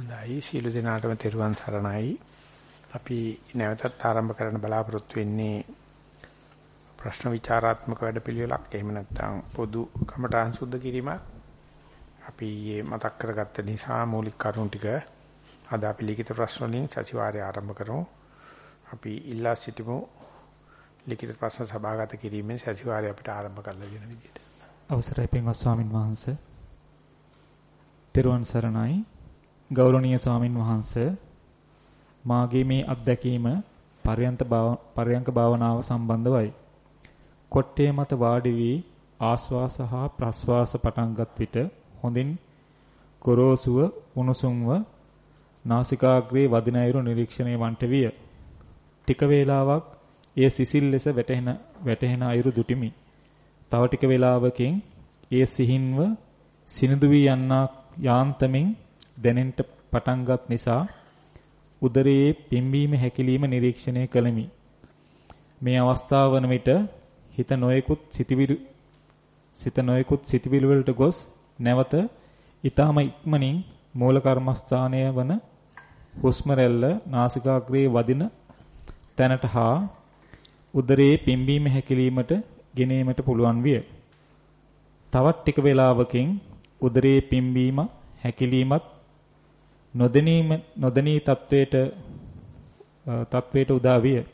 හොඳයි සීල දෙනාටම තෙරුවන් සරණයි. අපි නැවතත් ආරම්භ කරන්න බලාපොරොත්තු වෙන්නේ ප්‍රශ්න විචාරාත්මක වැඩපිළිවෙලක්. එහෙම නැත්නම් පොදු කමඨාන් සුද්ධ කිරීමක්. අපි ඊයේ මතක් කරගත්ත නිසා මූලික කරුණු ටික අද අපි ලිඛිත ප්‍රශ්න වලින් සතිವಾರය ආරම්භ කරමු. අපි ඉල්ලා සිටිමු ලිඛිත ප්‍රශ්න සභාගත කිරීමෙන් සතිವಾರය අපිට ආරම්භ කරලා දෙන විදිහට. අවසරයි පින්වත් ස්වාමින් වහන්සේ. තෙරුවන් සරණයි ගෞරවනීය ස්වාමින් වහන්සේ මාගේ මේ අත්දැකීම පරයන්ත පරයන්ක භාවනාව සම්බන්ධවයි. කොට්ටේ මත වාඩි වී ආස්වාස හා ප්‍රස්වාස පටන්ගත් විට හොඳින් ගොරෝසුව උණුසුම්ව නාසිකාග්‍රේ වදින අයුරු නිරීක්ෂණය වන්ට විය. ටික වේලාවක් එය සිසිල් ලෙස වැටෙන වැටෙන අයුරු දුටිමි. තව ටික වේලාවකින් එය සිහින්ව සිනිඳු වී යන්නා යාන්තමින් දැනෙන්න පටන්ගත් නිසා උදරයේ පිම්බීම හැකිලිම නිරීක්ෂණය කළෙමි. මේ අවස්ථාව වන විට හිත නොයෙකුත් සිටිවිලි සිත නොයෙකුත් සිටිවිලි වලට ගොස් නැවත ඊටම ඉක්මනින් මූල කර්මස්ථානය වන හුස්ම රැල්ල නාසිකාග්‍රේ වදින තැනට හා උදරයේ පිම්බීම හැකිලීමට ගෙනීමට පුළුවන් විය. තවත් ටික වේලාවකින් උදරයේ පිම්බීම හැකිලීමත් නොදැනීම නොදැනී තත්වයට තත්වයට උදා විය.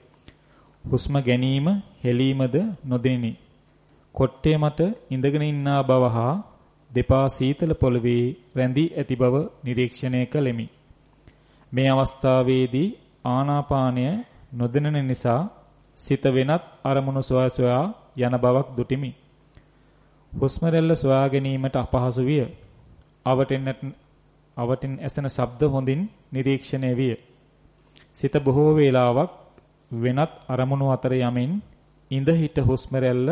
හුස්ම ගැනීම හෙලීමද නොදෙනිනි. කොට්ටේ මත ඉඳගෙන ඉන්නා බව හා දෙපා සීතල පොළවේ රැඳී ඇති බව නිරීක්ෂණය කළෙමි. මේ අවස්ථාවේදී ආනාපානය නොදෙනන නිසා සිත වෙනත් අරමුණු සොයා සොයා යන බවක් දුටිමි. හුස්ම රැල්ල සොයා ගැනීමට අපහසු විය. අවටින්නට අවටින් ඇසෙන ශබ්ද හොඳින් නිරීක්ෂණය විය. සිත බොහෝ වේලාවක් වෙනත් අරමුණු අතර යමින් ඉඳ හිට හුස්ම රැල්ල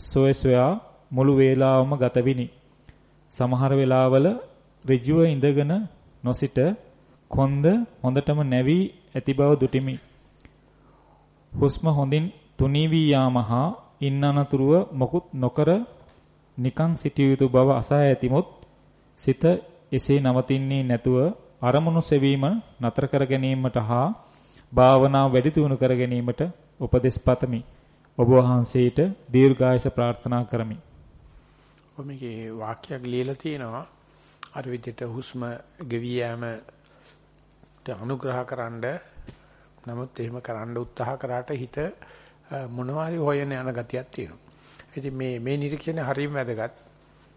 සොය සොයා මුළු වේලාවම ගත විනි. සමහර වෙලාවල ඍජුව ඉඳගෙන නොසිට කොන්ද හොඳටම නැවි ඇති බව දුටිමි. හුස්ම හොඳින් තුනී වී යාම හා ඉන්නනතුරුව මොකුත් නොකර නිකං සිටිය යුතු බව අසහා ඇතිමුත් සිත එසේ නවතින්නේ නැතුව අරමුණු සෙවීම නතර කර ගැනීමට හා භාවනාව වැඩි දියුණු කර ගැනීමට උපදෙස් පතමි. ඔබ වහන්සේට දීර්ඝායස ප්‍රාර්ථනා කරමි. ඔමගේ වාක්‍යයක් ලියලා තියෙනවා අර විදිහට හුස්ම ගෙවි යෑමට අනුග්‍රහකරනද නමුත් එහෙම කරන්න උත්සාහ කරාට හිත මොනවා හරි හොයන යන ගතියක් තියෙනවා. ඉතින් මේ මේ නිරීක්ෂණය හරියම වැදගත්.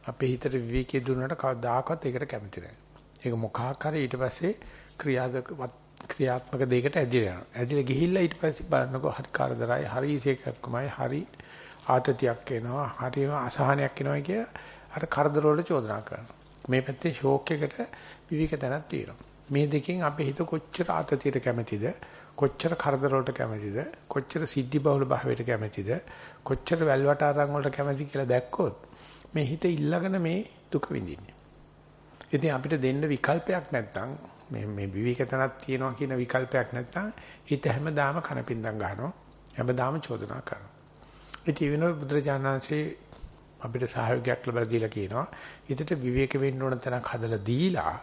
අපේ හිතට විවේකී දුන්නට කවදාකවත් ඒකට කැමති නැහැ. ඒක මොකක් හරි ඊට පස්සේ ක්‍රියාදක ක්‍රියාත්මක දෙයකට ඇදිලා යනවා. ඇදිලා ගිහිල්ලා ඊට පස්සේ බලනකො හරි කාර්දරයි හරි ඉසේකක්මයි හරි ආතතියක් එනවා හරි අසහනයක් එනවා කිය අර කරදර වලට චෝදනා කරනවා. මේ පැත්තේ ෂෝක් එකට විවික තැනක් තියෙනවා. මේ දෙකෙන් අපේ හිත කොච්චර ආතතියට කැමතිද කොච්චර කරදර වලට කැමතිද කොච්චර සිද්ධි බහුල භාවයට කැමතිද කොච්චර වැල්වට අරන් වලට කැමති කියලා දැක්කොත් මේ හිත ඉල්ලගෙන මේ දුක විඳින්නේ. ඉතින් අපිට දෙන්න විකල්පයක් නැත්නම් මේ මේ විවිකතනක් තියනවා කියන විකල්පයක් නැත්නම් හිත හැමදාම කනපින්දම් ගන්නවා. හැමදාම චෝදනා කරනවා. ඉතින් වෙන බුදුරජාණන්සේ අපිට සහයෝගයක් ලැබලා දීලා කියනවා. හිතට විවේක වෙන්න ඕන තැනක් හදලා දීලා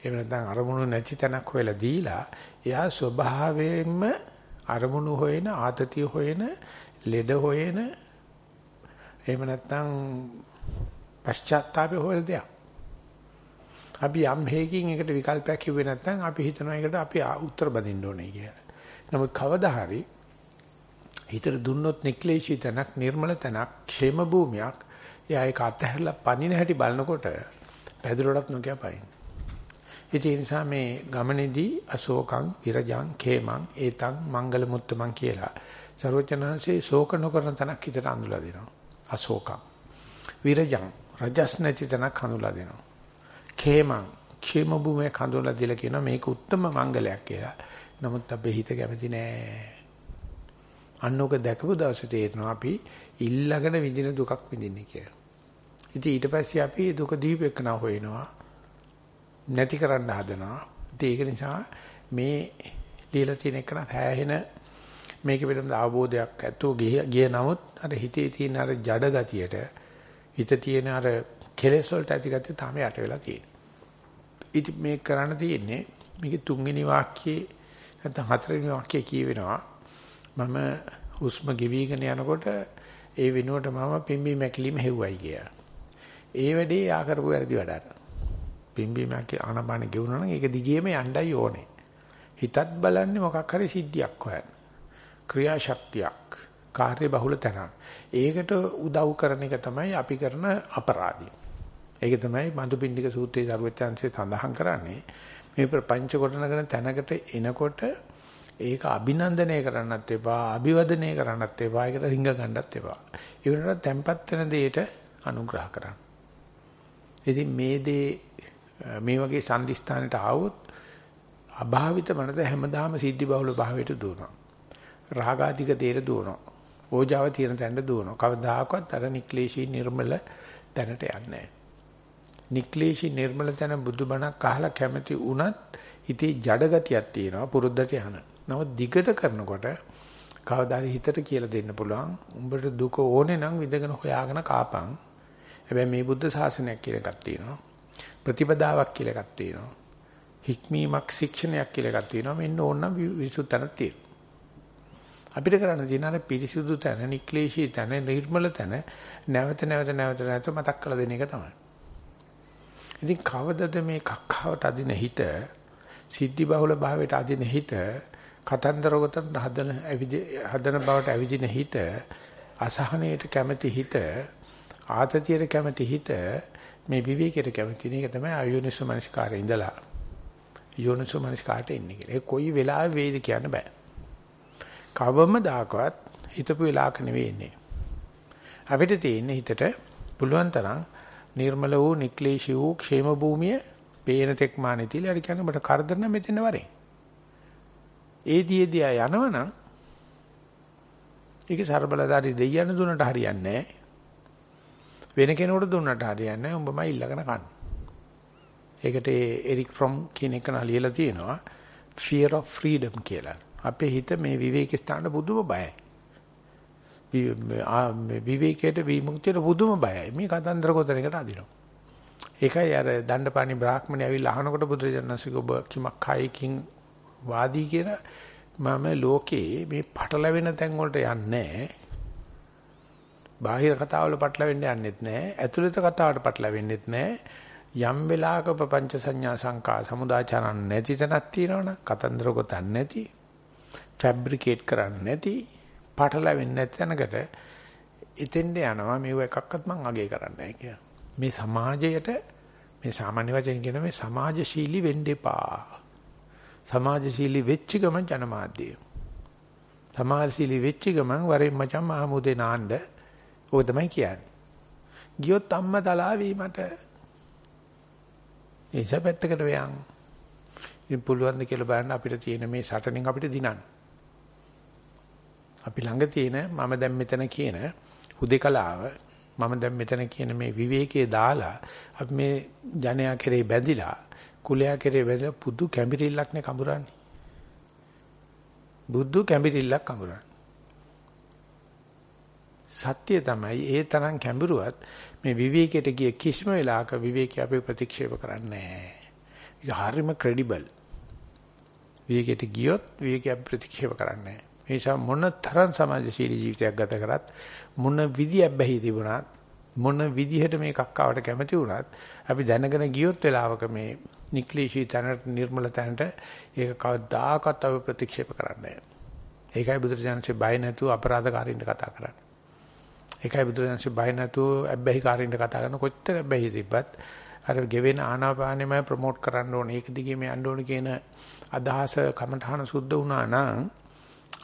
එහෙම නැත්නම් අරමුණු නැති තැනක් හොයලා දීලා එයා ස්වභාවයෙන්ම අරමුණු හොයන ආතතිය හොයන ලෙඩ හොයන එහෙම නැත්නම් පශ්චාත්තාපය හොයන දෙයක්. අපි යම් හේකින් එකට විකල්පයක් කිව්වේ නැත්නම් අපි හිතනවා ඒකට අපි උත්තර බඳින්න ඕනේ කියලා. නමුත් කවදා හරි හිතට දුන්නොත් නික්ලේශී තැනක්, නිර්මල තැනක්, ക്ഷേම භූමියක් එයා ඒක අතහැරලා පනින හැටි බලනකොට පැදුරටත් නොකිය පයින්. ඉතින් ඒ නිසා මේ ගමනේදී අශෝකං විරජං khemං ඒතං මංගල මුත්තමං කියලා සර්වචනහන්සේ ශෝක නොකරන තැනක් හිතට අඳුලා දෙනවා. අශෝකං විරජං රජස් නැති තැනක් හඳුලා දෙනවා. කේමං ඛේම භූමිය හඳුලා දීලා කියනවා මේක උත්තරම මංගලයක් කියලා. නමුත් අපේ හිත කැමති නෑ. අන්නෝක දැකපු දවසේ තේරෙනවා අපි ඊළඟට විඳින දුකක් විඳින්නේ කියලා. ඉතින් ඊට පස්සේ අපි දුක දීපෙකන හොයනවා. නැති කරන්න හදනවා. ඉතින් ඒක නිසා මේ ලියලා තියෙන එක නැහැහෙන මේක පිළිබඳ අවබෝධයක් ඇතුව ගිය නමුත් අර හිතේ තියෙන අර ජඩ ගතියට හිත තියෙන අර කෙලෙස් වලට ඇති ගතිය තාම යට වෙලා තියෙනවා. ඉතින් මේ කරන්න තියෙන්නේ මේකේ තුන්වෙනි වාක්‍යයේ නැත්නම් හතරවෙනි වාක්‍යයේ කියවෙනවා මම හුස්ම ගෙවිගෙන යනකොට ඒ වෙනුවට මම පිම්බි මැකිලිම හෙව්වයි කියලා. ඒ වැඩේ ආ කරපු වැඩි වැඩක්. පිම්බි මැකි ආනපාන ගෙවුනා නම් ඒක දිගේම යන්නයි ඕනේ. හිතත් බලන්නේ මොකක් හරි සිද්ධියක් හොයන්න. ක්‍රියාශක්තියක්, කාර්ය බහුල තැනක්. ඒකට උදව් කරන එක තමයි අපි කරන අපරාධය. ඒක තමයි මధుපිණ්ඩික සූත්‍රයේ සර්වචාන්සේ සඳහන් කරන්නේ. මේ ප්‍රපංච කොටනගෙන තැනකට එනකොට ඒක අභිනන්දනය කරන්නත් එපා, අභිවදනය කරන්නත් එපා, ඒකට රිංග ගන්නත් එපා. ඒකට තැම්පත් වෙන දෙයට අනුග්‍රහ කරන්න. ඉතින් මේ දේ මේ වගේ සම්දිස්ථානට ආවොත් අභාවිත මනස හැමදාම සිද්ධි බහුල භාවයට දුවනවා. රාගාධික දේට දුවනවා. ඕජාව තියෙන තැනට දුවනවා. කවදාකවත් අර නික්ලේශී නිර්මල තැනට යන්නේ නැහැ. නික්ලේශී නිර්මල තැන බුදුබණක් අහලා කැමති වුණත් හිතේ ජඩ ගතියක් තියෙනවා පුරුද්දට යන. නමුත් දිගට කරනකොට කවදාද හිතට කියලා දෙන්න පුළුවන්. උඹට දුක ඕනේ නම් විඳගෙන හොයාගෙන කාපන්. හැබැයි මේ බුද්ධ ශාසනයක් කියලා එකක් තියෙනවා. ප්‍රතිපදාවක් කියලා එකක් තියෙනවා. හික්මීමක් ශික්ෂණයක් කියලා එකක් තියෙනවා. මෙන්න ඕනනම් විසුතනක් තියෙනවා. අපිට කරන්න තියෙන අර පිරිසුදු තැන, නික්ලේශී තැන, නිර්මල තැන නැවත නැවත නැවත නැවත මතක් කරලා දෙන එක තමයි. ඉතින් කවදද මේ කක්කවට අදින හිත, සිද්ධි බහුල භාවයට අදින හිත, කතන්දර ගොතන හදන හදන බවට ඇවිදින හිත, අසහනයට කැමති හිත, ආතතියට කැමති හිත, මේ විවේකයට කැමති එක තමයි අයෝනිසෝ මනස්කාරේ ඉඳලා යෝනිසෝ මනස්කාරට එන්නේ කියලා. ඒ කොයි වෙලාවෙ වේද කියන්න බෑ. කවමදාකවත් හිතපු වෙලාවක නෙවෙයි ඉන්නේ. අපිට තියෙන හිතට පුළුවන් තරම් නිර්මල වූ නික්ලේශී වූ ക്ഷേම භූමිය පේන තෙක් මානේ තියලා හරි කියන්නේ මට කරදර නැ මෙතන වරේ. ඒ දියේදී ආ යනවනම් ඒක ਸਰබලදාරි දෙයියන් දුන්නට හරියන්නේ නැහැ. වෙන කෙනෙකුට දුන්නට හරියන්නේ නැහැ. උඹමයි ඊළඟන කන්නේ. ඒකට එරික් ෆ්‍රොම් කියන එක නාලියලා තියෙනවා fear of freedom කියලා. අපේ හිත මේ විවේක ස්ථාන බුදුම බයයි. විවේකයට විමුක්තියට බුදුම බයයි. මේ කතන්දර ගොතන එකට අදිනවා. ඒකයි අර දණ්ඩපාණි බ්‍රාහ්මණය ඇවිල්ලා අහනකොට බුදුරජාණන්සේක ඔබ කිමක් කයකින් වාදී කියන මම ලෝකේ මේ පටලැවෙන තැන් වලට යන්නේ බාහිර කතාවල පටලැවෙන්න යන්නෙත් නැහැ. ඇතුළත කතාවට පටලැවෙන්නෙත් නැහැ. යම් වෙලාවක ප්‍රපංච සංඥා සංකා සමුදාචරණ නැති තැනක් තියෙනවනේ කතන්දර ගොතන්නේ නැති ෆැබ්‍රිකේට් කරන්නේ නැති පටලැවෙන්නේ නැති තැනකට එතෙන්ට යනවා මේව එකක්වත් මම අගේ කරන්නේ නැහැ මේ සමාජයට මේ සාමාන්‍ය වචෙන් කියන මේ සමාජශීලී වෙන්න එපා. සමාජශීලී වෙච්ච ගමන් ජනමාධ්‍යය. සමාජශීලී වෙච්ච ගමන් වරෙන් මචං මහමුදේ නාන්න ඕක තමයි කියන්නේ. ගියොත් අම්මා තලාවි මට. ඒස පැත්තකට වයන්. ඉතින් පුළුවන් ද කියලා බලන්න අපිට තියෙන මේ සටනෙන් අපිට දිනන්න. අපි ළඟ තියෙන මම දැන් මෙතන කියන හුදේකලාව මම දැන් මෙතන කියන මේ විවේකයේ දාලා අපි මේ ජනයා කෙරේ බැඳිලා කුලයා කෙරේ බැඳිලා පුදු කැඹිරිල්ලක් නේ කඹරන්නේ. බුදු කැඹිරිල්ලක් කඹරන්නේ. සත්‍ය තමයි ඒ තරම් කැඹිරුවත් මේ විවේකයට ගිය කිසිම වෙලාවක විවේකී අපි ප්‍රතික්ෂේප කරන්නේ නැහැ. ඒක හරිම ක්‍රෙඩිබල්. විවේකයට ගියොත් විවේකී ප්‍රතික්ෂේප කරන්නේ නැහැ. මේ නිසා මොන තරම් සමාජශීලී ජීවිතයක් ගත කරත් මොන විදියක් බැහි තිබුණත් මොන විදිහට මේ කක්කාවට කැමති වුණත් අපි දැනගෙන ගියොත් වෙලාවක මේ නික්ලිෂී තැනට නිර්මල තැනට ඒක කවදාකවත් අපි ප්‍රතික්ෂේප කරන්නේ ඒකයි බුදුරජාණන්සේ බය නැතුව අපරාධකාරීන්ට කතා කරන්නේ. ඒකයි බුදුරජාණන්සේ බය නැතුව අබ්බැහිකාරීන්ට කතා කරන කොච්චර අබ්බැහි තිබ්බත් අර ගෙවෙන ආනාපානෙමයි ප්‍රොමෝට් කරන්න ඕනේ. ඒක දිගේ මේ යන්න ඕනේ කියන අදහස කමඨහන සුද්ධ වුණා නම්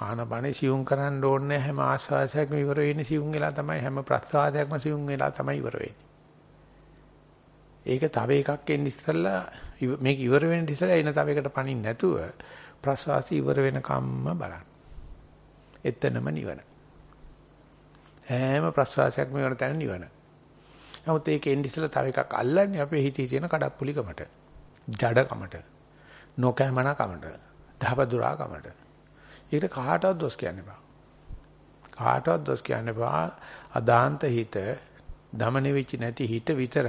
ආනපනේ සියුම් කරන්න ඕනේ හැම ආස්වාසයක්ම ඉවර වෙන්නේ සියුම් වෙලා තමයි හැම ප්‍රස්වාදයක්ම සියුම් වෙලා තමයි ඉවර වෙන්නේ. ඒක තව එකක් එන්න ඉස්සෙල්ලා මේක ඉවර වෙන්න ඉස්සෙල්ලා එන තව එකට පණින්න නැතුව ප්‍රස්වාසය ඉවර වෙන කම්ම බලන්න. එතනම නිවන. හැම ප්‍රස්වාසයක්ම ඉවර තැන නිවන. නමුත් ඒක එන්න ඉස්සෙල්ලා තව එකක් අල්ලන්නේ අපේ හිතේ තියෙන කඩප්පුලිකමට, ජඩකමට, නොකෑමනකමට, දහපදුරාකමට. ඒකට කාටවත් දොස් කියන්න එපා. කාටවත් දොස් කියන්න එපා. අදාන්ත හිත, දමනෙ වෙච්ච නැති හිත විතර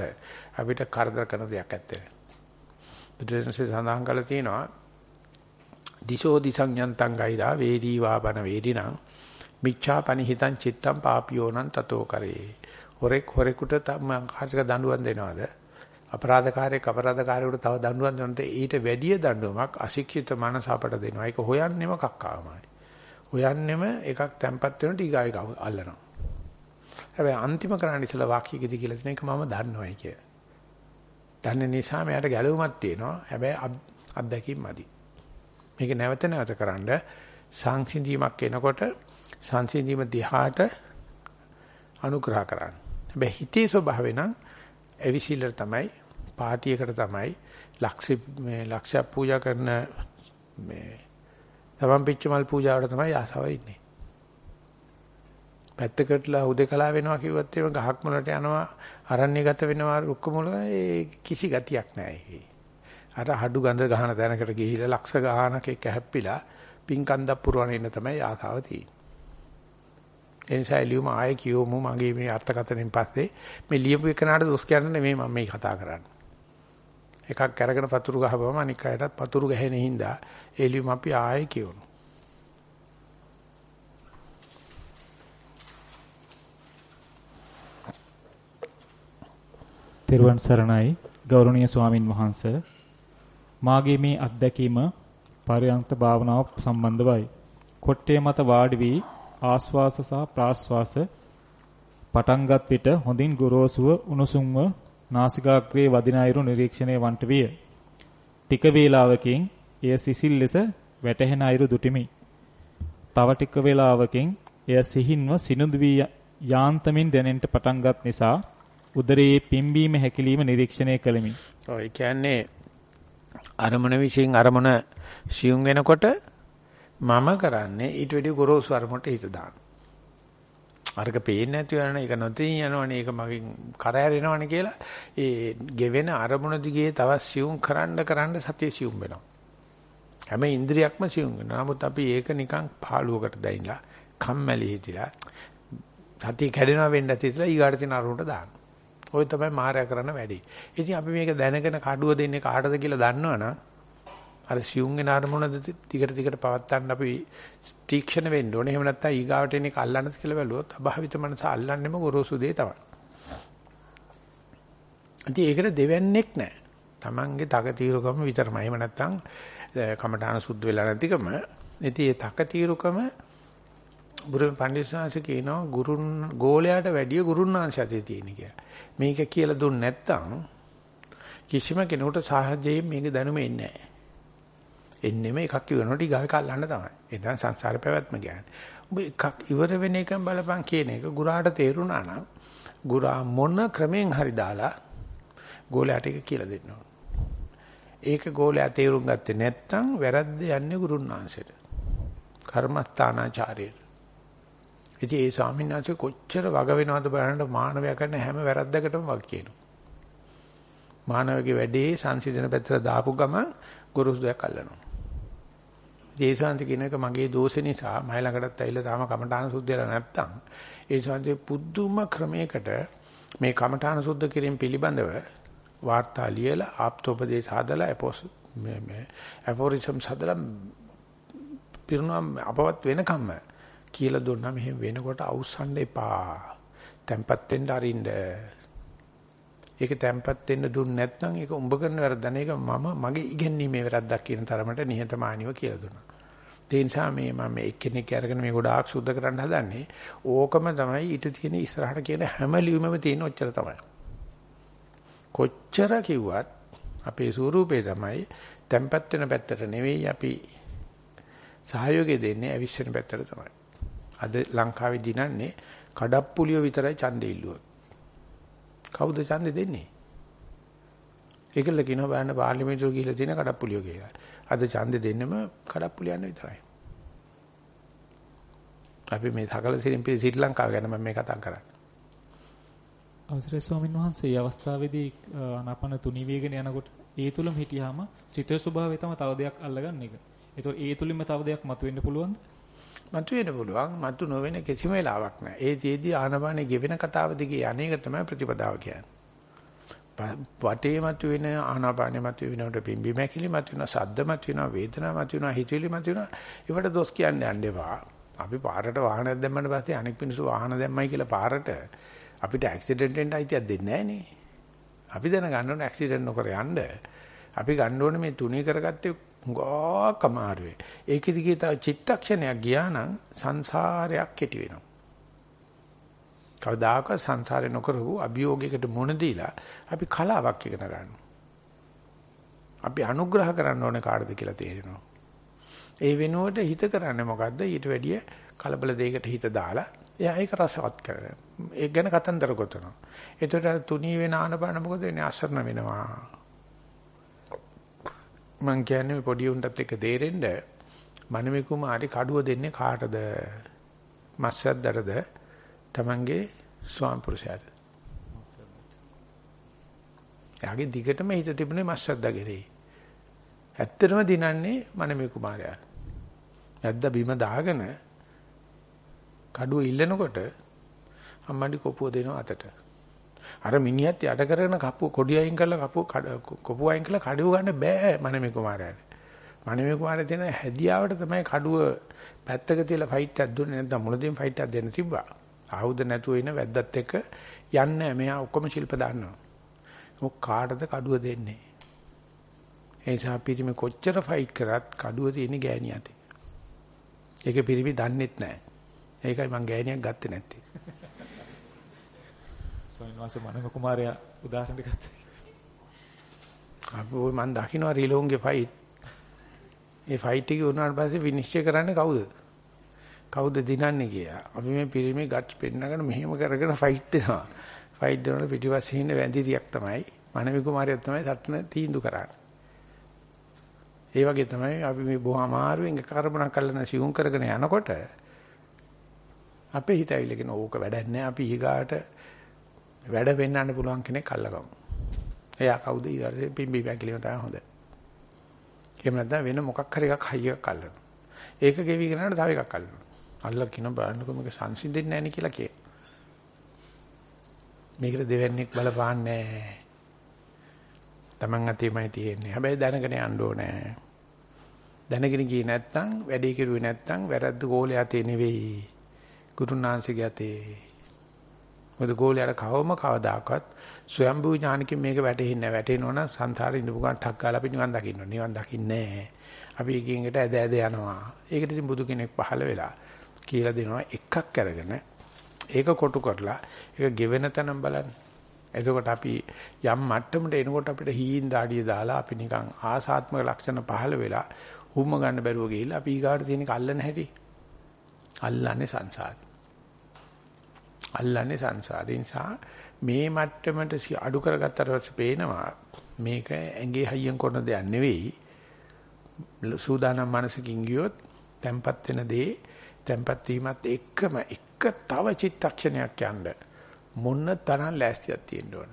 අපිට කරදර කරන දෙයක් ඇත්තේ. බුදුරජාණන්සේ සඳහන් කළා තියෙනවා දිශෝ දිසං යන්තං ගෛරා වේදී වාබන වේදිනං මිච්ඡා පනිහිතං චිත්තං පාපියෝනං තතෝ කරේ හොරෙක් හොරෙකුට තම කාර්යක දඬුවම් දෙනවද අපරාධකාරයෙක් අපරාධකාරයෙකුට තව දඬුවම් දෙනොත් ඊට වැඩිය දඬුවමක් අශික්ෂිත මනස අපට දෙනවා ඒක හොයන්නෙම කක්කාමයි හොයන්නෙම එකක් තැම්පත් වෙන ටිකයි අල්ලනවා හැබැයි අන්තිම කරන්න ඉස්සලා වාක්‍යයකදී කියලා තියෙන එක මම දන්නවයි කිය. දන්න නිසා මෙයාට ගැළවුමක් තියෙනවා. හැබැයි අත්දැකීම් මදි. මේක නැවත නැවත කරන්ඩ සංසිඳීමක් එනකොට සංසිඳීම දිහාට අනුග්‍රහ කරන්න. හැබැයි හිතේ ස්වභාවය නම් එවිසිලර තමයි පාටියකට තමයි ලක්ෂ මේ ලක්ෂ පූජා කරන මේ තමන් පිච්චමල් පූජාවට තමයි ආසාව ඉන්නේ. පැත්තකටලා උදේකලා වෙනවා කිව්වත් එහෙම ගහක් මුලට යනවා අරණ්‍යගත වෙනවා රුක්ක මුල ඒ කිසි ගතියක් නැහැ. අර හඩු ගඳ ගහන තැනකට ගිහිල්ලා ලක්ෂ ගානක එක හැප්පිලා පින්කන්දක් පුරවන ඉන්න තමයි ආසාව තියෙන්නේ. ඒ නිසා එළියුම ආයේ කියවමු මගේ මේ අර්ථකථනෙන් පස්සේ මේ ලියපු එකනට දොස් කියන්න නෙමෙයි මම මේ කතා කරන්නේ. එකක් අරගෙන පතුරු ගහපුවම අනික් අයටත් පතුරු ගහන හින්දා එළියුම අපි ආයේ කියවමු. තෙරුවන් සරණයි ගෞරවනීය ස්වාමින් වහන්සේ මාගේ මේ අත්දැකීම පරයන්ත භාවනාව සම්බන්ධවයි. කොට්ටේ මත වාඩි වී ආස්වාස සහ ප්‍රාස්වාස පටන්ගත් විට හොඳින් ගොරෝසුව උණුසුම්ව නාසිකාග්‍රේ වදින අයුරු නිරීක්ෂණය වන්ට විය. ටික වේලාවකින් එය සිසිල් ලෙස වැටහෙන අයුරු දුටිමි. තව ටික වේලාවකින් එය සිහින්ව සිනුදු වී යාන්තමින් දැනෙන්නට පටන්ගත් නිසා උදරයේ පිම්බීම හැකිලිම නිරීක්ෂණය කළෙමි. ඔය කියන්නේ අරමුණ විශ්ින් අරමුණ සියුම් වෙනකොට මම කරන්නේ ඊට වැඩි ගොරෝසු අරමුණට හිත දාන. අරක පේන්නේ නැතුව යන එක නොතින් යනවනේ. ඒක මගෙන් කරහැරෙනවනේ කියලා. ඒ ගෙවෙන අරමුණ දිගේ තවත් සියුම් කරන්න කරන්න සතිය සියුම් වෙනවා. හැම ඉන්ද්‍රියක්ම සියුම් වෙනවා. නමුත් අපි ඒක නිකන් පාළුවකට දැයිලා කම්මැලි හිතිලා සතිය කැඩෙනවා වෙන්න ඇතිසලා ඊගාට තියෙන අරමුණට දාන ඔය තමයි මායя කරන වැඩේ. ඉතින් අපි මේක දැනගෙන කඩුව දෙන්නේ කාටද කියලා දන්නවනම් අර සියුම් වෙන අරමුණද ටිකට ටිකට පවත්තන්න අපි තීක්ෂණ වෙන්න ඕනේ. එහෙම නැත්නම් ඊගාවට එන එක අල්ලන්නද කියලා බැලුවොත් අභාවිත මනස අල්ලන්නෙම ගොරෝසු දේ තමයි. ඉතින් ඒකට දෙවන්නේක් නැහැ. Tamange තක తీරුකම විතරමයි. එහෙම නැත්නම් කමඨාන සුද්ධ වෙලා නැතිකම. ඉතින් ඒ තක తీරුකම බුදුන් පඬිස්සාංශ කියනවා ගුරුන් ගෝලයට වැඩිය ගුරුන්වංශයතේ තියෙන කියලා. මේක කියලා දුන්නේ නැත්නම් කිසිම කෙනෙකුට සාහජයෙන් මේක දැනුම එන්නේ නැහැ. එන්නෙම එකක් ඉවරනකොට ඊගාව කල්ලන්න තමයි. එතන සංසාර පැවැත්ම කියන්නේ. ඔබ එකක් ඉවර වෙන එකම බලපන් කියන එක ගුරාට තේරුණා නම් ගුරා මොන ක්‍රමෙන් හරි දාලා ගෝලයට එක කියලා දෙන්න ඕන. ඒක ගෝලයා තේරුම් ගත්තේ නැත්නම් වැරද්ද යන්නේ ගුරුන්වංශයට. කර්මස්ථානාචාර්යයට. ඉතින් ඒ ස්වාමීන් වහන්සේ කොච්චර වග වෙනවද බලන්න මානවයා කරන හැම වැරද්දකටම වග කියනවා. මානවගේ වැඩේ සංසිඳන පැත්තට දාපු ගමන් ගුරුස් දෙයක් අල්ලනවා. ඒ ශාන්ති කියන එක මගේ දෝෂ නිසා මයි ළඟටත් ඇවිල්ලා තාම කමඨාන සුද්ධ වෙලා නැත්තම් ඒ ශාන්ති පුදුම ක්‍රමයකට මේ කමඨාන සුද්ධ කිරීම පිළිබඳව වාර්තා ලියලා ආප්තෝපදේශ හදලා අපෝස් මේ මේ අපෝරිසම් හදලා පිරුණම් අපවත් වෙනකම්ම කියලා දුන්නා මෙහෙම වෙනකොට අවුස්සන්න එපා. තැම්පත් වෙන්න අරින්න. ඒක තැම්පත් වෙන්න දුන්නේ නැත්නම් ඒක උඹ කරන වැරද්ද නේ. ඒක මම මගේ ඉගෙනීමේ වැරද්දක් කියන තරමට නිහතමානීව කියලා දුන්නා. ඒ නිසා මේ මම එක්කෙනෙක් අරගෙන මේ ගොඩාක් සුද්ධ කරන්න හදන්නේ. ඕකම තමයි ඊට තියෙන ඉස්සරහට කියන හැම ලියුමෙම තියෙන ඔච්චර තමයි. කොච්චර කිව්වත් අපේ ස්වරූපේ තමයි තැම්පත් වෙන පැත්තට නෙවෙයි අපි සහයෝගය දෙන්නේ අවිශ්වෙන පැත්තට තමයි. අද ලංකාවේ දිනන්නේ කඩප්පුලිය විතරයි ඡන්දෙ ඉල්ලුවොත්. කවුද ඡන්දෙ දෙන්නේ? ඒකල කියනවා බලන්න පාර්ලිමේන්තුව ගිහිල්ලා තියෙන කඩප්පුලිය කියලා. අද ඡන්දෙ දෙන්නෙම කඩප්පුලියන්න විතරයි. අපි මේ සකල සිරින් ශ්‍රී ලංකාව ගැන මම මේ කතා කරන්නේ. අවසරයි ස්වාමීන් වහන්සේ මේ අවස්ථාවේදී අනපන තුනී වේගන යනකොට ඒ තුලම හිටියාම සිතේ ස්වභාවය තමයි තව දෙයක් අල්ලගන්න එක. ඒතකොට ඒ තුලින්ම තව දෙයක් මතුවෙන්න පුළුවන්ද? මතුවෙන්න පුළුවන්. මතු නොවන කිසිම වෙලාවක් නැහැ. ඒ තියේදී ආනපානේ ගෙවෙන කතාව දිගේ අනේක තමයි ප්‍රතිපදාව කියන්නේ. වටේ මත වෙන ආනාපානෙ මත වෙනකොට පිම්බි මැකිලි මත වෙන සද්ද මත වෙන වේදනා මත වෙන හිතවිලි මත වෙන ඒවට දොස් කියන්න යන්න එපා. අපි පාරට වාහනයක් දැම්මම පස්සේ අනෙක් මිනිස්සු වාහන දැම්මයි කියලා පාරට අපිට ඇක්සිඩන්ට් වෙන්න අයිතියක් දෙන්නේ නැහැ අපි දැනගන්න ඕනේ ඇක්සිඩන්ට් නොකර යන්න. අපි ගන්න ඕනේ මේ තුනී කරගත්තේ ගොක් අමාරුවේ. ඒකෙදි ගිය තව චිත්තක්ෂණයක් ගියා නම් සංසාරයක් කෙටි වෙනවා. කවදාකවත් සංසාරේ නොකරපු අභියෝගයකට මුණ දීලා අපි කලාවක් ඉගෙන ගන්නවා. අපි අනුග්‍රහ කරන්න ඕනේ කාටද කියලා තේරෙනවා. ඒ වෙනුවට හිත කරන්නේ මොකද්ද? ඊට වැඩිය කලබල දෙයකට හිත දාලා එයා ඒක රසවත් කරනවා. ඒක ගැන කතන්දර ගොතනවා. එතකොට තුනී වෙන ආනපාන මොකද වෙන්නේ? අසරණ වෙනවා. මං කියන්නේ පොඩි උන්ටත් එක තේරෙන්න මනමේ කුමාරි කඩුව දෙන්නේ කාටද? මස්සද්දටද? Tamange ස්වාම පුරුෂයාට. එයාගේ දිගටම හිත තිබුණේ මස්සද්දගෙරේ. ඇත්තටම දිනන්නේ මනමේ කුමාරයා. නැද්ද බිම දාගෙන කඩුව ඉල්ලනකොට අම්මඩි කොපුව දෙනවා අතට. අර මිනිහත් යට කරගෙන කපුව කොඩි අයින් කරලා කපුව කොපුව අයින් කරලා කඩුව ගන්න බෑ මනමේ කුමාරයාට. මනමේ කුමාරයා තියෙන හැදියාවට තමයි කඩුව පැත්තක තියලා ෆයිට් එකක් දුන්නේ නැත්නම් මුලදීම ෆයිට් එකක් දෙන්න තිබ්බා. ආයුධ නැතුව ඉන වැද්දත් එක්ක යන්නේ මෙයා ඔක්කොම ශිල්ප දාන්නවා. මොක කාටද කඩුව දෙන්නේ? ඒ නිසා පිරිමි කොච්චර ෆයිට් කරත් කඩුව තියෙන ගෑණිය අතේ. ඒක පිරිමි දන්නෙත් නැහැ. ඒකයි මං ගෑණියක් ගත්තේ නැත්තේ. ස්වාමීන් වහන්සේ මනම කුමාරයා උදාහරණයක් ගත්තා. අපි ওই මං දකින්න රිලෝන්ගේ ෆයිට්. ඒ ෆයිට් එක වුණාට පස්සේ විනිශ්චය කරන්නේ කවුද? කවුද දිනන්නේ කියලා. අපි මේ පිරිමි ගට්ස් පෙන්නගෙන මෙහෙම කරගෙන ෆයිට් දෙනවා. ෆයිට් දෙනකොට පිටිපස්සේ ඉන්න වැඳිරියක් තමයි මනමි කුමාරයා තමයි සටන තීන්දුව කරන්නේ. ඒ වගේ තමයි අපි මේ බොහොම අමාරුවෙන් කරබන කල්ලන සිවුම් කරගෙන යනකොට අපේ හිත ඇවිල්ලාගෙන ඕක වැඩක් නැහැ අපි ඊගාට වැඩ වෙන්නන්න පුළුවන් කෙනෙක් අල්ලගමු. එයා කවුද ඊට පිම්බි බැගලිම තමයි හොඳ. එහෙම නැත්නම් වෙන මොකක් හරි එකක් හයියක් අල්ලනවා. ඒක ගෙවිගෙන යනකොට තව එකක් අල්ලනවා. අල්ලලා කියන බලන්නකො මේක සංසිඳෙන්නේ නැහැ නේ කියලා කියේ. මේකට දෙවන්නේක් බලපාන්නේ නැහැ. Taman අතේමයි තියෙන්නේ. හැබැයි දැනගෙන යන්න ඕනේ. දැනගෙන ගියේ නැත්තම් වැඩේ කෙරුවේ නැත්තම් වැරද්ද ගෝලයේ අතේ නෙවෙයි. ගුරුනාංශගේ අතේ. මොකද ගෝලයට කවම කවදාකවත් ස්වයම්බු ඥානකින් මේක වැටෙන්නේ නැහැ. වැටෙනවනම් සංසාරේ ඉඳපු ගමන් ටක් ගාලා අපි නිවන් දකින්න. නිවන් දකින්නේ නැහැ. අපි එකින් එකට ඇද ඇද යනවා. ඒකට ඉතින් බුදු කෙනෙක් පහළ වෙලා කියලා දෙනවා එකක් අරගෙන ඒක කොටු කරලා ඒක ගෙවෙන තැන බලන්න. එතකොට අපි යම් මට්ටමකට එනකොට අපිට හීන් දාඩිය දාලා අපි නිකන් ආසාත්මක ලක්ෂණ පහළ වෙලා හුම්ම ගන්න බැරුව ගිහිල්ලා අපි ඊගාට තියෙන කල්ලන හැටි. අල්ලන්නේ සංසාරේ. අල්ලන්නේ සංසාරේ නිසා මේ මට්ටමට අඩු කරගත්තට පස්සේ පේනවා මේක ඇඟේ හයියෙන් කරන දෙයක් නෙවෙයි. සූදානම් මනසකින් ගියොත් tempat වෙන දේ tempat වීමත් එක්කම එක තව චිත්තක්ෂණයක් යන්න මොන තරම් ලෑස්තියක් තියෙන්න ඕන?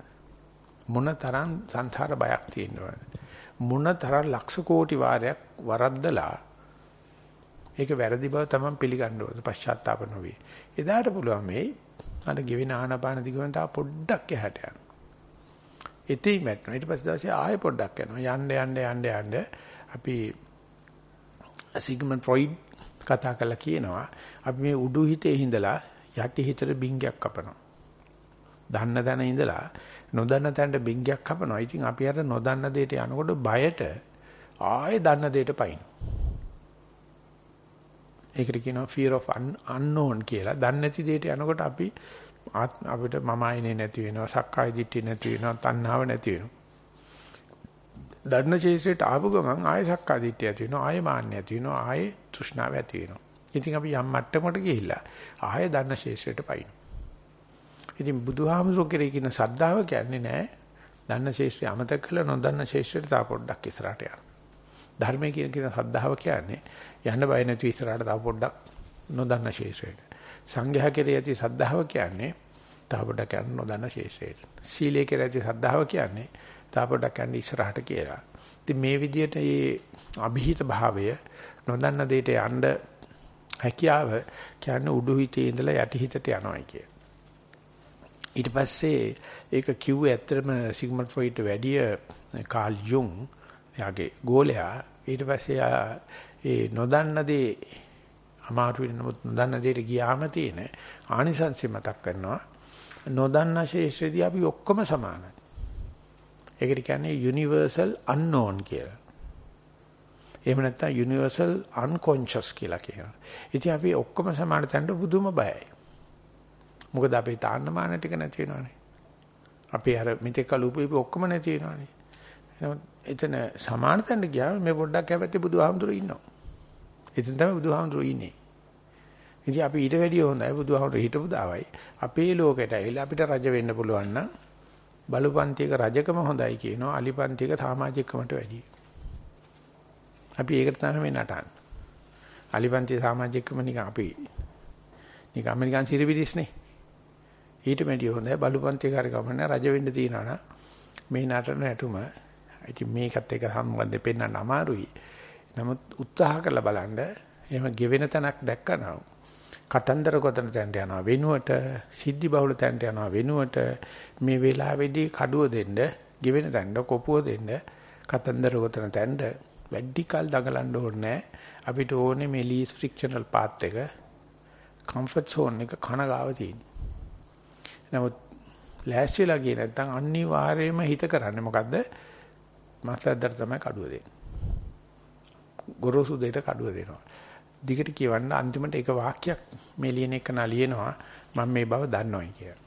මොන තරම් සංසාර බයක් තියෙන්න ඕන? මොන තරම් ලක්ෂ කෝටි වාරයක් වරද්දලා ඒක වැරදි බව තමයි පිළිගන්න ඕන පශ්චාත්තාප නොවේ. එදාට පුළුවන් මේ අර ගෙවෙන ආනාපාන දිගුවෙන් තව පොඩ්ඩක් එහාට යන්න. එතෙයි මැට්ටන ඊට පස්සේ දවසේ ආයෙ පොඩ්ඩක් යනවා. යන්න යන්න යන්න යන්න. අපි සිග්මන්ඩ් ෆ්‍රොයිඩ් කතා කරලා කියනවා අපි මේ උඩු හිතේ හිඳලා යටි හිතට බින්ගයක් කපනවා. දන්න තැන ඉඳලා නොදන්න තැනට බින්ගයක් කපනවා. ඉතින් අපි අර නොදන්න දෙයට යනකොට බයට ආයෙ දන්න දෙයට පයින්. ඒකට කියනවා fear of unknown කියලා. දන්නේ නැති දෙයට යනකොට අපි අපිට මම ආයනේ නැති වෙනවා, සක්කාය දිට්ඨිය නැති වෙනවා, තණ්හාව නැති වෙනවා. දර්ණ ශේෂයට ආපු ගමන් ආයෙ සක්කාදිට්ඨිය ඇති වෙනවා ආයෙ මාන්නය ඇති වෙනවා ආයෙ තෘෂ්ණාව ඇති වෙනවා. ඉතින් අපි යම් මට්ටමකට ගිහිල්ලා ආයෙ දර්ණ ශේෂයට පයින්. ඉතින් බුදුහාමුදුරුවෝ කෙරේ කියන සද්ධාව කියන්නේ නෑ දන්න ශේෂ්ත්‍රය අමතක කළ නොදන්න ශේෂ්ත්‍රයට තා පොඩ්ඩක් ඉස්සරහට යන්න. ධර්මයේ කියන කියන සද්ධාව කියන්නේ යන්න බය නැති ඉස්සරහට තා පොඩ්ඩක් නොදන්න ශේෂ්ත්‍රයට. සංඝයා කෙරේ ඇති සද්ධාව කියන්නේ තා පොඩ්ඩක් යන්න නොදන්න ශේෂ්ත්‍රයට. සීලයේ කෙරේ ඇති සද්ධාව කියන්නේ තාපඩක් යන්න ඉස්සරහට කියලා. ඉතින් මේ විදිහට මේ અભිහිත භාවය නොදන්න දෙයට යන්න හැකියාව කියන්නේ උඩු හිතේ ඉඳලා යටි හිතට යනවායි කිය. ඊට පස්සේ ඒක කිව්වේ ඇත්තටම සිග්මන්ඩ් ෆ්‍රොයිඩ්ට වැඩිය කාල් යුන් එයාගේ ගෝලයා ඊට පස්සේ ඒ නොදන්න දේ අමාරු වෙන නමුත් නොදන්න දෙයට ගියාම තියෙන ආනිසංසය මතක් කරනවා නොදන්න ශේෂ්ත්‍රදී අපි ඔක්කොම සමානයි. ඒකට කියන්නේ universal unknown කියලා. එහෙම නැත්නම් universal unconscious කියලා කියනවා. ඉතින් අපි ඔක්කොම සමාන තැනට බුදුම බයයි. මොකද අපේ තාන්නමාන ටික නැති වෙනවනේ. අපි අර මෙතෙක් කල උපේපි ඔක්කොම නැති වෙනවනේ. එහෙනම් එතන සමාන තැනට ගියාම මේ පොඩ්ඩක් හැපැත්තේ බුදුහාමුදුරුවෝ ඉන්නවා. එතන තමයි බුදුහාමුදුරුවෝ ඉන්නේ. ඉතින් අපි ඊට වැඩිය හොඳයි බුදුහාමුදුරුවෝ හිටපු දාවයි. අපේ ලෝකෙට ඇවිල්ලා අපිට රජ වෙන්න පුළුවන් නම් බලුපන්තියක රජකම හොඳයි කියනවා අලිපන්තියක සමාජිකකමට වැඩියි. අපි ඒකට තමයි මේ නටන්නේ. අලිපන්තිය සමාජිකකම නිකන් අපි නිකන් ඇමරිකන් සිරිබිරිස්නේ. ඊට වැඩිය හොඳයි බලුපන්තියක හරි ගමන රජ වෙන්න තියනවා නම් මේ නටන නැටුම ඉතින් මේකත් එක්ක සම්බන්ධ පෙන්වන්න අමාරුයි. නමුත් උත්සාහ කරලා බලන්න එහෙම ගෙවෙන තැනක් දැක්කනම් කතන්දර ගොතන තැනට යනවා වෙනුවට සිද්ධි බහුල තැනට යනවා වෙනුවට මේ වෙලාවේදී කඩුව දෙන්න, ගෙවෙන තැනට කොපුව දෙන්න, කතන්දර ගොතන තැනට වැඩි කල් දඟලන්න ඕනේ අපිට ඕනේ මේ ලීස් ෆ්‍රික්ෂනල් පාත් එක කම්ෆර්ට් සෝන් එක කන ගාව තියෙන. නමුත් ලෑස්තිලා ගියේ නැත්නම් අනිවාර්යයෙන්ම හිත කරන්නේ මොකද්ද? මාසද්දර තමයි කඩුව දෙන්නේ. ගොරෝසු දෙයට කඩුව දෙනවා. දිගට කියවන්න අන්තිමට එක වාක්‍යයක් මේ ලියන එක නාලියනවා මම මේ බව දන්නවයි කියලා.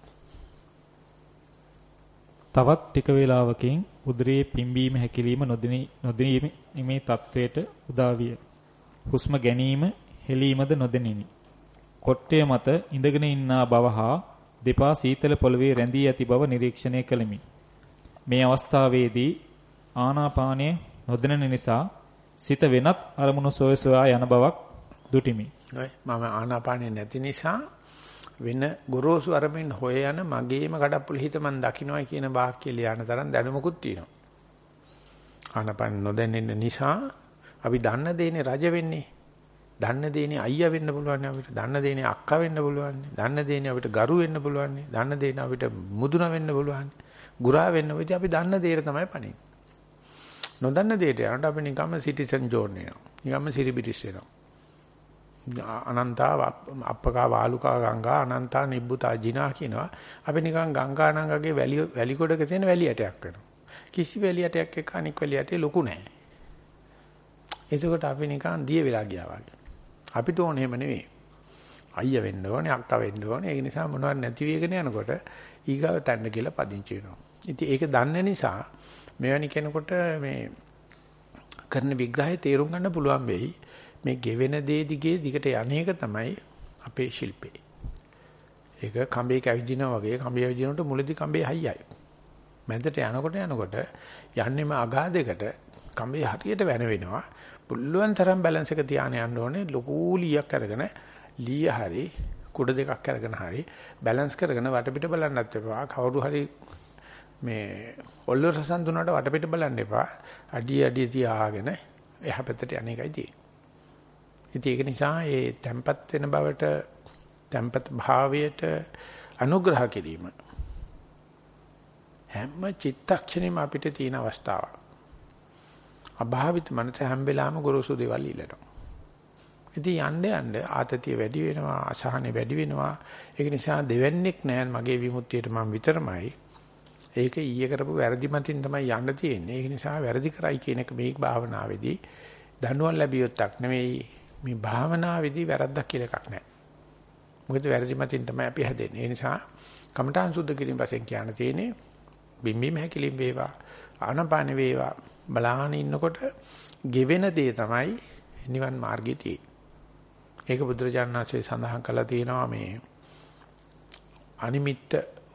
තවත් ටික වේලාවකින් උදරයේ පිම්බීම හැකිලිම නොදිනී නොදිනීමේ තත්වයට උදා විය. හුස්ම ගැනීම හෙලීමද නොදෙනිනි. කොට්ටය මත ඉඳගෙන ඉන්නා බව හා දෙපා සීතල පොළවේ රැඳී ඇති බව නිරීක්ෂණය කළෙමි. මේ අවස්ථාවේදී ආනාපානය නොදෙනන නිසා සිත වෙනත් අරමුණු සොය සොයා යන බවක් දුටිමි. මම ආනාපානෙ නැති නිසා වෙන ගොරෝසු අරමින් හොය යන මගේම කඩප්පුල හිත මන් දකින්නයි කියන වාක්‍ය ලියන තරම් දැනුමකුත් තියෙනවා. ආනාපාන නොදැනෙන නිසා අපි දන්න දේනේ රජ වෙන්නේ. දන්න දේනේ අයියා වෙන්න පුළුවන් අපිට. දන්න දේනේ අක්කා වෙන්න පුළුවන්. දන්න දේනේ අපිට ගරු වෙන්න පුළුවන්. දන්න දේනේ අපිට මුදුන වෙන්න පුළුවන්. ගුරා වෙන්න. ඉතින් අපි දන්න දේට තමයි පණින්නේ. නොදන්න දේට යනකොට අපි නිකම්ම සිටිසන් ජෝන් වෙනවා. නිකම්ම සිරිබිටිස් වෙනවා. අනන්තා අප්පකා වාලුකා ගංගා අනන්තා නිබ්බුතා ජිනා කියනවා. අපි නිකන් ගංගා නංගගේ වැලි වැලි කොටක තියෙන වැලි ඇටයක් වෙනවා. කිසි වැලි ඇටයක් එක්ක අනික් වැලි ඇටේ ලොකු නැහැ. එතකොට අපි නිකන් දිය වෙලා ගියා වගේ. අපිට ඕනේ එහෙම නෙවෙයි. අයියා වෙන්න ඕනේ, අක්කා වෙන්න ඕනේ. ඒ නිසා මොනවද නැති වෙගෙන යනකොට ඊගාව තැන්න කියලා පදිංචි වෙනවා. ඉතින් ඒක දන්න නිසා මෙවැනි කෙනෙකුට මේ කරන විග්‍රහය තේරුම් ගන්න පුළුවන් වෙයි. මේ ගෙවෙන දේ දිගේ දිගට යන්නේක තමයි අපේ ශිල්පේ. ඒක කඹේ කැවිදිනා වගේ කඹේ කැවිදිනකොට මුලදී කඹේ හයියයි. මැදට යනකොට යනකොට යන්නේම අගාධයකට කඹේ හරියට වෙන වෙනවා. පුළුවන් තරම් බැලන්ස් එක තියාගෙන යන්න ඕනේ. ලොකු ලීයක් අරගෙන ලීය හරි කුඩ දෙකක් අරගෙන හරි බැලන්ස් කරගෙන වටපිට බලන්නත් එපා. කවුරු හරි මේ ඔල්ලුව රසන් දුන්නාට වටපිට බලන්න එපා. අඩිය අඩිය තියාගෙන එහා පැත්තට යන එකයි තියෙන්නේ. ඉතින් ඒක නිසා ඒ tempat වෙන බවට tempat භාවයට අනුග්‍රහ කිරීම හැම චිත්තක්ෂණෙම අපිට තියෙන අවස්ථාවක්. අභාවිත මනස හැම වෙලාවෙම ගොරෝසු දේවල් ඉල්ලනවා. ඉතින් යන්න යන්න ආතතිය වැඩි වෙනවා අසහනෙ වැඩි වෙනවා. ඒක නිසා දෙවන්නේක් නෑ මගේ විමුක්තියට මම විතරමයි. ඒක ඊයේ කරපු වැරදි මතින් තමයි යන්න තියෙන්නේ. ඒක නිසා වැරදි කරයි කියන එක මේ භාවනාවේදී දඬුවම් ලැබියොත්ක් නෙවෙයි මේ භාවනාවේදී වැරද්දක් කියලා එකක් නැහැ. මොකද වැරදි මතින් තමයි අපි හැදෙන්නේ. ඒ නිසා කමඨාන් සුද්ධ කිරීම වශයෙන් කියන්න තියෙන්නේ බිම්බීම හැකිලිම් වේවා ආනපාන වේවා බලාගෙන ඉන්නකොට ගෙවෙන දේ තමයි නිවන් මාර්ගයේ තියෙන්නේ. ඒක බුදුරජාණන් වහන්සේ සඳහන් කළා තියෙනවා මේ අනිමිත්ත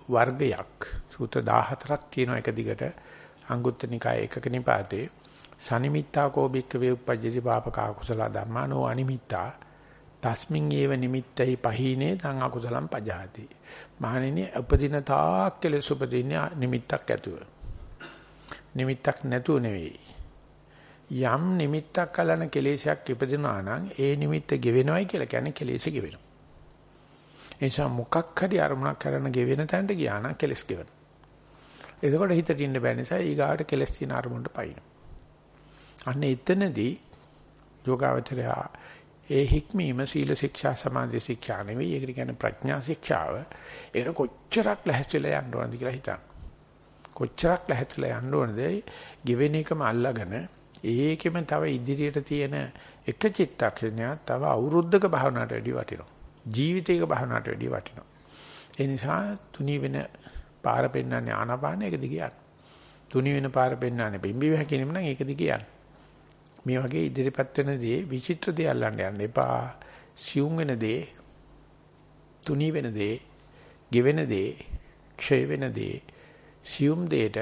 වර්ගයක් සූත්‍ර 14ක් තියෙනවා එක දිගට අංගුත්තර නිකාය එකක නිපාතේ සනිමිත්තා කෝ බික්කවේ උපජ්ජති පාපකා කුසල ධම්මානෝ අනිමිත්තා. තස්මින් ඒව නිමිත්තයි පහීනේ තං අකුසලම් පජහති මහණෙනි උපදින තාක් කෙලෙස උපදින නිමිත්තක් ඇතුව. නිමිත්තක් නැතුව නෙවෙයි. යම් නිමිත්තක් කලන කෙලෙසයක් ඉපදිනවා නම් ඒ නිමිත්ත ගෙවෙනවයි කියලා කියන්නේ කෙලෙස ගෙවෙනවා. ඒ නිසා මොකක් හරි අරමුණක් කරන ගෙවෙන තැනට ගියා නම් කෙලස් ගෙවන. එතකොට හිතට ඉන්න බැරි නිසා ඊගාට කෙලස් තියෙන අරමුණට පයින්න. අන්න එතනදී යෝගාවචරය ඒ හික්මීම සීල ශික්ෂා සමාධි ශික්ෂා නෙවෙයි ඒකට කියන්නේ ප්‍රඥා ශික්ෂාව. ඒක කොච්චරක් ලැහැස්තිලා යන්න ඕනද කියලා හිතන්න. කොච්චරක් ලැහැස්තිලා යන්න ඕනද ගෙවෙන එකම අල්ලාගෙන ඒකෙම තව ඉදිරියට තියෙන එක චිත්තක්ෂණයක් තව අවුරුද්දක භාවනාවට වැඩි වටිනවා. ජීවිතයක භාවනාවට වැඩි වටිනවා. ඒ නිසා තුනී වෙන පාර පෙන්වන්නේ ආනාපාන එක දිගේ යන්න. තුනී වෙන පාර පෙන්වන්නේ පිම්බි වැකිනෙම නම් ඒක දිගේ යන්න. මේ වගේ ඉදිරිපත් වෙන දේ විචිත්‍ර දේ අල්ලන්න යන්න එපා. සියුම් වෙන දේ, තුනී වෙන දේ, ගෙවෙන දේ, ක්ෂය වෙන දේ, සියුම් දෙයට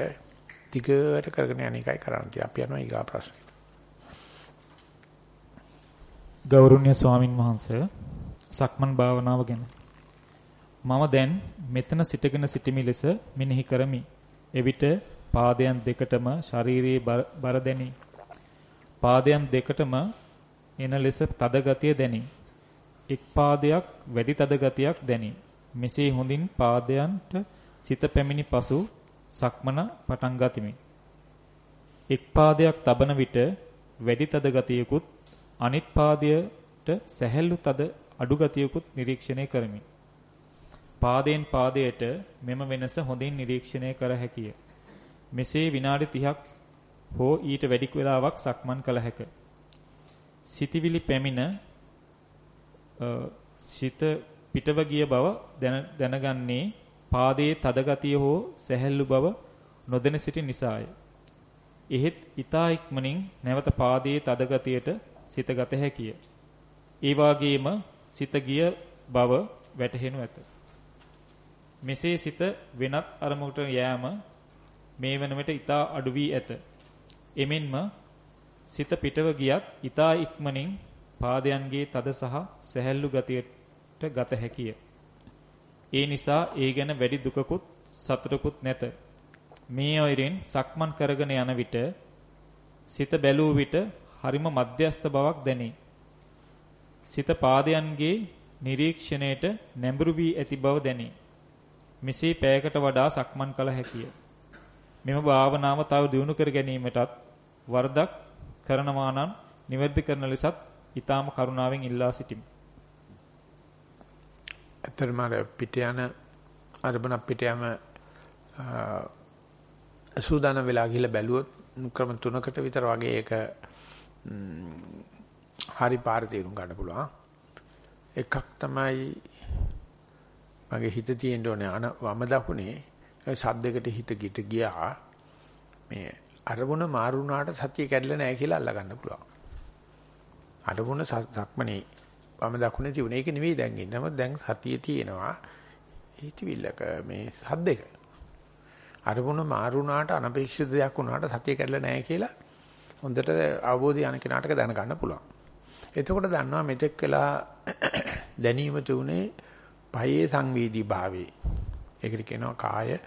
දිගට කරගෙන යන එකයි කරන්න තියෙන්නේ. අපි යනවා ඊගා ප්‍රශ්නේ. ගෞරවනීය ස්වාමින් වහන්සේ සක්මන් භාවනාව ගැන මම දැන් මෙතන සිටගෙන සිටිමි ලෙස මෙනෙහි කරමි. එවිට පාදයන් දෙකටම ශාරීරියේ බර දැනේ. පාදයන් දෙකටම එන ලෙස තද ගතිය දැනේ. එක් පාදයක් වැඩි තද ගතියක් දැනේ. මෙසේ හොඳින් පාදයන්ට සිත පැමිණි පසු සක්මන පටන් ගතිමි. එක් පාදයක් තබන විට වැඩි තද ගතියකුත් අනිත් පාදයට සැහැල්ලු තද අඩු ගතියකුත් නිරීක්ෂණය කරමි. පාදයෙන් පාදයට මෙම වෙනස හොඳින් නිරීක්ෂණය කර හැකිය. මෙසේ විනාඩි 30ක් හෝ ඊට වැඩි වේලාවක් සක්මන් කළ හැක. සිතවිලි පැමිණ සිත පිටව ගිය බව දැනගන්නේ පාදයේ තද ගතිය හෝ සැහැල්ලු බව නොදැන සිටි නිසාය. එහෙත් ඊතා ඉක්මනින් නැවත පාදයේ තද ගතියට සිත ගත හැකිය. ඒ වාගේම සිත ගිය බව වැටහෙනු ඇත. මෙසේ සිත වෙනත් අරමුණකට යෑම මේ වන විට ඊතා අඩු වී ඇත. එමෙන්ම සිත පිටව ගියත් ඊතා ඉක්මනින් පාදයන්ගේ තද සහ සැහැල්ලු ගතියට ගත හැකිය. ඒ නිසා ඒ ගැන වැඩි දුකකුත් සතුටකුත් නැත. මේ අයරින් සක්මන් කරගෙන යන විට සිත බැලූ විට හරිම මධ්‍යස්ත බවක් දැනේ. සිත පාදයන්ගේ නිරීක්ෂණයට නැඹුරු වී ඇති බව දැනේ. මෙසේ පෑයකට වඩා සක්මන් කළ හැකිය. මෙම භාවනාව තව දියුණු කර ගැනීමටත් වරදක් කරනවා නම් නිවැරදි කරන ලෙසත් ඊටාම කරුණාවෙන් ඉල්ලා සිටිමි. ඇත්තටම පිට යන අරබන පිට යම සූදානම් වෙලා ගිහිල්ලා බැලුවොත් ක්‍රම තුනකට විතර වගේ ඒක හරි පාර තේරුම් ගන්න පුළුවන්. එකක් තමයි මගේ හිත තියෙන්න ඕනේ අන වම දකුණේ සද්දයකට හිත ගිට ගියා මේ අරමුණ මාරු වුණාට සතිය කැඩලා නැහැ කියලා අල්ලා ගන්න පුළුවන්. අරමුණ සක්මනේ වම දකුණේ තිබුණ ඒක නෙවෙයි දැන් ඉන්නේ. නමුත් දැන් සතිය තියෙනවා. හිතවිල්ලක මේ සද්දෙක. අරමුණ මාරු වුණාට අනපේක්ෂිත දෙයක් වුණාට සතිය කැඩලා නැහැ කියලා හොඳට අවබෝධය යන කෙනාට දැන ගන්න පුළුවන්. එතකොට දන්නවා මෙතෙක් වෙලා දැනීම තුනේ පහේ සංවේදී භාවයේ. ඒකට කියනවා කාය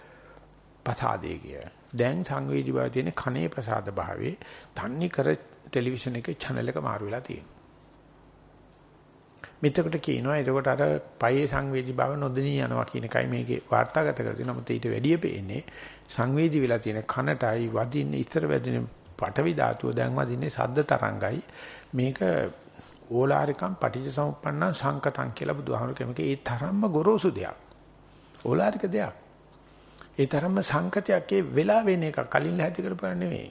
ප්‍රසාදේ කිය. දැන් සංවේදී භාවය තියෙන කනේ ප්‍රසාද භාවයේ තන්නේ කර ටෙලිවිෂන් එකේ channel එක මාරු වෙලා තියෙනවා. මෙතකොට කියනවා එතකොට අර පයේ සංවේදී භාව නොදෙනී යනවා කියන එකයි මේකේ වාර්තාගත කරලා තියෙනවා. මොකද ඊට වැඩිය පේන්නේ සංවේදී වෙලා තියෙන කනටයි වදින්නේ ඉතර වැදින පටවි ධාතුව දැන් වදින්නේ සද්ද තරංගයි. මේක ඕලාරිකම් පටිච්චසමුප්පන්න සංකතං කියලා බුදුහාමුදුරු කියනවා. ඒ තරම්ම ගොරෝසු දෙයක්. ඕලාරික දෙයක්. ඒ තරම්ම සංකතයක් ඒ වෙලා වෙන එක කලින් ලැහැති කරපුවා නෙවෙයි.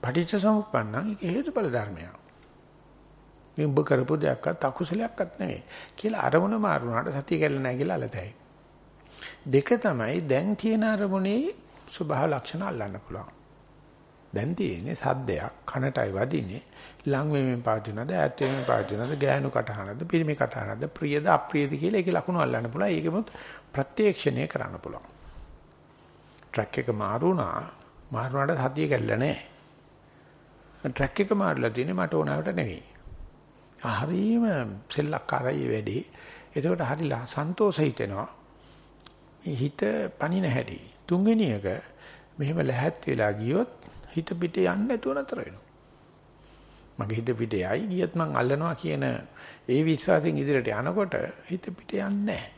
පටිච්චසමුප්පන්න ඒක හේතුඵල ධර්මයක්. මේ ඔබ කරපු දෙයක්වත් අකුසලයක්වත් නෙවෙයි. කියලා අරමුණ මාරුනාට සතිය කැඩලා නැහැ කියලා අලතයි. දෙක තමයි දැන් තියෙන අරමුණේ ස්වභාව ලක්ෂණ අල්ලන්න පුළුවන්. දැන් තියෙන්නේ සද්දයක් කනටයි වදින්නේ ලං වෙමින් පවතිනද ඈත් වෙමින් පවතිනද ගෑනු කටහනද පිරිමි කටහනද ප්‍රියද අප්‍රියද කියලා ඒකේ ලකුණු අල්ලන්න පුළුවන් ඒකෙමුත් ප්‍රත්‍යක්ෂණය කරන්න පුළුවන් ට්‍රැක් එක මාරුණා මාරුණාට සතිය කැඩලා නැහැ ට්‍රැක් එක මාරුලා තියෙන්නේ මට ඕනවට නෙවෙයි හරිම සෙල්ලක්කාරයි වැඩි එතකොට හරි සන්තෝෂ හිතෙනවා හිත පණින හැටි තුන්වෙනි එක මෙහෙම ලැහත් වෙලා ගියොත් හිත පිට යන්නේ නැතුව නතර වෙනවා. මගේ හිත පිට යයි ගියත් මං අල්ලනවා කියන ඒ විශ්වාසයෙන් ඉදිරියට යනකොට හිත පිට යන්නේ නැහැ.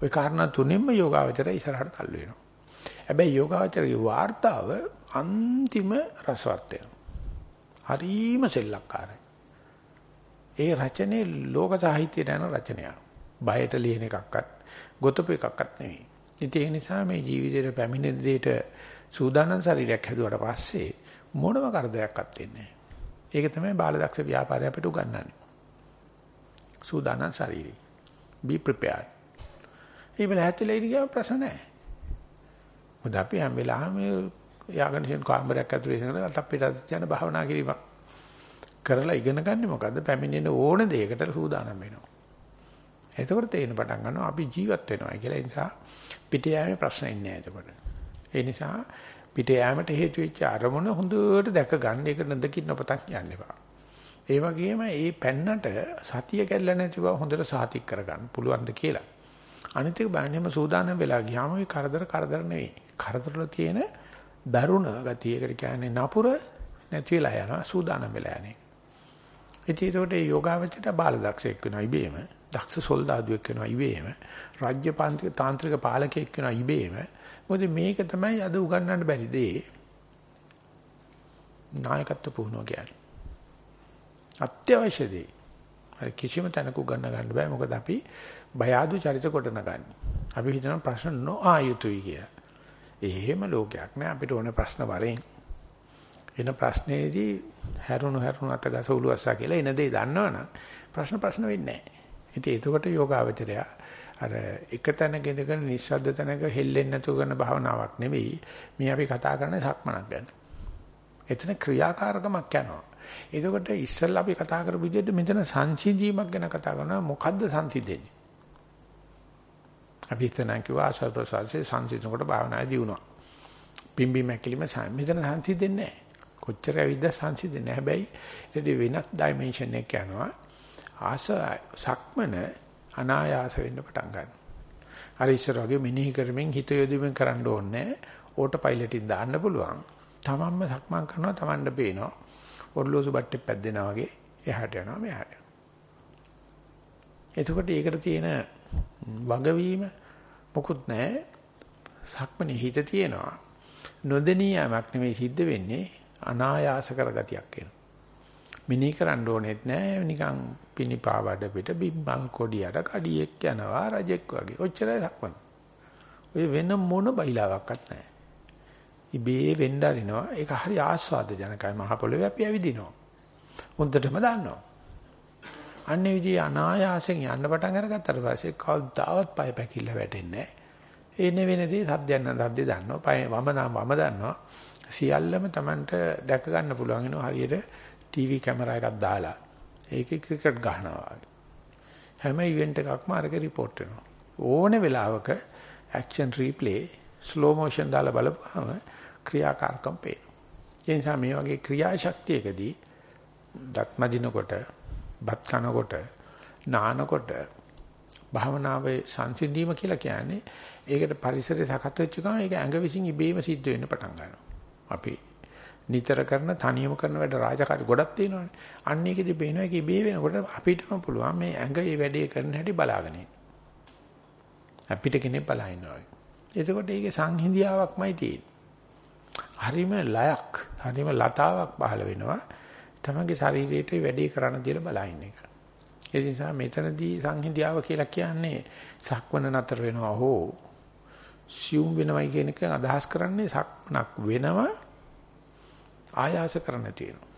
ওই කාරණා තුනෙන්ම යෝගාවචරය ඉස්සරහට තල්ලු වෙනවා. හැබැයි යෝගාවචරයේ වාර්තාව අන්තිම රසවත් වෙනවා. හරීම සෙල්ලක්කාරයි. ඒ රචනයේ ලෝක සාහිත්‍යයට යන රචනයක්. බයට ලියන එකක්වත් ගොතපු එකක්වත් නෙවෙයි. ඉතින් ඒ නිසා මේ ජීවිතේට පැමිණෙන දෙයට සූදානම් ශරීරයක් හැදුවට පස්සේ මොනම කරදරයක්වත් වෙන්නේ නැහැ. ඒක තමයි බාලදක්ෂ ව්‍යාපාරය අපිට උගන්වන්නේ. සූදානම් ශරීරය. be prepared. ඒ වෙලාව හැතිලා ඉන්න ප්‍රශ්න නැහැ. මොකද අපි හැම වෙලාවෙම යාගනිෂන් කාමරයක් ඇතුලේ ඉඳලා අපිට යන භාවනා කිරීමක් කරලා ඉගෙන ගන්න මොකද්ද පැමිණෙන ඕන දෙයකට සූදානම් වෙනවා. එතකොට තේරෙන පටන් ගන්නවා අපි ජීවත් වෙනවා කියලා. ඒ නිසා පිට යෑමේ ප්‍රශ්න ඉන්නේ නැහැ එතකොට. ඒ නිසා පිට යෑමට හේතු වෙච්ච අරමුණ හොඳට දැක ගන්න ඒක නදකින් නොපතක් යන්න එපා. ඒ වගේම මේ පැන්නට සතිය කැල්ල නැති බව හොඳට සාතික් කරගන්න පුළුවන්ද කියලා. අනිත් එක බලන්නේම සූදානම් වෙලා ගියාම මේ කරදර කරදර නෙවෙයි. කරදරවල තියෙන දරුණ ගතිය ඒකට කියන්නේ නපුර නැති වෙලා යනවා සූදානම් වෙලා යන්නේ. ඉතින් ඒකට මේ යෝගාවචරයට බාලදක්ෂයෙක් වෙනවා ඉබේම. දක්ෂ සොල්දාදුවෙක් වෙනවා ඉබේම. රාජ්‍ය තාන්ත්‍රික පාලකයෙක් වෙනවා ඉබේම. මොකද මේක තමයි අද උගන්වන්න බැරි දේ. නායකත්ව පුහුණුව කියන්නේ. අත්‍යවශ්‍ය දේ. හරි කිසිම තැනක උගන්ව ගන්න බෑ මොකද අපි බය ආදු චරිත කොට නගන්නේ. අපි හිතන ප්‍රශ්න නොආයුතුයි කියලා. එහෙම ලෝකයක් නෑ අපිට ඕන ප්‍රශ්න වරෙන්. එන ප්‍රශ්නේදී හැරුණු හැරුණු අත ගස උළුස්සා කියලා එන දේ දන්නවනම් ප්‍රශ්න ප්‍රශ්න වෙන්නේ නෑ. ඉතින් එතකොට යෝගාවචරයා අර එක තැනක ඉඳගෙන නිස්සද්ද තැනක හෙල්ලෙන්නේ නැතුව කරන භාවනාවක් නෙවෙයි මේ අපි කතා කරන්නේ සක්මනක් ගැන. එතන ක්‍රියාකාරකමක් යනවා. එතකොට ඉස්සෙල්ලා අපි කතා කරපු විදිහට මෙතන සංසිඳීමක් ගැන කතා කරනවා මොකද්ද සංසිඳෙන්නේ? අපි හිතන කිව්වා ආසල් ප්‍රසවාසයේ සංසිඳනකොට භාවනාය දිනුවා. පිම්බි මැකිලිම මෙතන සංසිඳෙන්නේ නැහැ. කොච්චර ඇවිද්ද සංසිඳෙන්නේ නැහැ. හැබැයි ඊට වෙනස් ඩයිමන්ෂන් එකක් යනවා. ආස සක්මන අනායාස වෙන්න පටන් ගන්නවා. අර ඉස්සර වගේ මෙනෙහි කරමින් හිත යොදමින් කරන්න ඕනේ ඕටෝ පයිලට් එකෙන් දාන්න පුළුවන්. තමන්ම සක්මන් කරනවා තමන්ට පේනවා. ඔර්ලෝසු බට්ටේ පැද්දෙනා වගේ එහාට යනවා මෙහාට. එතකොට ඒකට තියෙන වගවීම මොකුත් නැහැ. සක්මනේ හිත තියෙනවා. නොදෙනී යමක් නෙවෙයි සිද්ධ වෙන්නේ අනායාස කරගතියක් එනවා. මිනී කරන්න ඕනෙත් නෑ නිකන් පිනිපාවඩ පිට බිම්බන් කොඩියට කඩියෙක් යනවා රජෙක් වගේ. ඔච්චරයි දක්වන. ඔය වෙන මොන බයිලාවක්වත් නෑ. ඉබේ වෙන්න අරිනවා. ඒක හරි ආස්වාද ජනකයි මහ පොළොවේ අපි ඇවිදිනවා. හොඳටම දන්නවා. අන්නේ විදිහේ අනායාසයෙන් යන්න පටන් අරගත්තට පස්සේ කවදාවත් පය පැකිල්ල වැටෙන්නේ නෑ. එනේ වෙනදී සද්දයන් නම් සද්දේ දන්නවා. පය වම නම් වම දන්නවා. සියල්ලම Tamanට දැක ගන්න පුළුවන් වෙනවා හරියට ටීවී කැමරා එකක් දාලා ඒකේ ක්‍රිකට් ගහනවා හැම ඉවෙන්ට් එකක්ම අරක report වෙනවා ඕනේ වෙලාවක action replay slow motion දාලා බලපුවම ක්‍රියාකාරකම් පේනවා ඒ නිසා මේ වගේ ක්‍රියාශක්තියකදී දත්මදිනකොට බත් කනකොට නානකොට භාවනාවේ සංසිඳීම කියලා කියන්නේ ඒකට පරිසරය සකස් වෙච්ච ගමන් ඒක ඇඟ විසින් ඉබේම සිද්ධ වෙන්න පටන් ගන්නවා. අපි නිතර කරන තනියම කරන වැඩ රාජකාරි ගොඩක් තියෙනවානේ. අන්න ඒකෙදි පේනවා ඒක ඉබේ වෙනකොට අපිටම පුළුවන් මේ ඇඟ මේ වැඩේ කරන හැටි බලාගෙන ඉන්න. අපිට කෙනෙක් බලා ඉන්නවා. එතකොට ඒකේ සංහිඳියාවක්මයි තියෙන්නේ. හරිම ලයක්, හරිම ලතාවක් පහළ වෙනවා. තමගේ ශරීරයට වැඩේ කරන්න දිලා බලා ඉන්න එක. ඒ නිසා මෙතනදී සංහිඳියාව කියලා කියන්නේ සක්වන නතර වෙනවා හෝ සියුම් වෙනවයි කියන එක අදහස් කරන්නේ සක්මනක් වෙනවා ආයාස කරන්න තියෙනවා.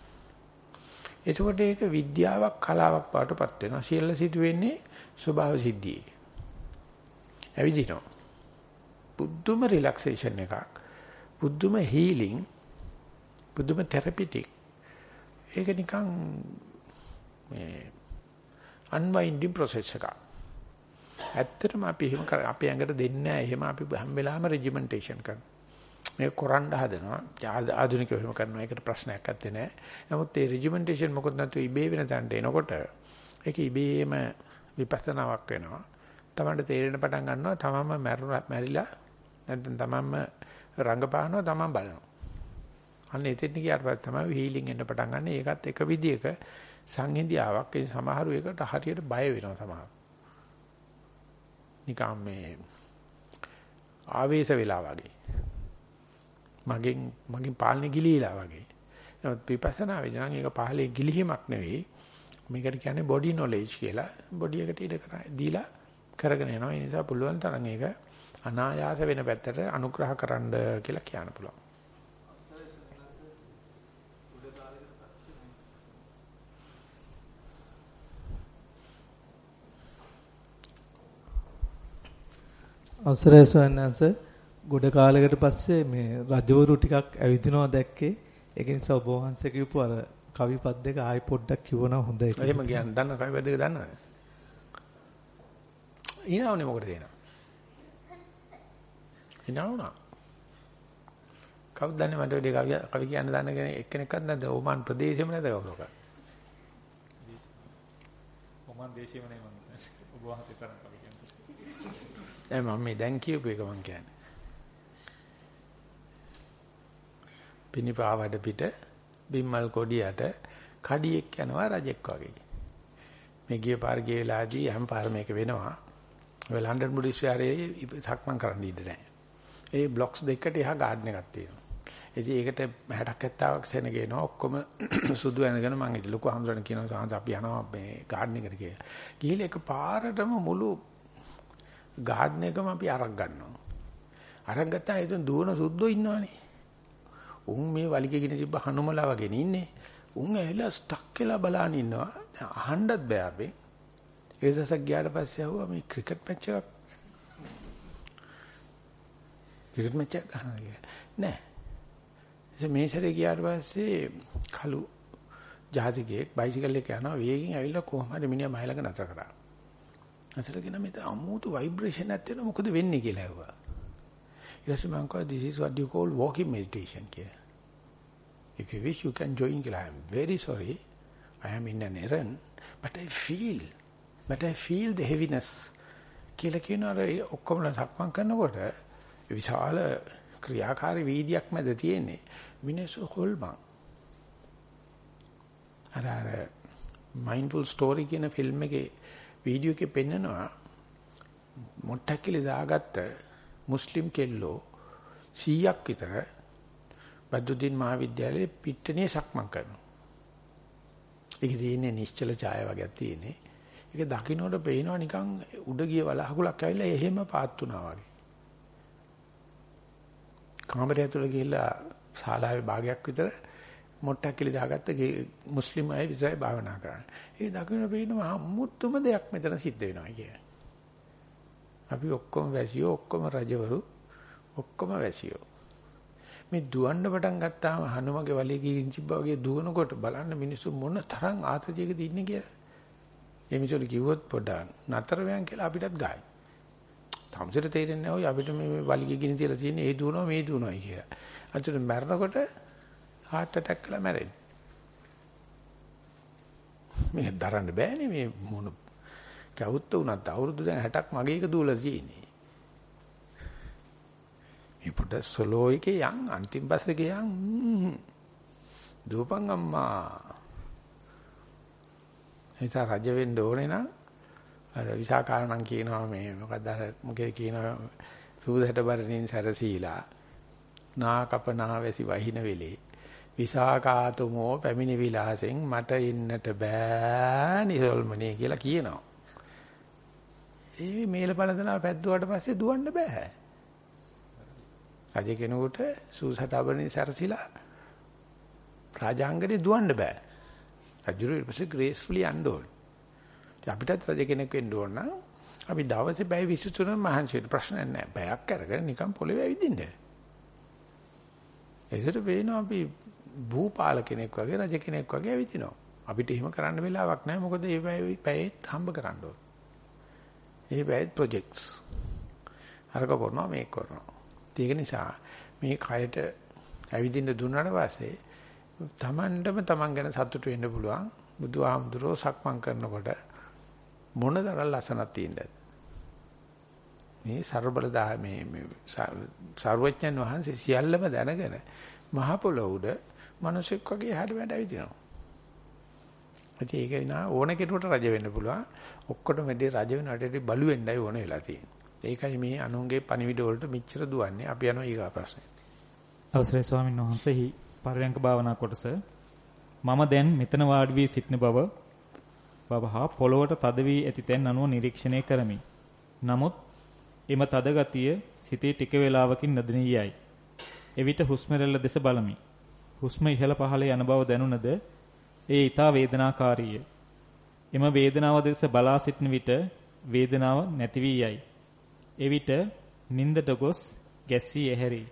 එතකොට ඒක විද්‍යාවක් කලාවක් වඩටපත් වෙනවා. සියල්ල සිදු වෙන්නේ ස්වභාව සිද්ධියේ. ඇවිදිනවා. බුද්ධම රිලැක්සේෂන් එකක්. බුද්ධම හීලිං. බුද්ධම තෙරපිටික්. ඒක නිකන් මේ අන්වයින්ඩින් ප්‍රොසෙස් එකක්. ඇත්තටම අපි එහෙම අපේ ඇඟට දෙන්නේ නැහැ. එහෙම අපි හැම වෙලාවෙම රෙජිමෙන්ටේෂන් කරනවා. මේක කරන්න හදනවා. ආධුනිකයෝ එහෙම කරනවා. ඒකට ප්‍රශ්නයක් නැත්තේ නෑ. නමුත් ඒ රෙජිමෙන්ටේෂන් මොකොත් නැතුව ඉබේ වෙන තැනට එනකොට ඒක ඉබේම විපස්සනාවක් වෙනවා. තමන්ට තේරෙන පටන් ගන්නවා තමන්ම මැරිලා නැත්නම් තමන්ම රංගපානවා තමන් බලනවා. අන්න එතෙන් ගියාට පස්සේ තමයි හීලින් එන්න පටන් ගන්න. ඒකත් එක විදියක සංහිඳියාවක්. ඒ සමහරු ඒකට හරියට බය වෙනවා සමහර. නිකම් මේ ආවේශ වෙලා වගේ. මගෙන් මගෙන් පාලනේ ගිලීලා වගේ. නමුත් විපස්සනා වේදනා ඒක පහලේ ගිලිහිමක් නෙවෙයි. මේකට කියන්නේ බොඩි නොලෙජ් කියලා. බොඩි එකට ඉඩ දීලා කරගෙන යනවා. ඒ නිසා පුළුවන් තරම් ඒක අනායාස වෙන පැත්තට අනුග්‍රහ කරන්න කියලා කියන්න පුළුවන්. අවසරයි සවන්නංශ ගොඩ කාලයකට පස්සේ මේ රජවරු ටිකක් ඇවිදිනවා දැක්කේ ඒක නිසා ඔබ වහන්සේ කියපු අර කවි පද දෙක ආයි පොඩ්ඩක් කිව්වනම් හොඳයි කියලා. එහෙම කියන්න දන්න කවි පද දෙක දන්නවද? ඊනවනේ මොකටද එනවා? ඊනවුණා. කවුද දන්නේ මට ඔය කවි කවි කියන්න දන්න කෙනෙක් එක්කෙනෙක්වත් නැද්ද? ඕමන් ප්‍රදේශෙම නැද කවුරක? ඕමන් දේශෙම නේ මම ඔබ වහන්සේ කරන කවි දැන් මම මේ දැන් කියපු එක මම කියන්නේ. පිනිපාවඩ පිට බිම්මල් කොඩියට කඩියෙක් යනවා රජෙක් වගේ. මේ ගිය පාර ගිය වෙලාවේදී හැම පාර මේක වෙනවා. ඔය ලන්ඩන් බුඩිස් විහාරයේ සක්මන් කරන්න ඉඩ නැහැ. ඒ බ්ලොක්ස් දෙකට එහා ගාඩන් එකක් තියෙනවා. ඉතින් ඒකට 60ක් 70ක් සෙන ගේනවා ඔක්කොම සුදු ඇඳගෙන මං ඉතින් ලොකු හම්දුරන කියනවා සාහස අපි යනවා මේ ගාඩන් එකට කියලා. ගිහිල්ලා එක පාරටම මුළු ගාඩන් එකම අපි අරක් ගන්නවා. අරක් ගත්තා එතන දුවන සුද්දෝ ඉන්නවනේ. උන් මේ වලිගේ ගින තිබ්බ හනුමලා වගේ ඉන්නේ. උන් ඇවිල්ලා ස්ටක් වෙලා බලන් ඉන්නවා. අහන්නත් බෑ අපි. ඒ දවසක් ගියාට පස්සේ ආවා මේ ක්‍රිකට් මැච් එකක්. ක්‍රිකට් මැච් එකක් ගන්නවා කියලා. නෑ. ඉතින් මේ සැරේ ගියාට පස්සේ කළු ජාතිකයෙක් බයිසිකල් එක යනවා වේගෙන් ඇවිල්ලා කොහොම හරි මිනිහා මහලක නතර කරා. අතලගෙන මෙත අමුතු ভাইබ්‍රේෂන් එකක් තියෙනවා මොකද වෙන්නේ කියලා ඇහුවා. ඊට පස්සේ මම කිව්වා this is what you call walking meditation කියලා. If you wish you can join කියලා. I am very sorry. I am in an errand but I feel but I feel the heaviness කියලා කියනවා ඔක්කොම සක්මන් කරනකොට විශාල ක්‍රියාකාරී වීදියක් මැද තියෙන්නේ මිනිස්සු හොල්මන් අර අර මයින්ඩ්ෆුල් ස්ටෝරි කියන ෆිල්ම් එකේ වීඩියෝ එකේ පෙන්නනවා මොට්ටක්කලි දාගත්ත මුස්ලිම් කෙල්ලෝ 100ක් විතර බද්දුදීන් මහාවිද්‍යාලයේ පිට්ටනිය සක්මන් කරනවා. ඒකේ තියෙන්නේ නිශ්චල ඡාය වගේක් තියෙන්නේ. ඒක දකින්නකොට පේනවා නිකන් උඩ ගිය වලහකුලක් ඇවිල්ලා එහෙම පාත් වුණා වගේ. කාමරය ඇතුළේ ගිහිල්ලා ශාලාවේ භාගයක් විතර මොට්ටක් කිලි දාගත්ත මුස්ලිම් අය විතරයි භාවනා කරන්නේ. ඒ දකින්න පේනවා අමුතුම දෙයක් මෙතන සිද්ධ වෙනවා කියන්නේ. අපි ඔක්කොම වැසියෝ ඔක්කොම රජවරු ඔක්කොම වැසියෝ. මේ දුවන්න පටන් ගත්තාම හනුමගේ වලිය ගිහින් තිබ්බා වගේ දුවනකොට බලන්න මිනිස්සු මොන තරම් ආතතියකද ඉන්නේ කියලා. ඒ මිනිස්සු කිව්වොත් පොඩ්ඩක් නතර වෙයන් කියලා අපිටත් ගායි. තමසෙට තේරෙන්නේ නැහැ අපිට මේ වලිය ගිහින් තියලා තියෙන්නේ ඒ දුවනවා මේ දුවනවායි කියලා. අන්තිමට මැරෙනකොට heart attack කරලා මැරෙන්නේ. මේ දරන්න බෑනේ මේ මොන කවුත්ත උනත් අවුරුදු දැන් 60ක් මගේ එක දුවලා තියෙන්නේ. මේ පොඩ සොලෝ එකේ යන් අන්තිම බස් එකේ යන් දූපන් අම්මා. ඒත රජ වෙන්න ඕනේ නම් අර විසාකාරණම් කියනවා මේ මොකක්ද අර මොකේ කියනවා සූදහැට බරණින් සැරසීලා නා කපනා වැසි වහින වෙලේ විසාකාතුමෝ පැමිණි විලාසෙන් මට ඉන්නට බෑ නිසල්මනේ කියලා කියනවා. ඒ මේල පළඳනවා පැද්දුවාට පස්සේ දුවන්න බෑ. රජ කෙනෙකුට සූසටබනේ සැරසිලා රාජාංගනේ දුවන්න බෑ. රජුරු ඊට පස්සේ ග්‍රේස්ෆුලි යන්න ඕනේ. අපිටත් රජ කෙනෙක් වෙන්න ඕන නම් අපි දවසේ පැය 23 මහන්සි වෙන්න ප්‍රශ්නයක් නැහැ. පැයක් අරගෙන නිකන් පොළවේ ඇවිදින්න. ඒකට වෙනවා අපි භූපාල කෙනෙක් වගේ රජ කෙනෙක් වගේ ඇවිදිනවා. අපිට එහෙම කරන්න වෙලාවක් නැහැ. මොකද මේ පැයෙත් හම්බ කරන්න ඕන. ඒ පැයෙත් ප්‍රොජෙක්ට්ස්. අරක කරනවා මේක කරනවා. ඒක නිසා මේ කයට ඇවිදින්න දුන්නාට පස්සේ Tamandම Taman ගැන සතුටු වෙන්න පුළුවන්. බුදුහාමුදුරෝ සක්මන් කරනකොට මොන තරම් ලස්සනක් තියෙනද? මේ ਸਰබලදා මේ මේ සර්වඥන් වහන්සේ සියල්ලම දැනගෙන මහ පොළොව උඩ මිනිසෙක් වගේ හැඩ වැඩ ඇවිදිනවා. ඉතින් ඒක නා ඕන කෙනෙකුට රජ වෙන්න පුළුවන්. ඔක්කොටම වැඩි රජ වෙනට බලු වෙන්නයි ඕන වෙලා තියෙන්නේ. ඒකයි මේ අනුන්ගේ පණිවිඩ වලට මෙච්චර දුවන්නේ. අපි යනවා ඊගා ප්‍රශ්නේ. අවසරයි ස්වාමීන් වහන්සේ පරයන්ක භාවනා කොටස මම දැන් මෙතන වාඩි වී සිටින බව බව හා පොළොවට තද වී ඇති තැන් අනුව නිරීක්ෂණය කරමි. නමුත් එම තද ගතිය සිතේ ටික වේලාවකින් නොදෙනී යයි. එවිට හුස්ම රැල්ල දෙස බලමි. හුස්ම ඉහළ පහළ යන බව දැනුණද ඒ ඊටා වේදනාකාරීය. එම වේදනාව දෙස බලා සිටින විට වේදනාව නැති වී යයි. එවිට නින්දට ගොස් ගැස්සී ඇහැරි.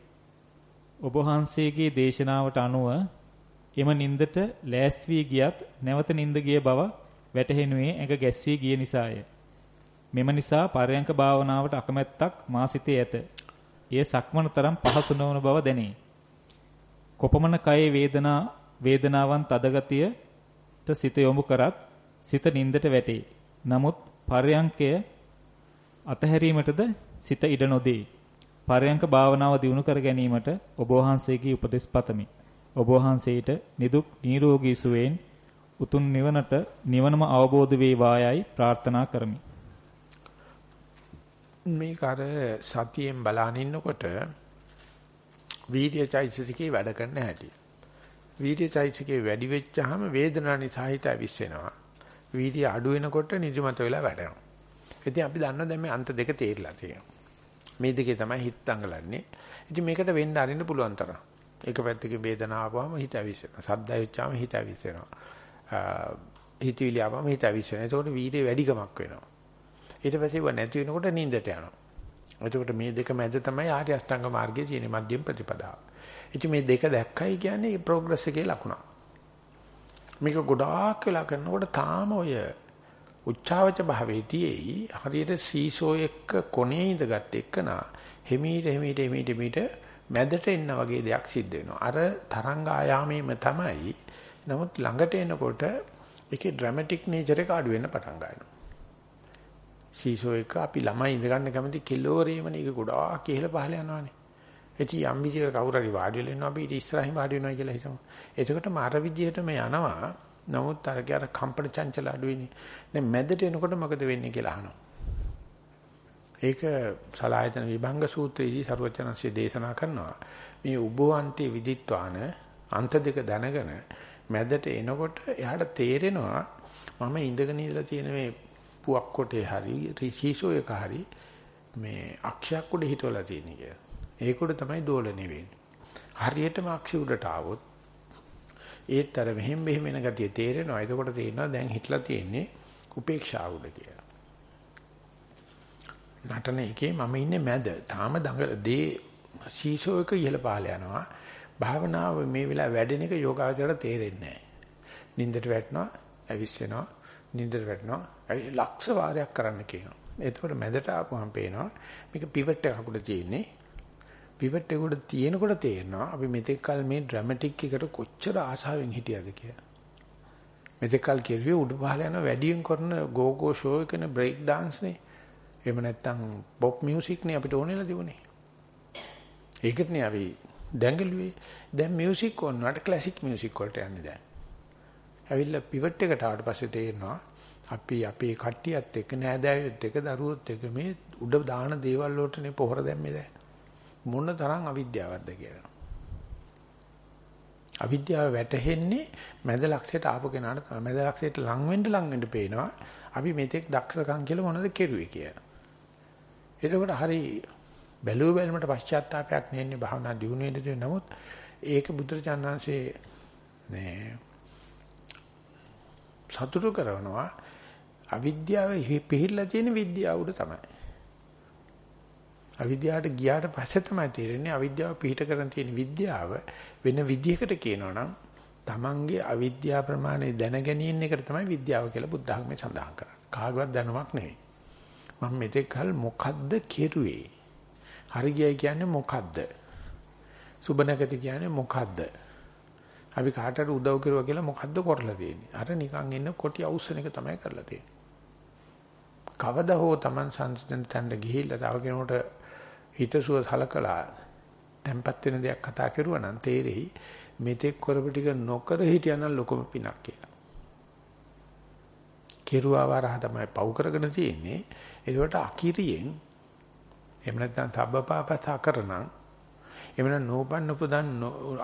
ඔබ වහන්සේගේ දේශනාවට අනුව එම නින්දට ලෑස් වී ගියත් නැවත නින්ද ගිය බව වැටහෙනුවේ ඇඟ ගැස්සී ගිය නිසාය. මෙම නිසා පරයන්ක භාවනාවට අකමැත්තක් මා සිතේ ඇත. එය සක්මන තරම් පහසු නොවන බව දැනේ. කොපමණ කයේ වේදනා වේදනාවන් තදගතියට සිත යොමු කරත් සිත නින්දට වැටේ. නමුත් පරයන්කය අතහැරීමටද සිත ඉඩ නොදේ. පරයන්ක භාවනාව දියුණු කර ගැනීමට ඔබ වහන්සේගේ උපදෙස් පතමි. ඔබ වහන්සේට නිදුක් නිරෝගී සුවයෙන් උතුම් නිවනට නිවනම අවබෝධ වේවායයි ප්‍රාර්ථනා කරමි. මේක අර සතියෙන් බලන ඉන්නකොට වීර්යචෛතසිකේ වැඩ කරන්න හැටි. වීර්යචෛතසිකේ වැඩි වෙච්චාම වේදනා නිසා හිත ඇවිස් වෙනවා. වීර්ය අඩු වෙනකොට නිදිමත වෙලා වැඩනවා. ඉතින් අපි දන්නවා දැන් මේ අන්ත දෙක තේරිලා තියෙනවා. මේ දෙකේ තමයි හිත දඟලන්නේ. ඉතින් මේකට වෙන්න අරින්න පුළුවන් තරම්. එක පැත්තකින් වේදනාව ආවම හිත ඇවිස් වෙනවා. සද්දය වෙච්චාම හිත ඇවිස් වෙනවා. හිතවිලි ආවම හිත ඇවිස් වෙනවා. ඒකට වීර්ය වැඩිකමක් වෙනවා. ඊට පස්සේ ව නැති වෙනකොට නිින්දට යනවා. එතකොට මේ දෙක මැද තමයි ආර්ය අෂ්ටාංග මාර්ගයේ තියෙන මධ්‍යම ප්‍රතිපදාව. ඉතින් මේ දෙක දැක්කයි කියන්නේ ප්‍රෝග්‍රස් එකේ ලකුණක්. මේක ගොඩාක් වෙලා කරනකොට තාම ඔය උච්චාවච භාවයේදී හරියට සීසෝ එක්ක කොනේ ඉඳගත් එක්කනා හිමීට හිමීට හිමීට හිමීට මැදට එන්න වගේ දෙයක් සිද්ධ වෙනවා. අර තරංග ආයාමයේම තමයි. නමුත් ළඟට එනකොට ඒකේ ඩ්‍රැමැටික් නේචර් එක අඩු වෙන්න පටන් ගන්නවා. සීසෝ එක අපි ළමයි ඉඳගන්න කැමති කිලෝරීමනේ ඒක ගොඩාක් ඉහළ පහළ යනවානේ. ඉතින් යම් විදියක කවුරු හරි වාඩි වෙලා ඉන්නවා අපි ඊට ඉස්සරහින් වාඩි වෙනවා කියලා හිතමු. එතකොට මාර විදියටම යනවා. නමුත් අර කිය අර කම්පන චංචල අඩු වෙන්නේ. දැන් මැදට එනකොට මොකද වෙන්නේ කියලා අහනවා. ඒක සලායතන විභංග සූත්‍රයේදී සරුවචනන්සේ දේශනා කරනවා. මේ උභවන්ති විදිත්වාන අන්ත දෙක දැනගෙන මැදට එනකොට එයාට තේරෙනවා මම ඉඳගෙන ඉඳලා තියෙන මේ පුවක් කොටේ හරි රිසීසෝ එක හරි මේ අක්ෂයක් උඩ හිටවලා තියෙන එක. ඒක උඩ තමයි දෝලණය වෙන්නේ. හරියටම අක්ෂය උඩට ආවොත් ඒත් අර මෙහෙම මෙහෙම වෙන ගතිය තේරෙනවා. එතකොට තේරෙනවා දැන් හිටලා තියෙන්නේ උපේක්ෂාව උඩ කියලා. නටන එකේ මම ඉන්නේ මැද. තාම දඟල දේ සීසෝ එක ඉහළ පහළ යනවා. භාවනාව මේ වෙලාව වැඩෙන එක යෝගාවචරයට තේරෙන්නේ නැහැ. නින්දට වැටෙනවා, ඇවිස් වෙනවා, නින්දට වැටෙනවා. ලක්ෂ වාරයක් කරන්න කියනවා. එතකොට මැදට ආපුවම පේනවා මේක පිවට් එකක් උඩ තියෙන්නේ. පිවට් එක උඩ තියෙනකොට තේරෙනවා අපි මෙතෙක් කල මේ ඩ්‍රැමැටික් එකට කොච්චර ආසාවෙන් හිටියද කියලා. මෙතෙක් කල කිව්වේ උඩ පහළ යන වැඩියෙන් කරන ගෝ ගෝ ෂෝ එකනේ බ්‍රේක් dance නේ. එහෙම නැත්නම් පොප් මියුසික් නේ අපිට ඕනෙලා තිබුණේ. ඒකට නේ අපි දැඟලුවේ. දැන් මියුසික් ඕනවට ක්ලාසික් මියුසික් වලට යන්නේ දැන්. ඇවිල්ලා පිවට් එකට ආවට පස්සේ තේරෙනවා අපි අපේ කට්ටියත් එක්ක නෑදෑයොත් එක්ක දරුවොත් එක්ක මේ උඩ දාන දේවල් වලටනේ පොහොර දැම්මේ දැන්. මොන තරම් අවිද්‍යාවක්ද කියලා. අවිද්‍යාව වැටහෙන්නේ මැද ලක්ෂයට ආපු කෙනාට තමයි. මැද ලක්ෂයට ලං වෙන්න ලං වෙන්න පේනවා. අපි මෙතෙක් දක්ෂකම් කියලා මොනවද කෙරුවේ කියලා. එතකොට හරි බැලුව බැලමට පශ්චාත්තාවයක් නෙන්නේ භාවනා දියුණු වෙන්නේ නමුත් ඒක බුදුරජාණන්සේ නේ සතුටු කරනවා අවිද්‍යාව පිහිල්ලා තියෙන විද්‍යාව උඩ තමයි. අවිද්‍යාවට ගියාට පස්සේ තමයි තේරෙන්නේ අවිද්‍යාව පිහිට කරන් තියෙන විද්‍යාව වෙන විදිහකට කියනවා නම් Tamange අවිද්‍යාව ප්‍රමාණය දැන ගැනීම එකට තමයි විද්‍යාව කියලා බුද්ධ ධර්මයේ සඳහන් කරන්නේ. කාගවත් දැනුමක් නෙවෙයි. මම මෙතෙක් කල මොකද්ද කෙරුවේ? හරි ගියයි කියන්නේ මොකද්ද? සුබනගති කියන්නේ මොකද්ද? අපි කාටට උදව් කරුවා කියලා මොකද්ද කරලා තියෙන්නේ? අර නිකන් ඉන්න කොටි අවුස්සන එක තමයි කරලා තියෙන්නේ. කවදා හෝ Taman සංසිඳන තැනට ගිහිල්ලා තව කෙනෙකුට හිතසුව සලකලා තැම්පත් වෙන දෙයක් කතා කරුවා නම් තේරෙයි මෙතෙක් කරපු ටික නොකර හිටියනම් ලොකම පිනක් කියලා. කෙරුවා වරහ තමයි පව් කරගෙන තියෙන්නේ. ඒකට අකිරියෙන් එහෙම නැත්නම් තබ්බපාපතා කරනනම් එහෙම නැත්නම් නෝපන්න පුදන්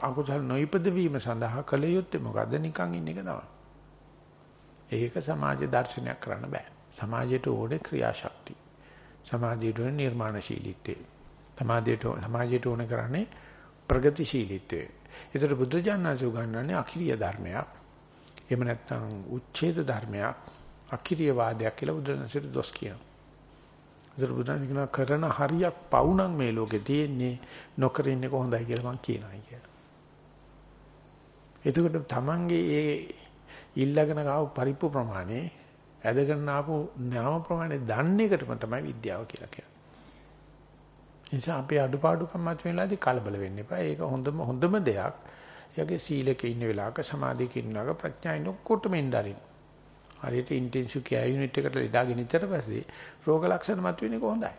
අකුසල නොයිපද වීම සඳහා කල යුත්තේ මොකද්ද නිකන් ඉන්න එක තමයි. ඒක සමාජ දර්ශනයක් කරන්න බෑ. සමාජයට ඕනේ ක්‍රියාශක්තිය. සමාජයට ඕනේ නිර්මාණශීලීත්වය. සමාජයට සමාජයට ඕනේ කරන්නේ ප්‍රගතිශීලීත්වය. ඒතර බුද්ධ ඥානසු ගන්නන්නේ අකිරිය ධර්මයක්. එහෙම නැත්නම් උච්ඡේද ධර්මයක්. අකිරිය වාදයක් කියලා බුදුරජාණන්සේට දොස් කියනවා. ඒතර බුදුරජාණන් කරන හරියක් පවුනම් මේ ලෝකේ තියෙන්නේ නොකර ඉන්නේ කොහොඳයි කියලා මම කියනවා කියලා. එතකොට තමන්ගේ ඒ ඉල්ලගෙන ගාව පරිප්පු ප්‍රමාණය ඇදගෙන ආපු නාම ප්‍රමාණය දන්න එකටම තමයි විද්‍යාව කියලා කියන්නේ. නිසා අපේ අඩුපාඩුකම් මත වෙලාදී කලබල වෙන්න එපා. ඒක හොඳම හොඳම දෙයක්. යගේ සීලක ඉන්න වෙලාවක සමාධියක ඉන්න වෙලාවක ප්‍රඥායින් ඔක්කොටම ඉඳරින්. හරියට ඉන්ටෙන්සිව් කෙයාර් යුනිට් එකට ලෙඩාගෙන ඉච්චට පස්සේ රෝග ලක්ෂණ මත වෙන්නේ කොහොඳයි.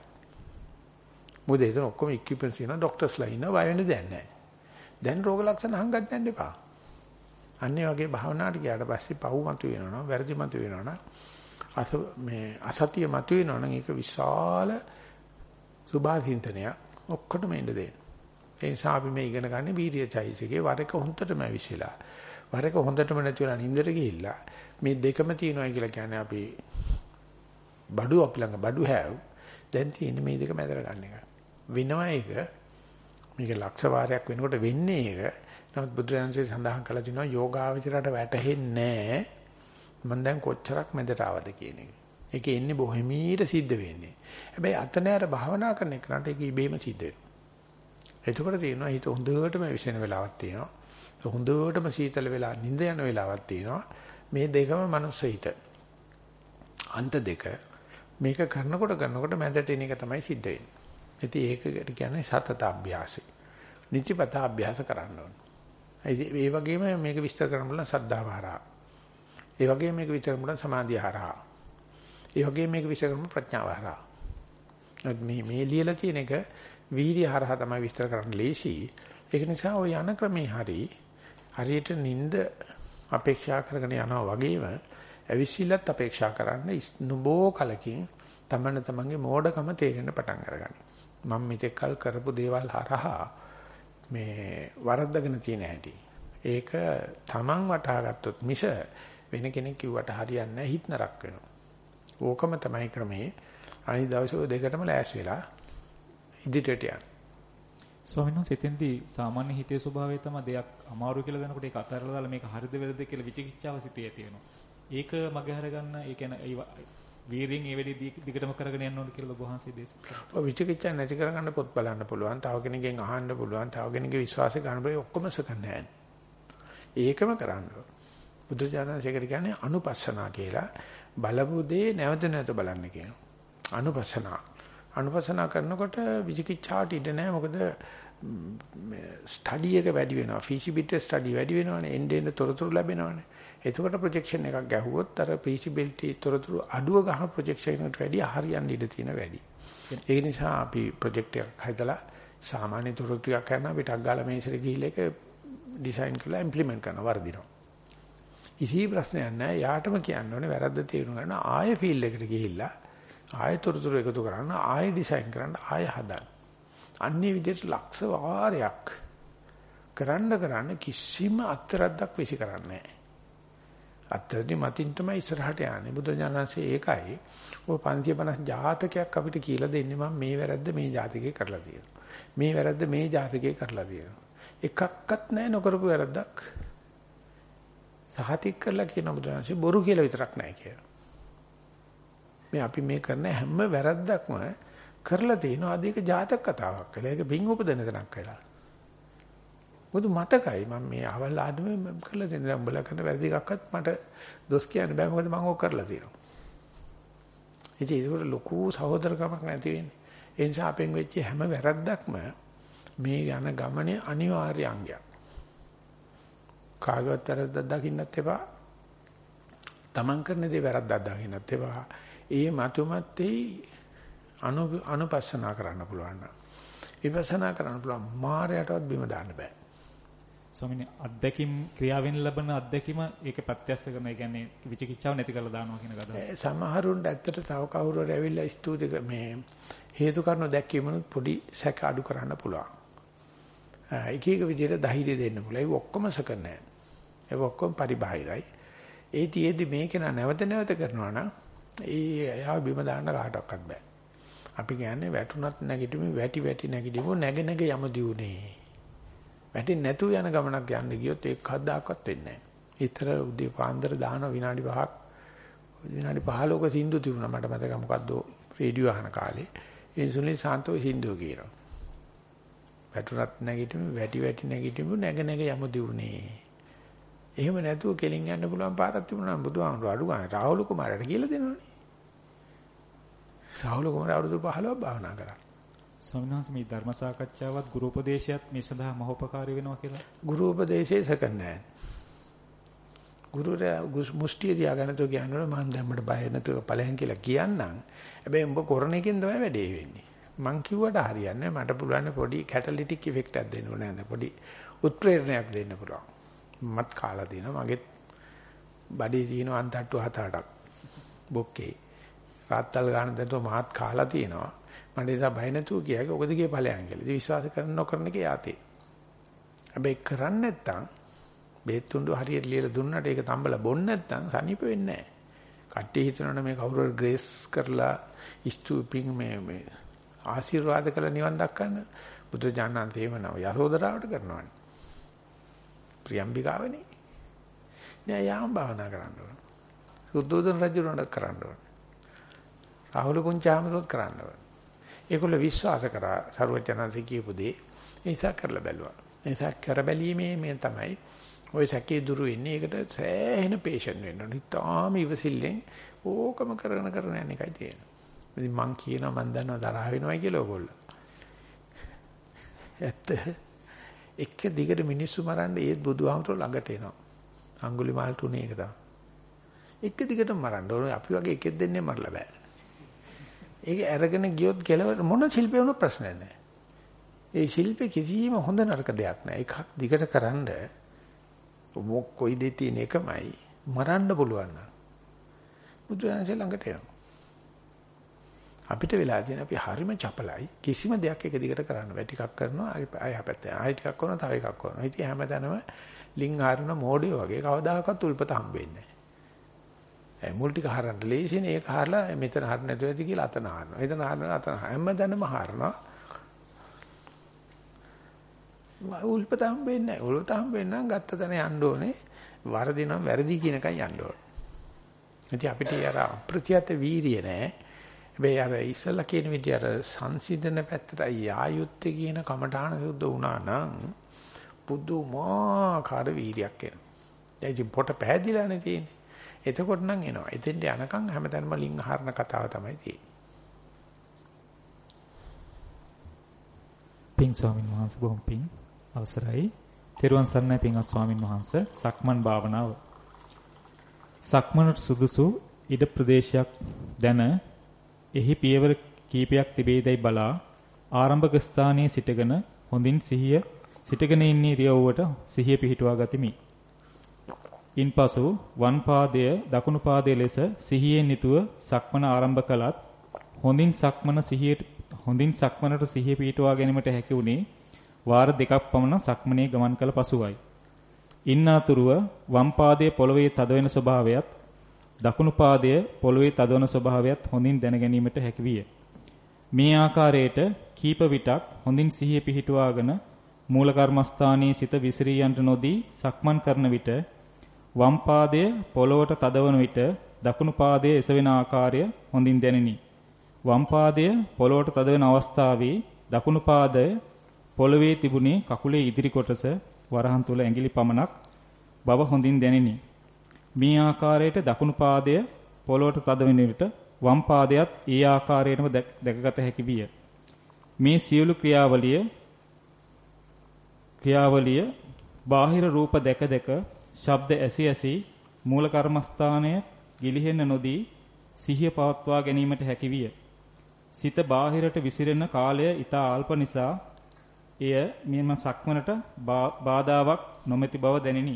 මොකද එතන ඔක්කොම ඉක්විප්මන්ට්ස් තියෙනවා ડોක්ටර්ස්ලා ඉන්නවා බය වෙන්න දෙයක් නැහැ. දැන් රෝග ලක්ෂණ හංගන්න යන්න එපා. අන්නේ වගේ භාවනාවට ගියාට පස්සේ පව් මතු වෙනවා වැරදි මතු වෙනවා අස මේ අසතිය මතු වෙනවා නම් ඒක විශාල සුභාසින්තනයක් ඔක්කොටම එන්න දෙන්න. ඒ නිසා අපි මේ ඉගෙන ගන්න වීර්ය චෛසිකේ වර එක හොඳටම විශ්ලා. වර එක හොඳටම නැති වෙලා නින්දට ගිහිල්ලා මේ දෙකම තියෙනවා කියලා කියන්නේ අපි බඩු අපි ළඟ බඩු හැව් දැන් තියෙන්නේ මේ දෙක මැදට ගන්න එක. වෙනවා ඒක මේක ලක්ෂ වාරයක් වෙනකොට වෙන්නේ ඒක. නමුත් බුදුරජාණන්සේ සඳහන් කළා තිනවා යෝගාවචරයට වැටහෙන්නේ නැහැ. මම දැන් කොච්චරක් මැදට ආවද කියන එක. ඒකේ ඉන්නේ බොහොමීට සිද්ධ වෙන්නේ. හැබැයි අතනෑර භාවනා කරන එකට ඒක ඉබේම සිද්ධ වෙනවා. එතකොට තියෙනවා හිත හොඳටම විශ්ෙන වෙලාවක් තියෙනවා. හොඳටම සීතල වෙලා නිින්ද යන වෙලාවක් තියෙනවා. මේ දෙකම මනුස්ස හිත. අන්ත දෙක මේක කරනකොට කරනකොට මැදට එන එක තමයි සිද්ධ වෙන්නේ. ඉතින් ඒකට කියන්නේ සතත අභ්‍යාසය. නිතිපත අභ්‍යාස කරන්න ඕනේ. ඒ වගේම මේක විස්තර කරන්න බුණා සද්ධාව හරහා. ඒ වගේම මේක විස්තර කරන්න බුණා සමාධිය හරහා. ඒ වගේම මේක විස්තර කරන්න ප්‍රඥාව හරහා. මේ මේ ලියලා තියෙන එක වීර්ය හරහා තමයි විස්තර කරන්න ලේසි. ඒක නිසා ඔය යන ක්‍රමේ හරි හරියට නිନ୍ଦ අපේක්ෂා කරගෙන යනවා වගේම ඇවිසිල්ලත් අපේක්ෂා කරන්න නුබෝ කලකින් තමන්න තමන්ගේ මෝඩකම තේරෙන්න පටන් අරගන්න. මම මෙතෙක් කල් කරපු දේවල් හරහා මේ වරද්දගෙන තියෙන හැටි. ඒක තමන් වටහා ගත්තොත් මිස වෙන කෙනෙක් කිව්වට හරියන්නේ නැහැ හිත නරක වෙනවා. ඕකම තමයි ක්‍රමේ. අනිත් දවසේ දෙකටම ලෑස් වෙලා ඉදිරියට යන්න. ස්වාමීන් වහන්සේ එතෙන්දී සාමාන්‍ය හිතේ ස්වභාවය තමයි දෙයක් අමාරු කියලා දෙනකොට ඒක අතහැරලා දාලා මේක හරිද වැරදිද කියලා විචිකිච්ඡාව සිටේ තියෙනවා. ඒක මගේ හරගන්න ඒ කියන්නේ වීරියෙන් ඒ වෙලේ දිගටම කරගෙන යන්න ඕන කියලා ඔබ වහන්සේ දේශනා කළා. විචිකිච්ඡා නැති කරගන්න පොත් බලන්න පුළුවන්. තව කෙනෙක්ගෙන් අහන්න පුළුවන්. තව කෙනෙක්ගේ විශ්වාසය ගන්න බෑ ඔක්කොම සකන් නැහැ. ඒකම කරන්න ඕන. බුදුජානකයකට කියන්නේ අනුපස්සනා කියලා. බලපු දේ නැවත නැවත බලන්න කියනවා. අනුපස්සනා. අනුපස්සනා කරනකොට විචිකිච්ඡාට ඉඩ නැහැ. මොකද ස්ටඩි එක වැඩි වෙනවා. feasibility study වැඩි වෙනවනේ. එන්න එන්න තොරතුරු ලැබෙනවනේ. එතකොට ප්‍රොජෙක්ෂන් එකක් ගැහුවොත් අර feasibility තොරතුරු අඩුව ගන්න ප්‍රොජෙක්ෂන් එකට වැඩි හරියන්න ඉඩ තියෙන වැඩි. ඒ නිසා අපි ප්‍රොජෙක්ට් එකක් හදලා සාමාන්‍ය තොරතුරු ටිකක් කරන අපිට අග්ගාල මේසෙට ගිහිල්ලා ඒක ඩිසයින් කරලා ඉම්ප්ලිමන්ට් කරනවා වර්ධිනවා. කිසි ප්‍රශ්නයක් නැහැ. යාටම කියන්න ඕනේ වැරද්ද තේරුම් ගන්න ආයෙ ෆීල්ඩ් එකට ගිහිල්ලා ආයෙ තොරතුරු එකතු කරන්න ආයෙ ඩිසයින් කරන්න ආයෙ හදන්න. අන්නේ විදිහට ලක්ෂ වාරයක් කරන්න කරන්න කිසිම අත්තරද්දක් වෙසි කරන්නේ නැහැ. අත්තරදි මතින් තමයි ඉස්සරහට යන්නේ. බුදු ඥානසේ ඒකයි. ඔය 550 ජාතකයක් අපිට කියලා දෙන්නේ මම මේ වැරද්ද මේ ජාතකේ කරලා තියෙනවා. මේ වැරද්ද මේ ජාතකේ කරලා තියෙනවා. එකක්වත් නැහැ නොකරපු වැරද්දක්. සහතික කරලා කියන බුදු ඥානසේ බොරු කියලා විතරක් නැහැ කියලා. මේ අපි මේ කරන හැම වැරද්දක්ම කරලා තිනවා අද ඒක ජාතක කතාවක් කියලා. ඒක බින් උපදින තැනක් වෙලා. මොකද මතකයි මම මේ අවල් ආඩමේ කරලා දෙන්න දැන් උඹලා කරන වැරදි එකක්වත් මට දොස් කියන්න බෑ මොකද මම ඕක කරලා තියෙනවා. ඉතින් ඒක ලොකු සහෝදරකමක් නැති වෙන්නේ. ඒ නිසා අපෙන් වෙච්ච හැම වැරද්දක්ම මේ යන ගමනේ අනිවාර්ය අංගයක්. කාගවත් වැරද්දක් දකින්නත් එපා. Taman කරන දේ වැරද්දක් දකින්නත් එපා. ඒ මතුමත් අනු අනුපස්සනා කරන්න පුළුවන්. විපස්සනා කරන්න පුළුවන් මායයටවත් බිම දාන්න බෑ. ස්වාමීනි අත්දැකීම් ක්‍රියාවෙන් ලැබෙන අත්දැකීම ඒක ප්‍රත්‍යක්ෂ කරන ඒ කියන්නේ විචිකිච්ඡාව නැති කරලා දානවා කියන කතාව. සමහරුන්ට ඇත්තට තව කවුරු හරි ඇවිල්ලා ස්තුති මේ හේතු කාරණා දැක්වීමනොත් පොඩි සැක අඩු කරන්න පුළුවන්. එක එක විදිහට ධෛර්යය දෙන්න පුළුවන්. ඒක ඔක්කොම සක නැහැ. ඒක ඔක්කොම පරිබාහිරයි. ඒ තියේදි මේක නැවත නැවත කරනවා නම් ඒ එයා බිම දාන්න කාටවත් බෑ. අපි කියන්නේ වැටුණත් නැගිටිමු වැටි වැටි නැගිටිමු නැග නැග යම දියුනේ. වැටෙන්නේ නැතුව යන ගමනක් යන්න ගියොත් ඒක කවදාකවත් වෙන්නේ නැහැ. ඊතර උදේ පාන්දර දාන විනාඩි 5ක් විනාඩි 15ක සින්දු තිබුණා මට මතක මොකද්ද රේඩියෝ අහන කාලේ. ඒ සුනිල් සාන්තෝ සින්දුව කියනවා. වැටුණත් නැගිටිමු වැටි වැටි නැගිටිමු නැග නැග යම දියුනේ. එහෙම නැතුව කෙලින් යන්න පුළුවන් පාරක් තිබුණා නම් බුදුහාමුදුරුවෝ අඩු ගන්න රාහුල කුමාරට කියලා දෙනවනේ. රාහුල කුමාර අවුරුදු 15ක් භාවනා කරා. ස්වාමීන් වහන්සේ මේ ධර්ම සාකච්ඡාවත් ගුරු උපදේශයත් මේ සඳහා මහෝපකාරී වෙනවා කියලා. ගුරු උපදේශයේ සකන්නේ ගුරුරයා මුස්ටිය තියාගෙන තෝ කියනවා මම දැම්මට බය නැතුව ඵලයන් කියලා කියන්නම්. හැබැයි උඹ කරන එකෙන් තමයි වැඩේ වෙන්නේ. මං කිව්වට හරියන්නේ මට පුළුවන් පොඩි කැටලිටික් ඉෆෙක්ට් එකක් දෙන්න ඕනේ පොඩි උත්ප්‍රේරණයක් දෙන්න පුළුවන්. මත් කාලා දිනවා මගෙත් බඩේ තියෙන අන්තට්ටු හත අටක් බොක්කේ රාත්තල් ගන්න දෙතෝ මාත් කාලා තියෙනවා මට ඒක බය නැතුව කියයි ඔක දිගේ ඵලයන් කියලා. ඉතින් විශ්වාස කරන නොකරන එක යාතේ. හැබැයි කරන්නේ නැත්තම් බේත් තුඬු හරියට ලියලා දුන්නට ඒක තම්බලා බොන්න නැත්තම් සනීප වෙන්නේ නැහැ. කට්ටිය හිතනවනේ මේ කවුරු හරි ග්‍රේස් කරලා ස්තුපින් මේ මේ ආශිර්වාද කළ නිවන් දක්කන්න බුදු ජානන්ත එහෙම නව යසෝදරාවට කරනවනේ. ප්‍රියම්බිකාවනේ. නෑ යාම භාවනා කරන්න ඕන. සුද්ධෝදන රජුණට කරන්න ඕන. රාහුල පුංචාමරොත් කරන්න ඕන. ඒගොල්ල විශ්වාස කරා සරුවචනන්සේ කියපු දේ. ඒ නිසා කරලා බැලුවා. ඒ නිසා කර බැලීමේ මේ තමයි ওই සැකේ දුරු වෙන්නේ. ඒකට සෑහෙන පේෂන් වෙන්න ඕනේ. තාම ඉවසිල්ලෙන් ඕකම කරගෙන කරගෙන යන එකයි තියෙන්නේ. ඉතින් මං කියනවා මං දන්නවා තරහ වෙනවයි කියලා ඕගොල්ලෝ. ඇත්ත එක දිගට මිනිස්සු මරන්න ඒත් බුදුහාමතුරු ළඟට එනවා. අඟුලිමාල් තුනේ එක තමයි. එක දිගට මරන්න ඕනේ අපි වගේ එකෙක් දෙන්නේ මරලා බෑ. ඒක අරගෙන ගියොත් කෙලවර මොන ශිල්පේ වුණත් ප්‍රශ්නයක් නැහැ. ඒ ශිල්පේ කිසිම හොඳ නරක දෙයක් නැහැ. එකක් දිගට කරන්ඩ මොක් කොයි දෙය තියෙන එකමයි මරන්න පුළුවන් නම් බුදුරජාණන් ළඟට එනවා. අපිට වෙලා තියෙන අපි හරිම චපලයි. කිසිම දෙයක් එක දිගට කරන්න බෑ. ටිකක් කරනවා ආයෙ හැපැත්තේ ආයෙ ටිකක් කරනවා තව එකක් කරනවා. ඉතින් හැමතැනම ලිං හරන මෝඩිය වගේ කවදාකවත් උල්පත හම්බෙන්නේ නැහැ මුල් ටික හරන්න ලේසිනේ. ඒක හරලා මෙතන හර නැතුව ඇති කියලා අතන හරනවා. එතන හරනවා අතන හැමදැනම හරනවා. උල්පත හම්බෙන්නේ නැහැ උල්පත හම්බෙන්න නම් ගත්ත තැන යන්න ඕනේ. වරදිනම් වැරදි කියන එකයි යන්න ඕනේ. ඉතින් අපිට අර අප්‍රත්‍යත වීරිය නැහැ හැබැයි අර ඉස්සලා කියන විදිහට සංසිඳන පැත්තට යායුත්තේ කියන කමඨාන සුද්ධ වුණා නම් පුදුමාකාර වීරියක් එනවා. දැන් ඉතින් පොට පැහැදිලානේ තියෙන්නේ. එතකොට නම් එනවා. එතෙන්ට යනකම් හැමතැනම ලිංග හරන කතාව තමයි තියෙන්නේ. පින් ස්වාමින් වහන්සේ බොහොම පින් අවසරයි. තෙරුවන් සරණයි පින්වත් ස්වාමින් වහන්සේ සක්මන් භාවනාව. සක්මනට සුදුසු ඉඩ ප්‍රදේශයක් දැන එහි පියවර කීපයක් තිබේදයි බලා ආරම්භක ස්ථානයේ සිටගෙන හොඳින් සිහිය සිටගෙන ඉන්න ඉරියව්වට සිහිය පිහිටුවා ගතිමි. ඉන්පසු වම් පාදය දකුණු පාදයේ ලෙස සිහියෙන් යුතුව සක්මන ආරම්භ කළත් හොඳින් සක්මන සිහියට හොඳින් සක්මනට සිහිය පිහිටුවා ගැනීමට හැකි වුණේ වාර දෙකක් පමණ සක්මනේ ගමන් කළ පසුවයි. ඉන්නතුරුව වම් පාදයේ පොළවේ තද වෙන ස්වභාවයත් දකුණු පාදය පොළවේ තදවන ස්වභාවයත් හොඳින් දැන ගැනීමට හැකි විය. මේ ආකාරයට කීප විටක් හොඳින් සිහිය පිහිටුවාගෙන මූල කර්මස්ථානයේ සිත විසිරී යන්ට නොදී සක්මන් කරන විට වම් පාදය පොළවට තදවන විට දකුණු පාදයේ එසවෙන ආකාරය හොඳින් දැනිනි. වම් පාදය පොළවට තදවන අවස්ථාවේ දකුණු පාදය පොළවේ තිබුණේ කකුලේ ඉදිරි කොටස වරහන් තුල ඇඟිලි පමණක් බව හොඳින් දැනිනි. මේ ආකාරයට දකුණු පාදය පොළොවට තද වෙන විට වම් පාදයට ඒ ආකාරයටම දැකගත හැකි විය. මේ සියලු ක්‍රියාවලිය ක්‍රියාවලිය බාහිර රූප දැක දැක ශබ්ද ඇසි ඇසි මූල කර්මස්ථානය ගිලිහෙන්න නොදී සිහිය පවත්වා ගැනීමට හැකි විය. සිත බාහිරට විසිරෙන කාලය ඊට අල්ප නිසා එය මෙම සක්මනට බාධාවක් නොමැති බව දැනිනි.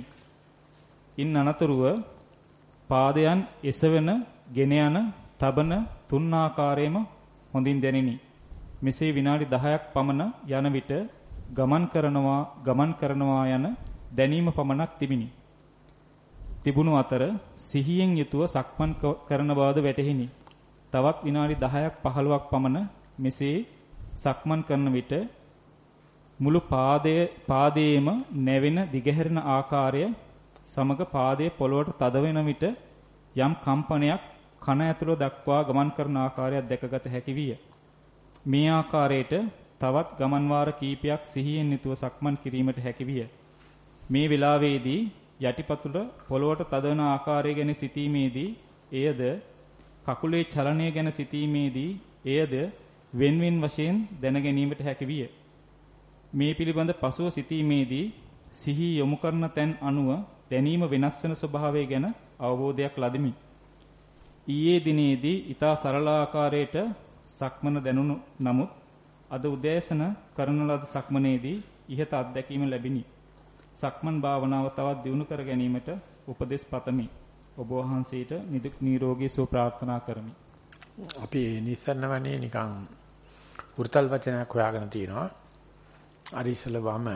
ඉන් අනතුරුව පාදයන් එසවෙන, ගෙන යන, තබන තුන් ආකාරයෙන්ම හොඳින් දැනිනි. මෙසේ විනාඩි 10ක් පමණ යන විට ගමන් කරනවා ගමන් කරනවා යන දැනීම පමණක් තිබිනි. තිබුණු අතර සිහියෙන් යුතුව සක්මන් කරන බවද වැටහිනි. තවත් විනාඩි 10ක් 15ක් පමණ මෙසේ සක්මන් කරන විට මුළු පාදයේ පාදයේම නැවෙන දිගහැරෙන ආකාරය සමග පාදයේ පොළොවට තද වෙන විට යම් කම්පනයක් කන ඇතුළ දක්වා ගමන් කරන ආකාරයක් දැකගත හැකි විය. මේ ආකාරයට තවත් ගමන් වාර කීපයක් සිහියෙන් යුතුව සක්මන් කිරීමට හැකි විය. මේ වෙලාවේදී යටිපතුල පොළොවට තදවන ආකාරය ගැන සිතීමේදී එයද කකුලේ චලනය ගැන සිතීමේදී එයද වෙන්වෙන් වශයෙන් දැන ගැනීමට හැකි විය. මේ පිළිබඳ පසුව සිතීමේදී සිහි යොමු කරන තැන් අනුව දැනීම වෙනස් වෙන ස්වභාවය ගැන අවබෝධයක් ලදිමි. ඊයේ දිනේදී ඊතා සරල ආකාරයට සක්මන දැනුණු නමුත් අද උදෑසන කරන ලද සක්මනේදී ඉහත අත්දැකීම ලැබිනි. සක්මන් භාවනාව තවත් දියුණු කර ගැනීමට උපදෙස් පතමි. ඔබ වහන්සේට නිදුක් නිරෝගී සුව ප්‍රාර්ථනා කරමි. අපි නිසන්නවනේ නිකන් වෘතල් වචනයක් හොයාගෙන තිනවා. අර ඉස්සල වම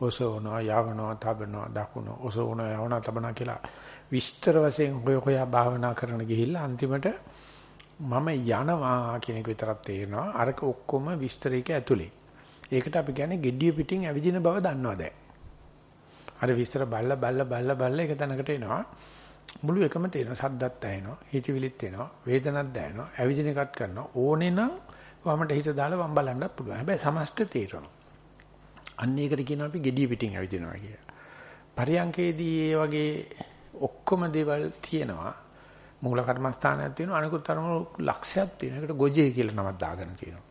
ඔසවනවා යවනවා තබනවා දකුණු ඔසවනවා යවනවා තබනවා කියලා විස්තර වශයෙන් හොය හොයා භාවනා කරන ගිහිල්ලා අන්තිමට මම යනවා කියන එක විතරක් තේරෙනවා. අරක ඔක්කොම විස්තරයක ඇතුලේ. ඒකට අපි කියන්නේ gediya පිටින් ඇවිදින බව දන්නවා දැන්. අර විස්තර බල්ල බල්ල බල්ල බල්ල එක තැනකට එනවා. මුළු එකම තේරෙනවා. සද්දත් ඇහෙනවා හිතවිලිත් එනවා වේදනත් දැනෙනවා ඇවිදින එකත් කරනවා. ඕනේ නම් වමට හිත දාලා වම් බලන්නත් පුළුවන්. හැබැයි සමස්ත තේරෙනවා. අන්න ඒකට කියනවා අපි gediya පිටින් ඇවිදිනවා කියලා. පරියංකේදී ඒ වගේ ඔක්කොම දේවල් තියෙනවා. මූල කර්මස්ථානයක් තියෙනවා අනිකුත් තරම ලක්ෂයක් තියෙනවා. ඒකට ගොජේ කියලා නමක් දාගෙන තියෙනවා.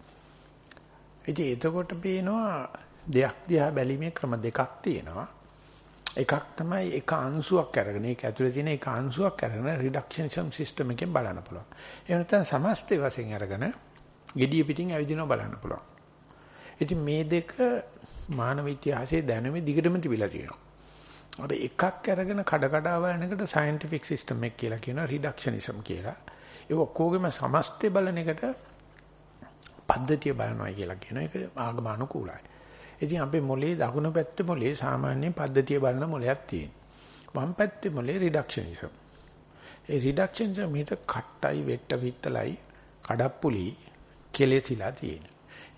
ඉතින් එතකොට පේනවා දෙයක් දිහා බැලීමේ ක්‍රම දෙකක් තියෙනවා. එකක් තමයි එක අංශුවක් අරගෙන ඒක ඇතුලේ තියෙන එක අංශුවක් අරගෙන රිඩක්ෂනිසම් සිස්ටම් එකෙන් බලන්න පුළුවන්. එහෙම නැත්නම් සමස්ත වශයෙන් අරගෙන gediya පිටින් ඇවිදිනවා බලන්න පුළුවන්. ඉතින් මේ දෙක මානව ඉතිහාසයේ දැනුමේ දිගටම තිබිලා තියෙනවා. අර එකක් අරගෙන කඩ කඩ බලන එකට සයන්ටිෆික් සිස්ටම් එක කියලා කියනවා රිඩක්ෂනිසම් කියලා. ඒ ඔක්කොගෙම සමස්තය බලන එකට පද්ධතිය බලනවා කියලා කියනවා. ඒක ආගම අනුකූලයි. ඉතින් අපේ මොලේ දකුණු පැත්තේ මොලේ සාමාන්‍ය පද්ධතිය බලන මොලයක් තියෙනවා. වම් පැත්තේ මොලේ රිඩක්ෂනිසම්. ඒ රිඩක්ෂනිසම් හිත කට්ටයි වෙට්ට විත්තලයි කඩප්පුලි කෙලෙසිලා තියෙන.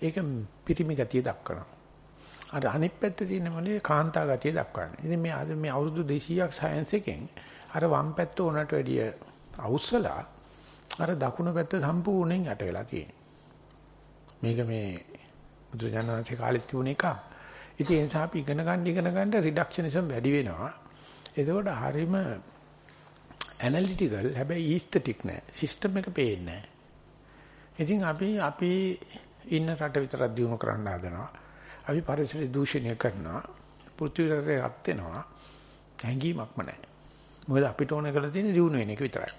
ඒක පිරිමි ගතිය දක්වනවා. අර අනිත් පැත්තේ තියෙන මොලේ කාන්තා ගතිය දක්වන්නේ. ඉතින් මේ අද මේ අවුරුදු 200ක් සයන්ස් එකෙන් අර වම් පැත්ත උනට වැඩිය අවුස්සලා අර දකුණු පැත්ත සම්පූර්ණයෙන් යට වෙලා තියෙනවා. මේක මේ බුදුජානනාංශේ කාලෙත් තිබුණ එක. ඉතින් ඒ නිසා අපි ඉගෙන ගන්න ඉගෙන ගන්න රිඩක්ෂනිසම් වැඩි වෙනවා. එතකොට හරීම ඇනලිටිකල් හැබැයි ඊස්තටික් නෑ. සිස්ටම් එක පේන්නේ නෑ. ඉතින් අපි අපි ඉන්න රට විතරක් දිනු කරන්න හදනවා. අපි පරිසර දූෂණය කරනවා. පෘථිවියට රත් වෙනවා. හැඟීමක්ම නැහැ. මොකද අපිට ඕන කරලා තියෙන්නේ දිනු වෙන එක විතරයි.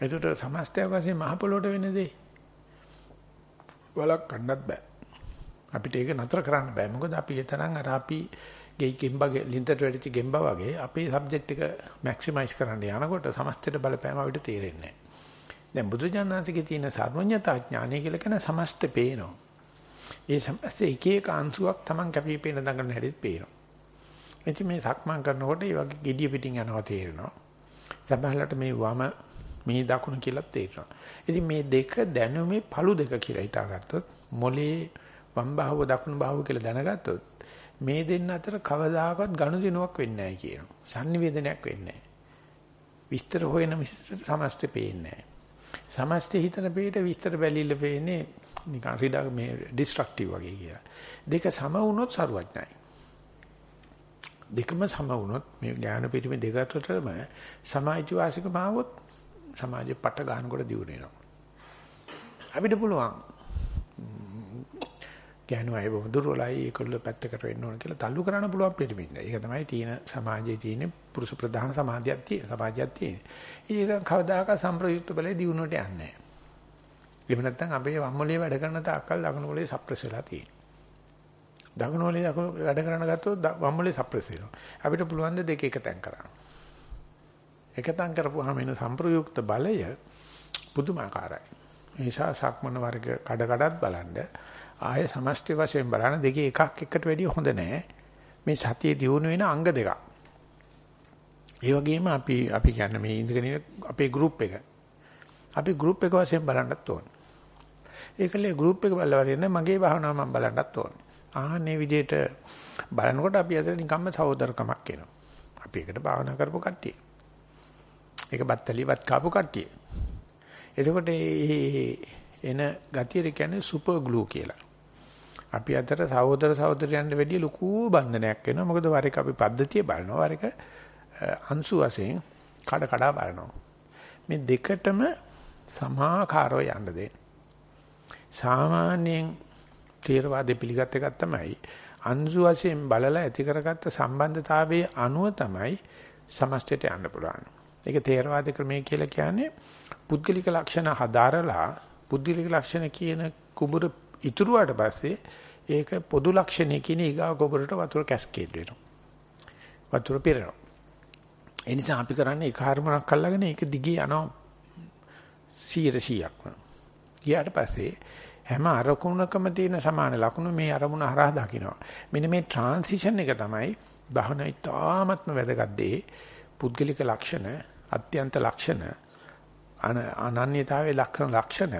ඒකට සමස්තයක් වශයෙන් මහ පොළොවට වෙන දේ වලක් කන්නත් බෑ. අපිට ඒක නතර කරන්න බෑ. මොකද අපි ඒ තරම් අර අපි ගේ ගෙම්බගේ ලින්තට වැඩිච්ච ගෙම්බා වගේ අපේ සබ්ජෙක්ට් එක මැක්සිමයිස් කරන්න යනකොට සමස්තයට බලපෑම අපිට තේරෙන්නේ නැහැ. දැන් බුදුජානනාථගේ තියෙන සර්වඥතා ඥානය කියලා කියන සමස්ත පේනවා. ඒ සමස්ත එක එක අංශුවක් Taman කැපී පෙනෙන දඟන හැටිත් පේනවා. එතින් මේ සක්මන් කරනකොට මේ වගේ gediya පිටින් යනවා තේරෙනවා. සමහරවිට මේ වම මේ දකුණ කියලා තේරෙනවා. ඉතින් මේ දෙක දැනුමේ පළු දෙක කියලා හිතාගත්තොත් මොලේ වම් බාහුව දකුණු බාහුව කියලා දැනගත්තොත් මේ දෙන්න අතර කවදාකවත් ගනුදෙනුවක් වෙන්නේ නැහැ කියනවා. sannivedanayak වෙන්නේ නැහැ. විස්තර හොයන විස්තර සමස්තේ පේන්නේ නැහැ. සමස්තේ හිතන පිට විස්තර බැලිල්ල පේන්නේ නිකන් රිඩක් මේ ඩිස්ට්‍රක්ටිව් වගේ කියලා. දෙක සම වුණොත් සරුවඥයි. දෙකම සම වුණොත් මේ ඥාන පිටිමේ දෙක අතරම සමාජ වාසිකම ආවොත් සමාජෙ පට ගන්නකොට දියුණු වෙනවා. අපිට පුළුවන් ගැහණු අය බොහොම දුර්වලයි ඒකවල පැත්තකට වෙන්න ඕන කියලා තල්ලු කරන්න පුළුවන් පිළිමින්න. ඒක තමයි තියෙන සමාජයේ තියෙන පුරුෂ ප්‍රධාන සමාජයක් තියෙන සමාජයක් තියෙන. ඒක කවදාක සම්ප්‍රයුක්ත බලේ දියුණුවට යන්නේ නැහැ. එහෙම නැත්නම් අපේ වම්මලේ වැඩ කරන තාක්කල් දකුණු මොලේ සප්‍රෙස් වෙලා තියෙනවා. දකුණු වලේ දකුණු වැඩ කරන ගත්තොත් වම් වලේ සප්‍රෙස් වෙනවා. අපිට පුළුවන් ද දෙක එක තැන් කරන්න. එක තැන් කරපුවාම එන සම්ප්‍රයුක්ත බලය පුදුමාකාරයි. ඒ නිසා සක්මන වර්ග කඩ කඩත් බලන්න ආය සමස්ත වශයෙන් බලන දෙකේ එකක් එකට වැඩිය හොඳ නෑ. මේ සතිය දියුණු වෙන අංග දෙකක්. ඒ වගේම අපි අපි කියන්නේ මේ ඉඳගෙන අපේ ගෲප් එක. අපි ගෲප් එක වශයෙන් බලන්නත් ඕනේ. ඒකලේ ගෲප් එක බලවරින්න මගේ භාවනාව මම බලන්නත් ඕනේ. ආහනේ විදිහට බලනකොට අපි අතර නිකම්ම සහෝදරකමක් එනවා. අපි එකට භාවනා කරපු කට්ටිය. ඒක බත්තලිවත් කාපු කට්ටිය. එතකොට මේ එන ගතිය කියන්නේ සුපර් ග්ලූ කියලා. අපි අතර සහෝදර සහෝදරයන්ට වැඩිය ලොකු බන්ධනයක් වෙනවා. මොකද වර එක අපි පද්ධතිය බලනවා. වර එක අංශු වශයෙන් කඩ කඩ බලනවා. මේ දෙකටම සමාකාරව යන්න දෙන්න. සාමාන්‍යයෙන් තේරවාදේ පිළිගත් එකක් තමයි අංශු වශයෙන් බලලා ඇති කරගත්ත සම්බන්ධතාවයේ අනුව තමයි සමස්තයට යන්න පුළුවන්. ඒක තේරවාද ක්‍රමය කියලා කියන්නේ පුද්ගලික ලක්ෂණ හදාරලා පුද්ගලික ලක්ෂණ කියන කුඹුර ඉතුරුවාට පස්සේ ඒක පොදු ලක්ෂණය කියන ඊගා කුඹුරට වතුර කැස්කේඩ් වෙනවා. වතුර පිරෙනවා. ඒ නිසා අපි කරන්නේ එක හරමනක් අල්ලගෙන ඒක දිගේ යනවා 100%ක්ම. ගියාට පස්සේ හැම අරමුණකම තියෙන සමාන ලක්ෂණ මේ අරමුණ හරහා දකින්නවා. මෙන්න මේ ට්‍රාන්සිෂන් එක තමයි බහන ඉතාමත්ම වැදගත් දේ. පුද්ගලික ලක්ෂණ, අත්‍යන්ත ලක්ෂණ, අනන්‍යතාවයේ ලක්ෂණ ලක්ෂණ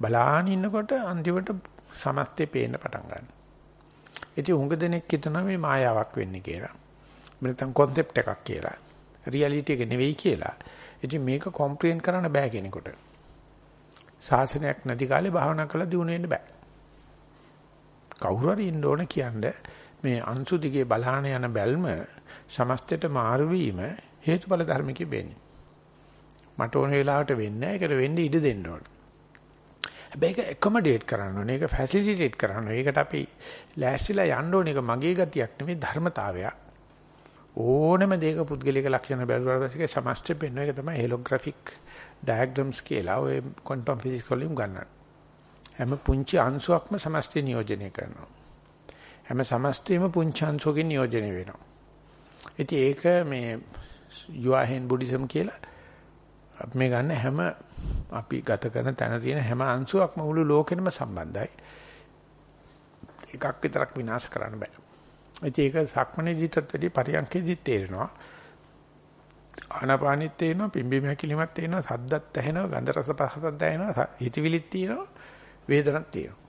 බලාන ඉන්නකොට අන්තිමට සමස්තේ පේන්න පටන් ගන්නවා. ඉතින් උඟ දෙනෙක් හිතනවා මේ මායාවක් වෙන්නේ කියලා. නැත්නම් concept එකක් කියලා. reality එක නෙවෙයි කියලා. ඉතින් මේක comprehend කරන්න බෑ කෙනෙකුට. ශාසනයක් නැති කාලේ භාවනා කළා දිනු වෙන්න බෑ. කවුරු හරි ඉන්න ඕන කියන්නේ මේ අංශු දිගේ බලහන යන බැල්ම සමස්තයට මාරු වීම හේතුඵල ධර්මකෙ වෙන්නේ. මට ඕන වෙලාවට වෙන්නේ නැහැ. ඒකට වෙන්න ඉඩ දෙන්න ඕන. හැබැයි ඒක ඇකොමඩේට් කරන්න ඕනේ. ඒක ෆැසිලිටේට් කරන්න ඕනේ. ඒකට අපි ලෑස්තිලා යන්න ඕනේ. ඒක මගේ ගතියක් නෙමෙයි ධර්මතාවයක්. ඕනෙම දෙයක පුද්ගලික ලක්ෂණ බැලුවාට පස්සේ සමස්තය පෙන්වන එක තමයි හෙලෝග්‍රැෆික් ඩයග්‍රෑම්ස් කියලා ඔය ක්වොන්ටම් ෆිසික්ස් වලින් ගන්නවා. හැම පුංචි අංශුවක්ම සමස්තය නියෝජනය කරනවා. හැම සමස්තයම පුංචි අංශුවකින් නියෝජනය වෙනවා. ඉතින් ඒක මේ යුආහෙන් බුද්දිසම් කියලා අපි මේ ගන්න හැම අපි ගත කරන තැන තියෙන හැම අංශුවක්ම මුළු ලෝකෙනම සම්බන්ධයි. එකක් විතරක් විනාශ කරන්න බෑ. ඒක සක්මණේදීටත් වැඩි පරියන්කේදීත් තේරෙනවා. ආනාපානෙත් තේරෙනවා, පිම්බීම හැකිලිමත් තේරෙනවා, සද්දත් ඇහෙනවා, ගන්ධ රස පහසත් දැනෙනවා, හිතවිලිත් තියෙනවා, වේදනත් තියෙනවා.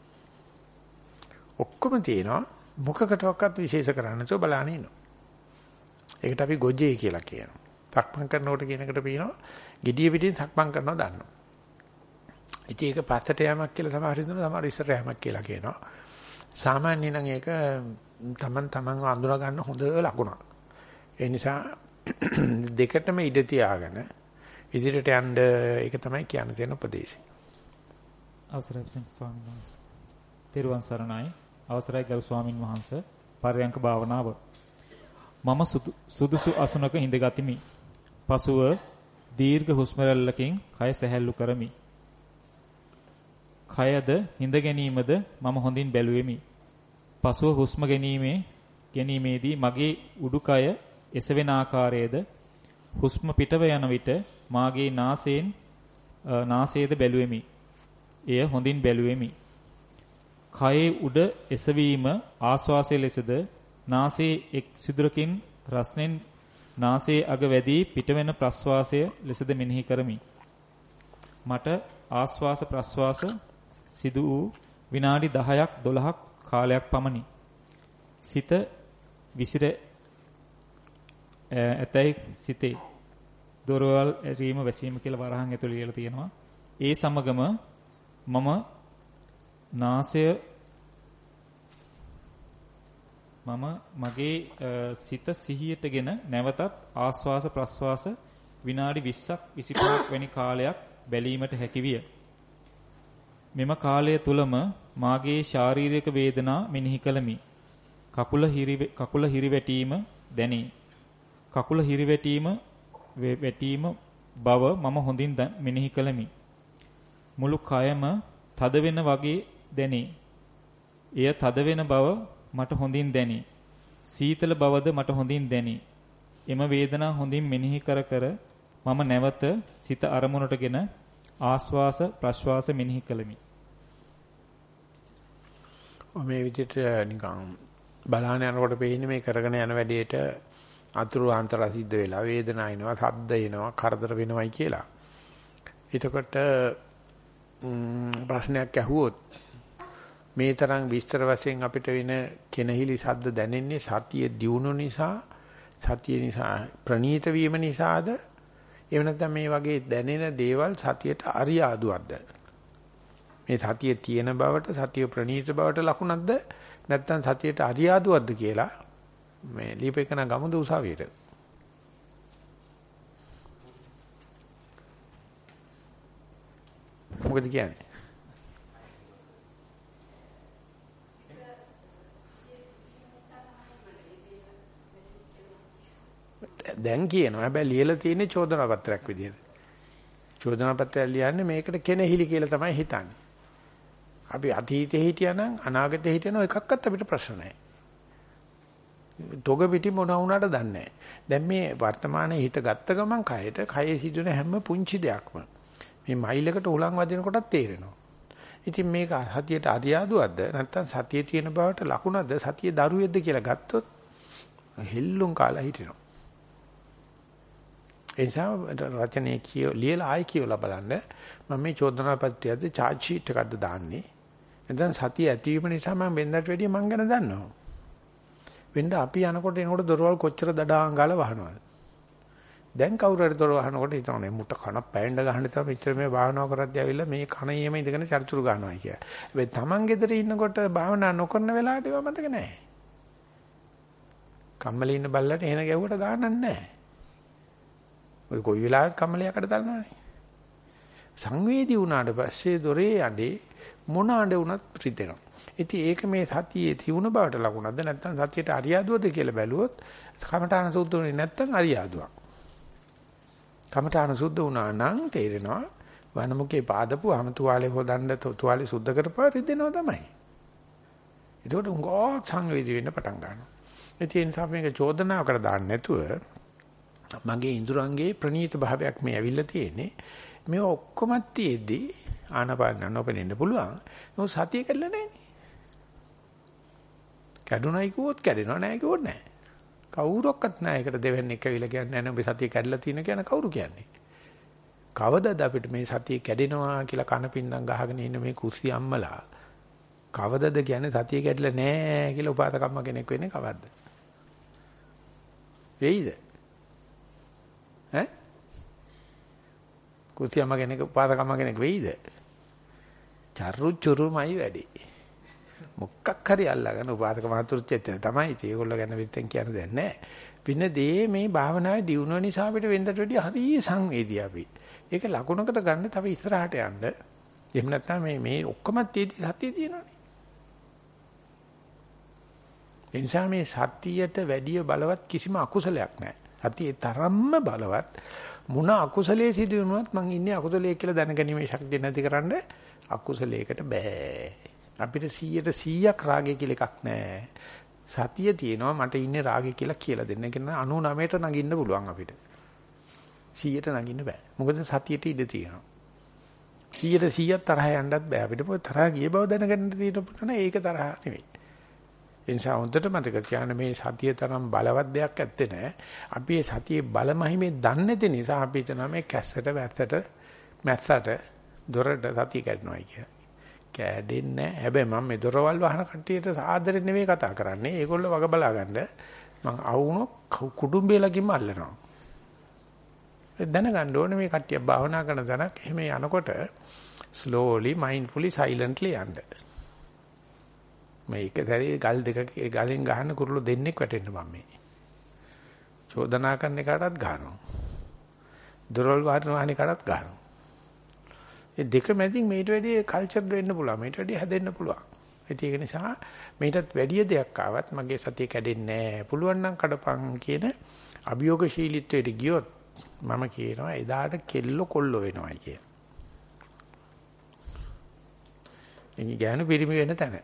ඔක්කොම තියෙනවා. මුඛකටවත් විශේෂ කරන්න නැතුව බලන්න ඉන්නවා. ඒකට අපි ගොජේ කියලා කියනවා. සක්මන් කරනකොට කියන එකට පේනවා gediya පිටින් සක්මන් කරනවා දන්නවා. ඉතින් ඒක පස්සට යamak කියලා සමහර හිතනවා සමහර ඉස්සරට යamak කියලා කියනවා. සාමාන්‍ය නම් ඒක තමන් තමන්ව අඳුනා ගන්න හොඳ ලකුණක්. ඒ නිසා දෙකටම ඉඩ තියාගෙන ඉදිරියට යන්න ඒක තමයි කියන්න තියෙන උපදේශය. අවසරයි ස්වාමීන් වහන්සේ. තෙරුවන් සරණයි. අවසරයි ගරු ස්වාමින් වහන්සේ. පරයන්ක භාවනාව. මම සුදුසු අසුනක හිඳගතිමි. පසුව දීර්ඝ හුස්ම රැල්ලකින් කය සැහැල්ලු කරමි. කයද හිඳ ගැනීමද මම හොඳින් බැලුවෙමි. පසුව හුස්ම ගැනීමේ ගැනීමේදී මගේ උඩුකය එසවෙන ආකාරයේද හුස්ම පිටව යන විට මාගේ නාසයෙන් නාසයේද බැලුවෙමි. එය හොඳින් බැලුවෙමි. කයේ උඩ එසවීම ආශ්වාසය ලෙසද නාසයේ එක් සිදුරකින් රස්නෙන් නාසයේ අග වැඩි පිටවෙන ප්‍රස්වාසය ලෙසද මෙනෙහි කරමි. මට ආශ්වාස ප්‍රශ්වාස සිදු වූ විනාඩි 10ක් 12ක් කාලයක් පමණි. සිත විසිර ඇතැයි සිතේ දොරවල් ඇරීම වැසීම කියලා වරහන් ඇතුළේ ලියලා තියෙනවා. ඒ සමගම මම නාසය මම මගේ සිත සිහියටගෙන නැවතත් ආස්වාස ප්‍රස්වාස විනාඩි 20ක් 25ක් වැනි කාලයක් බැලීමට හැකිවිය. මෙම කාලය තුලම මාගේ ශාරීරික වේදනා මෙනෙහි කළමි. කකුල හිරි කකුල හිරිවැටීම දැනේ. කකුල හිරිවැටීම වැටීම බව මම හොඳින් මෙනෙහි කළමි. මුළු කයම තද වෙන වගේ දැනේ. එය තද වෙන බව මට හොඳින් දැනි. සීතල බවද මට හොඳින් දැනි. එම වේදනා හොඳින් මෙනෙහි කර කර මම නැවත සිත අරමුණටගෙන ආස්වාස ප්‍රශ්වාස මෙනෙහි කළෙමි. මේ විදිහට නිකන් බලාන යනකොට පේන්නේ මේ කරගෙන යන වැඩේට අතුරු ආන්තර සිද්ධ වෙලා වේදනාව එනවා, සද්ද එනවා, කරදර වෙනවයි කියලා. එතකොට ප්‍රශ්නයක් ඇහුවොත් මේ තරම් විස්තර වශයෙන් අපිට වෙන කෙනහිලි සද්ද දැනෙන්නේ සතිය දියුණු නිසා සතිය නිසා ප්‍රනීත වීම නිසාද? එහෙම නැත්නම් මේ වගේ දැනෙන දේවල් සතියට අරියාදුවක්ද? මේ සතිය තියෙන බවට සතිය ප්‍රනීත බවට ලකුණක්ද? නැත්නම් සතියට අරියාදුවක්ද කියලා මේ ලියපෙකන ගමුද උසාවියට මොකද කියන්නේ දැන් කියනවා. හැබැයි ලියලා තියෙන්නේ චෝදනා පත්‍රයක් විදියට. චෝදනා පත්‍රය ලියන්නේ මේකට කෙනෙහිලි කියලා තමයි හිතන්නේ. අපි අතීතේ හිටියානම් අනාගතේ හිටියනම් එකක්වත් අපිට ප්‍රශ්න නැහැ. තොග පිටි මොන වුණාට දන්නේ නැහැ. දැන් මේ වර්තමානයේ හිත ගත්ත ගමන් කයට කයේ සිදුවෙන හැම පුංචි දෙයක්ම මේ මයිලකට උලන් වදින කොටත් තේරෙනවා. ඉතින් මේක සතියට අරියාදුවක්ද නැත්නම් සතියේ තියෙන බවට ලකුණක්ද සතියේ දරුවෙක්ද කියලා ගත්තොත් හෙල්ලුම් කාලා හිටිනවා. ඒ නිසා රචනයේ කිය ලියලා ආයි කියවලා බලන්න මම මේ චෝදනා පත්‍රයද charge sheet එකක්ද දාන්නේ. එතෙන් සතිය ඇතිවීම නිසා මම වෙනදට වැඩිය මං ගැන දන්නවා. වෙනද අපි යනකොට එනකොට දොරවල් කොච්චර දඩාංගාල වහනවද? දැන් කවුරු හරි දොර වහනකොට හිතන්නේ මුට කන පැන්න ගහන්න තමයි මෙච්චර මේ භාවනාව කරද්දී ආවිල්ලා මේ කණේම ඉඳගෙන චරිචුරු ගන්නවා කිය. හැබැයි Taman ගෙදර ඉන්නකොට භාවනා නොකරන වෙලාවට ඒවා මතක නැහැ. කම්මලේ ඉන්න බල්ලට එහෙන ගැහුවට ගානක් නැහැ. ඔය කොයි වෙලාවෙත් කම්මලයකට තල්නවනේ. සංවේදී වුණාට පස්සේ දොරේ යන්නේ මොන අඬ වුණත් රිදෙනවා. ඉතින් ඒක මේ සතියේ තියුණ බවට ලකුණක්ද නැත්නම් සතියට අරියාදුවද කියලා බැලුවොත් කමඨාන සුද්ධුනේ නැත්නම් අරියාදුවක්. කමඨාන සුද්ධ වුණා නම් තේරෙනවා වනමුකේ පාදපුවාම තුවාලේ හොදන්න තුවාලේ සුද්ධ කරපුවා රිදෙනවා තමයි. ඒකට උංගෝ සංවේදී වෙන්න පටන් ගන්නවා. ඒ නිසා මේක චෝදනාවකට දාන්න නැතුව මගේ ඉඳුරංගේ ප්‍රනීත භාවයක් මේ ඇවිල්ලා තියෙන්නේ. මේ ඔක්කොම තියේදී ආනපාන නොපෙනෙන්න පුළුවන්. නෝ සතිය කළා නැහැ. කැඩුනයි කිව්වොත් කැඩෙනව නැහැ කිව්වොත් නැහැ. කවුරක්වත් නැහැ. ඒකට දෙවන්නේක් ඇවිල්ලා කියන්නේ නැහැ නේ සතිය කැඩලා තියෙන කියන කවුරු කියන්නේ. කවදද අපිට මේ සතිය කැඩෙනවා කියලා කනපින්දම් ගහගෙන ඉන්න මේ කුස්සිය අම්මලා කවදද කියන්නේ සතිය කැඩලා නැහැ කියලා උපාසකම්ම කෙනෙක් වෙන්නේ කවද්ද? වෙයිද? ඈ? කුස්සියම්ම කෙනෙක් උපාසකම්ම කෙනෙක් වෙයිද? චරු චුරුමයි වැඩි. මොකක් හරි අල්ලගෙන උපාසක මහතුරුච්චෙත් තමයි ඉතින් ඒගොල්ලෝ ගැන විතෙන් කියන්න දෙයක් නැහැ. පින්න දේ මේ භාවනාවේ දියුණුව නිසා අපිට වෙනදට වැඩිය හරිය සංවේදී අපි. ඒක ලකුණකට ගන්න තව ඉස්සරහට යන්න. එහෙම නැත්නම් මේ මේ ඔක්කොම තියෙදි සතිය තියෙනවනේ. එනිසා මේ සතියට වැඩිය බලවත් කිසිම අකුසලයක් නැහැ. සතියේ තරම්ම බලවත් මොන අකුසලයේ සිදු වුණත් මං ඉන්නේ අකුසලයේ කියලා දැනගැනීමේ ශක්තිය නැතිකරන්න අකුසලයකට බෑ. අපිට 100ට 100ක් රාගය කියලා එකක් නැහැ. සතිය තියෙනවා මට ඉන්නේ රාගය කියලා කියලා දෙන්න. ඒක 99ට නගින්න පුළුවන් අපිට. 100ට නගින්න බෑ. මොකද සතියට ඉඩ තියෙනවා. 100ට 100ක් තරහ යන්නත් බෑ. අපිට තරහ ගිය බව දැනගන්න තියෙන පුතන ඒක තරහ නෙවෙයි. ඒ නිසා හොඳට මතක තියාගන්න මේ සතිය තරම් බලවත් දෙයක් ඇත්තේ නැහැ. අපි මේ සතියේ බලමහිමේ දන්නේ නැති නිසා අපි හිතනවා මේ කැස්සට වැත්තට මැස්සට දොරට සතිය කැඩනවායි කියලා. කැඩෙන්නේ නැහැ. හැබැයි මම මේ දොරවල් වහන කට්ටියට සාදරෙ නෙවෙයි කතා කරන්නේ. ඒගොල්ලෝ වග බලා ගන්න. මං අවුනොත් කුඩුම්බේලකින්ම අල්ලනවා. දැනගන්න ඕනේ මේ කට්ටිය භාවනා කරන දණක් එහෙම යනකොට slowly mindfully silently යන්න. මේක දැරි ගල් දෙකක ගලෙන් ගහන කුරුළු දෙන්නෙක් වැටෙන්න මම මේ. චෝදනා කරන එකටත් ගහනවා. දොරවල් වහන වහන එකටත් ගහනවා. ඒ දෙක මැදින් මේට වැඩිය කල්චර් වෙන්න පුළුවන්. මේට වැඩිය හැදෙන්න පුළුවන්. ඒක නිසා මේටත් වැඩිය දෙයක් ආවත් මගේ සතිය කැඩෙන්නේ නැහැ. පුළුවන් නම් කඩපන් කියන අභියෝගශීලීත්වයට ගියොත් මම කියනවා එදාට කෙල්ල කොල්ල වෙනවයි කිය. එනි ගෑනු පිරිමි වෙන තැන.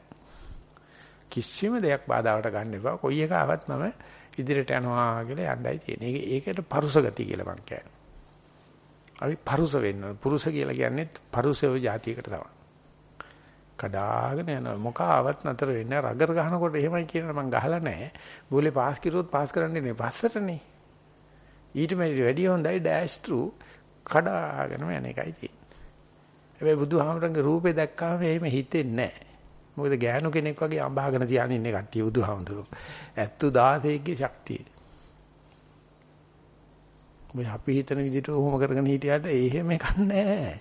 කිසිම දෙයක් බාධාවට ගන්න එපා. කොයි එක ආවත් මම ඉදිරියට යනවා කියලා යන්නයි තියෙන්නේ. ඒකට පරුස ගති කියලා මං කියන්නේ. අපි පරුස වෙන්න. පුරුෂ කියලා කියන්නේ පරුසව જાතියකට තමයි. කඩාගෙන යනවා. මොකාවත් නතර වෙන්නේ රගර් ගහනකොට එහෙමයි කියනවා මං ගහලා නැහැ. බෝලේ පාස් කිරුවොත් පාස් කරන්නේ නේ පස්සටනේ. ඊට වැඩි හොඳයි ඩෑෂ් ත්‍රූ කඩාගෙනම යන එකයි තියෙන්නේ. හැබැයි බුදුහාමරගේ රූපේ දැක්කාම එහෙම හිතෙන්නේ නැහැ. මොකද ගෑනු කෙනෙක් වගේ අඹාගෙන තියාගෙන ඉන්නේ කට්ටිය බුදුහාමුදුරුවෝ. ඇත්තු 16ගේ ශක්තිය. මේ අපි හිතන විදිහට ඔහොම කරගෙන හිටියට එහෙම එකක් නැහැ.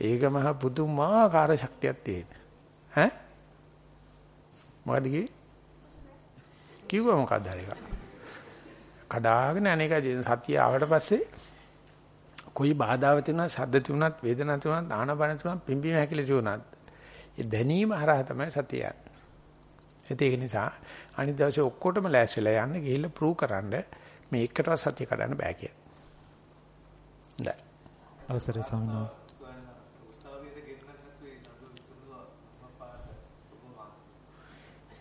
ඒක මහ පුදුමාකාර ශක්තියක් තියෙන. ඈ? මොකද කිව්වේ? කිව්වා මොකක්ද හරි එක. කඩාගෙන අනේක සතිය ආවට පස්සේ કોઈ බාධාව තියුණා, ශබ්ද තියුණත්, වේදනා තියුණත්, ආනපන තියුණත්, පිම්බීම හැකිලි තියුණත් ඒ දැනීම හරහා තමයි සතිය යන්නේ. ඒක නිසා අනිත් දවසේ ඔක්කොටම ලෑස්තිලා යන්න ගිහිල්ලා ප්‍රූව් කරන්න මේ එකටවත් සතිය කඩන්න බෑ කියලා. හොඳයි. අවසරයි ස්වාමීන් වහන්සේ.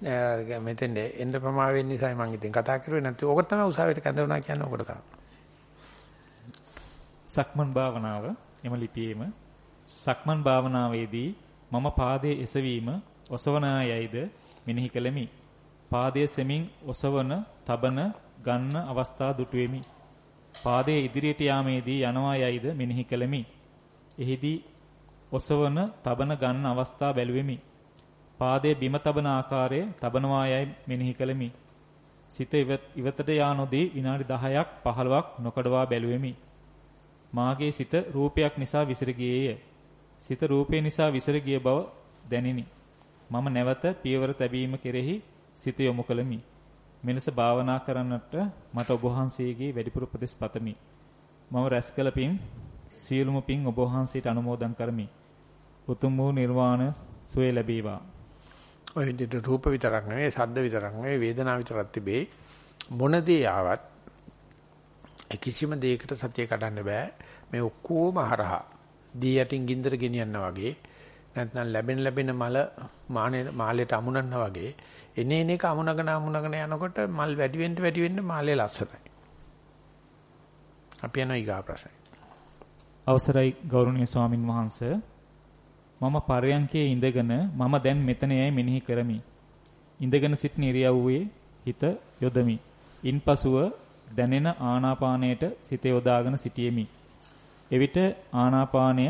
නෑ මෙතෙන් එන්න ප්‍රමා වෙන්න නිසා මම ඉතින් කතා කරුවේ නැත්නම් ඕක තමයි උසාවියට කැඳවනා කියන්නේ ඕකට තමයි. සක්මන් භාවනාව එම ලිපියේම සක්මන් භාවනාවේදී මම පාදයේ එසවීම ඔසවනායයිද මෙනෙහි කළෙමි. පාදයේ සෙමින් ඔසවන, තබන, ගන්න අවස්ථා දුටුවෙමි. පාදයේ ඉදිරියට යාමේදී යනවා යයිද මෙනෙහි කළෙමි. එහිදී ඔසවන, තබන, ගන්න අවස්ථා බැලුවෙමි. පාදයේ බිම තබන ආකාරය තබනවා යයි මෙනෙහි කළෙමි. සිත ඉවතට යා නොදී විනාඩි 10ක් 15ක් නොකඩවා බැලුවෙමි. මාගේ සිත රූපයක් නිසා විසිර ගියේය. සිත රූපේ නිසා විසිර ගිය බව දැනිනි. මම නැවත පියවර තැබීම කෙරෙහි සිත යොමු කළමි. මෙලෙස භාවනා කරන්නට මට ඔබ වහන්සේගේ වැඩිපුර උපදෙස් පතමි. මම රැස් කළ පින් සියලුම පින් ඔබ වහන්සේට අනුමෝදන් කරමි. උතුම් වූ නිර්වාණ සුවය ලැබේවා. ඔය විදිහට රූප විතරක් නෙවෙයි, ශබ්ද විතරක් නෙවෙයි, වේදනාව විතරක් තිබේ. මොන දේ ආවත් කිසිම දෙයකට සතිය කඩන්න බෑ. මේ ඔක්කොම හරහා දී යටින් ගින්දර ගෙනියනවා වගේ නැත්නම් ලැබෙන ලැබෙන මල මානේ මාලේට අමුණනවා වගේ එනේන එක අමුණගෙන අමුණගෙන යනකොට මල් වැඩි වෙන්න වැඩි වෙන්න මාලේ ලස්සනයි. අපි යනවා ඊගා ප්‍රශ්නය. අවසරයි ගෞරවනීය ස්වාමින් වහන්සේ මම පරයන්කේ ඉඳගෙන මම දැන් මෙතන යයි මෙනෙහි කරමි. ඉඳගෙන සිටින ඉරියව්වේ හිත යොදමි. ඉන්පසුව දැනෙන ආනාපානයට සිත යොදාගෙන සිටියෙමි. එවිට ආනාපානය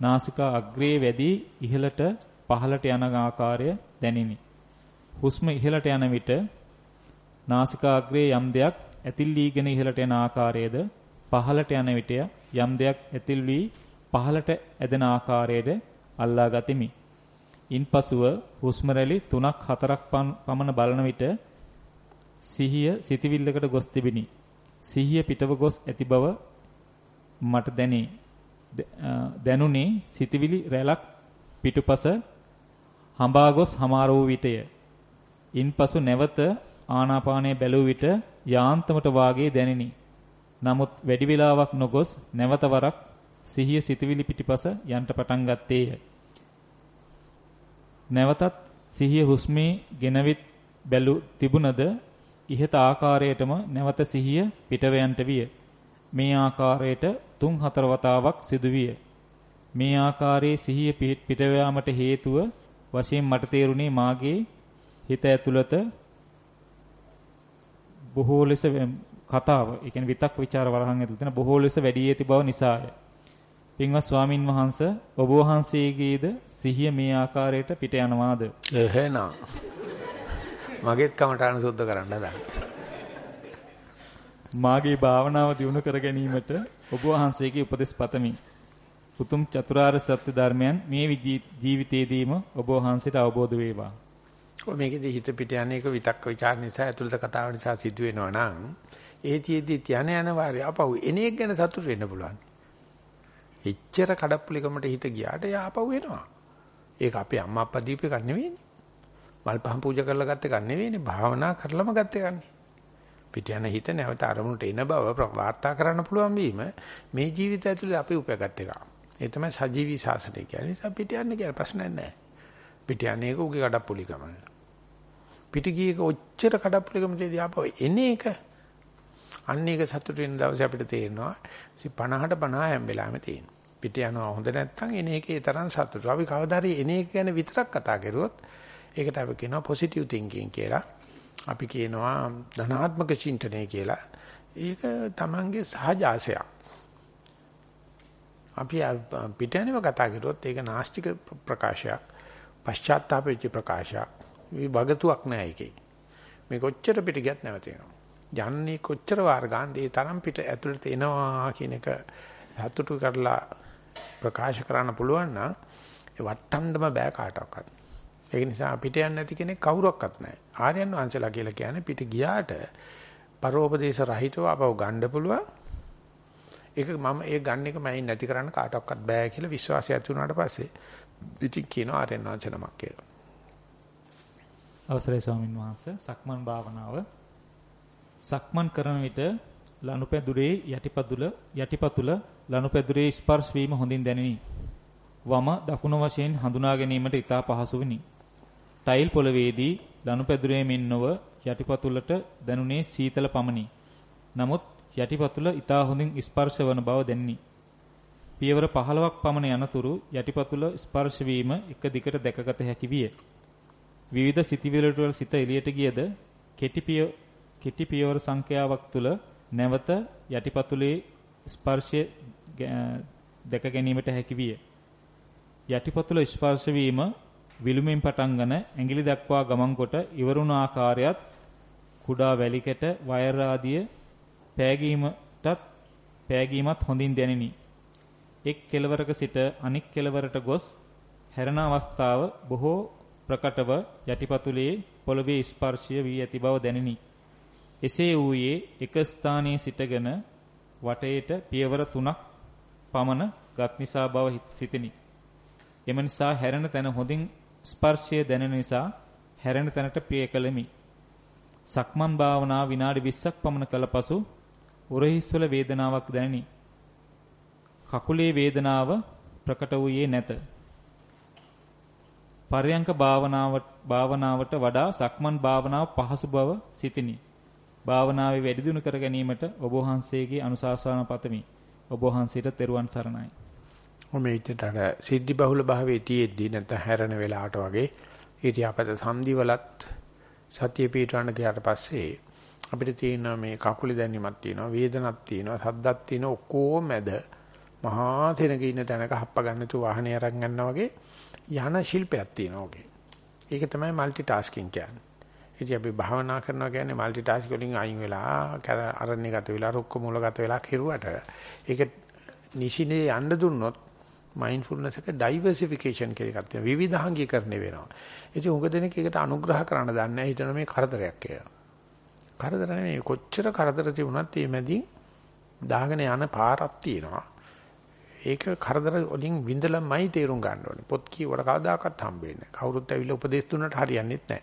නාසිකා අග්‍රයේ වැඩි ඉහළට පහළට යන ආකාරය දැනිනි. හුස්ම ඉහළට යන විට නාසිකාග්‍රයේ යම් දෙයක් ඇතිල් වීගෙන ඉහළට යන ආකාරයේද පහළට යන විට යම් දෙයක් ඇතිල් වී පහළට ඇදෙන ආකාරයේද අල්ලා ගතිමි. ඉන්පසුව හුස්ම රැලි 3ක් 4ක් පමණ බලන විට සිහිය සිතවිල්ලකට ගොස් තිබිනි. සිහිය පිටව ගොස් ඇති බව මට දැනේ. දැනුනේ සිතවිලි රැලක් පිටුපස හඹා ගොස් හමාර වූ විටය. ඉන්පසු නැවත ආනාපානය බැලුව විට යාන්තමට වාගේ දැනිනි. නමුත් වැඩි වේලාවක් නොගොස් නැවත වරක් සිහිය සිතවිලි පිටිපස යන්ට පටන් ගත්තේය. නැවතත් සිහිය හුස්මේ ගෙනවිත් බැලු තිබුණද ඉහත ආකාරයටම නැවත සිහිය පිටවයන්ට විය. මේ ආකාරයට තුන් හතර වතාවක් සිදුවිය. මේ ආකාරයේ සිහිය පිටව යාමට හේතුව වශයෙන් මට තේරුණේ මාගේ හිත ඇතුළත බොහෝ ලෙස කතාව, ඒ කියන්නේ විතක් ਵਿਚාර වරහන් ඇතුළත තියෙන බොහෝ ලෙස වැඩි ඇති බව නිසාය. පින්වත් ස්වාමින් වහන්සේ ඔබ වහන්සේගේද සිහිය මේ ආකාරයට පිට යනවාද? එහෙනම් මගෙත් කමටහන සුද්ධ කරන්න දාන්න. මාගේ භාවනාව දියුණු කර ගැනීමට ඔබ වහන්සේගේ උපදෙස් පතමි. උතුම් චතුරාර්ය සත්‍ය ධර්මයන් මේ ජීවිතයේදීම ඔබ වහන්සේට අවබෝධ වේවා. ඔය මේකෙදි හිත පිට යන්නේක විතක්ක ਵਿਚාර නිසා ඇතුළත කතාව නිසා සිදු වෙනවා නම් ඒතියෙදි යන යන වාරේ අපව එනේක් ගැන සතුට වෙන්න පුළුවන්. එච්චර කඩප්පුලිකමට හිත ගියාට යාපහු එනවා. ඒක අපේ අම්මා අප්පා දීප එකක් නෙවෙයිනේ. මල් පහන් පූජා කරලා ගත්ත එකක් නෙවෙයිනේ. භාවනා කරලම ගත්ත එකක්නේ. පිට යන හිත නැවත අරමුණට එන බව වාර්තා කරන්න පුළුවන් වීම මේ ජීවිතය ඇතුලේ අපි උපයාගත් එකක්. ඒ තමයි සජීවී ශාසනය කියන්නේ. නිසා පිට යන්න කියලා ප්‍රශ්නයක් නැහැ. පිට යන්නේ ඒක උගේ කඩප්පුලිකම. පිටිගියක ඔච්චර කඩප්පුලිකම තියදී ආපහු එන එක අන්න ඒක සතුට වෙන දවසේ අපිට තේරෙනවා 50ට 50 හැම වෙලාවෙම තියෙනවා. පිට යනවා හොඳ නැත්නම් එන එකේ තරම් සතුටු. අපි කවදා හරි එන එක ගැන විතරක් කතා කරුවොත් ඒකට අපි කියනවා පොසිටිව් තින්කින් කියලා. අපි කියනවා ධනාත්මක චින්තනය කියලා. ඒක Tamange සහජාසයක්. අපි පිටේනව කතා කරුවොත් ඒක නාස්තික ප්‍රකාශයක්. පශ්චාත්තාපෙච්ච ප්‍රකාශයක්. මේ වගතුවක් නෑ ඒකේ. මේ කොච්චර පිට ගියත් නැවතෙනවා. යන්නේ කොච්චර වාර ගන්න ඒ තරම් පිට ඇතුළට එනවා කියන එක සතුටු කරලා ප්‍රකාශ කරන්න පුළුවන් නම් ඒ වට්ටන්නම බෑ කාටවත්. ඒක නිසා පිට යන්නේ නැති කෙනෙක් කවුරක්වත් නැහැ. ආර්යයන් වහන්සේලා කියලා කියන්නේ පිට ගියාට පරෝපදේශ රහිතව අපව ගන්න පුළුවන්. ඒක මම ඒ ගන්න එක මම නැති කරන්න කාටවත් බෑ කියලා විශ්වාසය ඇති වුණාට පස්සේ ඉතින් කියනවා ආර්යයන් වහන්සේ නමක් කියලා. අවසරයි ස්වාමින් වහන්සේ සක්මන් භාවනාව සක්මන් කරන විට ලනුපැදුරේ යටිපතුල යටිපතුල ලනුපැදුරේ ස්පර්ශ වීම හොඳින් දැනිනි. වම දකුණ වශයෙන් හඳුනා ගැනීමට ඉතා පහසු විනි. ටයිල් පොළවේදී ලනුපැදුරේ මෙන් නොව යටිපතුලට දැනුනේ සීතල පමණි. නමුත් යටිපතුල ඉතා හොඳින් ස්පර්ශ වන බව දැනිනි. පියවර 15ක් පමණ යනතුරු යටිපතුල ස්පර්ශ වීම එක දිගට දැකගත හැකි විය. විවිධ සිතිවිලි වල සිත එළියට ගියද කෙටි පිය කෙටි පියවර සංඛ්‍යාවක් තුල නැවත යටිපතුලේ ස්පර්ශය දැක ගැනීමට හැකි විය. යටිපතුල ස්පර්ශ වීම විලුමින් පටන්ගෙන ඇඟිලි දක්වා ගමන් කොට ඉවරුණ ආකාරයත් කුඩා වැලිකැට වයර් ආදිය පෑගීමටත් පෑගීමත් හොඳින් දැනිනි. එක් කෙළවරක සිට අනික් කෙළවරට ගොස් හැරෙන අවස්ථාව බොහෝ ප්‍රකටව යටිපතුලේ පොළවේ ස්පර්ශය වී ඇති බව දැනිනි. එසේ වූයේ එක ස්ථානයේ සිටගෙන වටේට පියවර 3ක් පමණ ගත් නිසා බව සිතිනි. එම නිසා හැරෙන තැන හොඳින් ස්පර්ශය දැනෙන නිසා හැරෙන තැනට ප්‍රිය කළෙමි. සක්මන් භාවනා විනාඩි 20ක් පමණ කළ පසු උරහිස්වල වේදනාවක් දැනිනි. කකුලේ වේදනාව ප්‍රකට වූයේ නැත. පර්යංක භාවනාවට භාවනාවට වඩා සක්මන් භාවනාව පහසු බව සිතිනි. භාවනාවේ වැඩි දියුණු කර ගැනීමට ඔබ වහන්සේගේ අනුශාසනා පතමි. ඔබ වහන්සේට තෙරුවන් සරණයි. ඔමේ ඉතතර සිද්ධි බහුල භාවයේ තියෙද්දී නැත්නම් හැරෙන වෙලාවට වගේ ඉරියාපත සංදිවලත් සතිය පිටවන්න ගියාට පස්සේ අපිට තියෙන මේ කකුලේ දැනීමක් තියෙනවා වේදනක් තියෙනවා සද්දක් තියෙනවා ඔක්කොම මැද මහා තැනක ඉන්න තැනක හප්ප ගන්න තු වාහනේ අරන් ගන්නවා වගේ යහන ශිල්පයක් තියෙනවා වගේ. ඒක තමයි মালටි ටාස්කින් කියන්නේ. ඉතින් අපි භාවනා කරනවා කියන්නේ মালටි ටාස්ක් වලින් අයින් වෙලා අරණේ ගත වෙලා රුක්ක මූල ගත වෙලා කෙරුවට ඒක නිෂිනේ යන්න දුන්නොත් මයින්ඩ්ෆුල්නස් එක ඩයිවර්සිෆිකේෂන් කියලා එකක් තියෙනවා. විවිධාංගීකරණය වෙනවා. ඉතින් උඟ දෙනෙක් ඒකට අනුග්‍රහ කරන්න දන්නේ නැහැ. හිතන මේ කරදරයක් කියලා. කරදර නෙමෙයි. කොච්චර කරදර තිබුණත් මේ මැදින් දාගෙන යන පාරක් තියෙනවා. ඒක කරදර වලින් විඳලමයි තේරුම් ගන්න ඕනේ. පොත් කියවට කවදාකවත් හම්බෙන්නේ නැහැ. කවුරුත් ඇවිල්ලා උපදේශ දුන්නට හරියන්නේ නැහැ.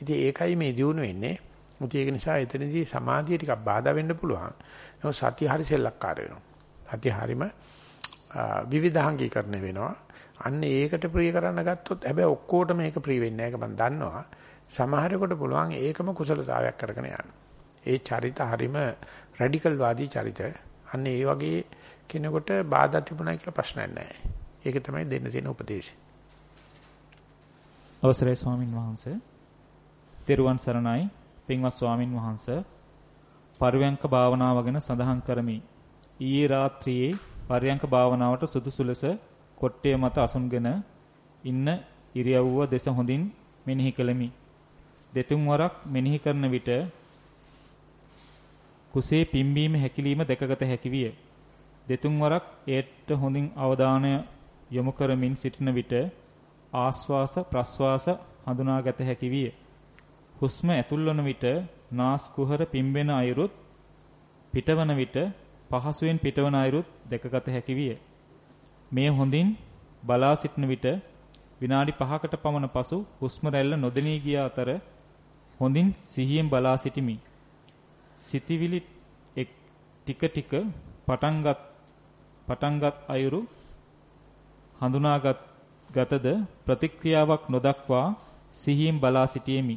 ඉතින් ඒකයි මේ දියුණු වෙන්නේ. මුති ඒක නිසා එතනදී සමාධිය ටිකක් බාධා වෙන්න පුළුවන්. නමුත් සතිය හරි සෙල්ලක්කාර වෙනවා. සතිය හරීම විවිධාංගීකරණය වෙනවා. අන්න ඒකට ප්‍රිය කරන්න ගත්තොත් හැබැයි ඔක්කොටම මේක ප්‍රිය වෙන්නේ නැහැ මම දන්නවා. සමහරෙකුට පුළුවන් ඒකම කුසලතාවයක් කරගෙන යන්න. ඒ චරිත හරීම රැඩිකල් වාදී චරිත. අන්න ඒ වගේ කෙනෙකුට බාධා තිබුණා කියලා ප්‍රශ්නයක් නැහැ. ඒක තමයි දෙන්න තියෙන උපදේශය. අවසරයි ස්වාමින් වහන්සේ තෙරුවන් සරණයි පින්වත් ස්වාමින් වහන්සේ පරිවංක භාවනාව ගැන සඳහන් කරමි. ඊයේ රාත්‍රියේ පරියංක භාවනාවට සුදුසු ලෙස කොට්ටේ මත අසුන්ගෙන ඉන්න ඉරියව්ව දෙස හොඳින් මෙනෙහි කළෙමි. දෙතුන් වරක් මෙනෙහි කරන විට කුසේ පිම්බීම හැකිලිම දැකගත හැකි විය. දෙතුන් වරක් ඒට හොඳින් අවධානය යොමු කරමින් සිටින විට ආස්වාස ප්‍රස්වාස හඳුනාගත හැකි විය. හුස්ම ඇතුල් වන විට නාස් කුහර පිම්බෙන අයුරුත් පිටවන විට පහසුවෙන් පිටවන අයුරුත් දැකගත හැකි විය. මේ හොඳින් බලා සිටන විට විනාඩි 5කට පමණ පසු හුස්ම රැල්ල නොදෙනී ගිය අතර හොඳින් සිහියෙන් බලා සිටිමි. සිටිවිලි එක් ටික ටික පටන්ගත් පටන්ගත් අයුරු හඳුනාගත් ගතද ප්‍රතික්‍රියාවක් නොදක්වා සිහියෙන් බලා සිටියෙමි.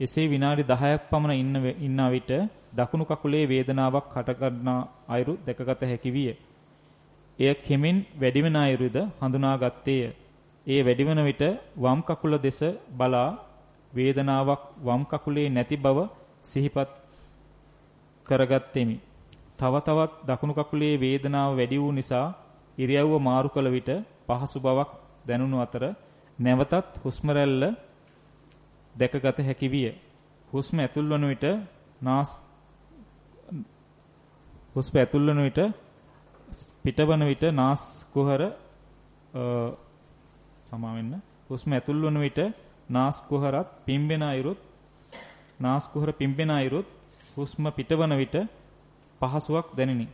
එසේ විනාඩි 10ක් පමණ ඉන්න ඉන්න විට දකුණු කකුලේ වේදනාවක් හටගන්නා අයුරු දැකගත හැකි විය. එය කෙමෙන් වැඩිවන අයුරුද හඳුනාගත්තේය. ඒ වැඩිවන විට වම් කකුල දෙස බලා වේදනාවක් වම් කකුලේ නැති බව සිහිපත් කරගත්තෙමි. තව තවත් දකුණු කකුලේ වේදනාව වැඩි වූ නිසා ඉරියව්ව මාරු කළ විට පහසු බවක් දැනුණු අතර නැවතත් හුස්ම රැල්ල දැකගත හැකි විය. හුස්ම ඇතුල් වන විට නාස් හුස්ම ඇතුල් වන විට පිටවන විට නාස් කුහර සමා වෙන්න හුස්ම ඇතුල් වන විට නාස් කුහරත් පිම්බෙන අයුරුත් නාස් කුහර පිම්බෙන අයුරුත් හුස්ම පිටවන විට පහසුවක් දැනිනි.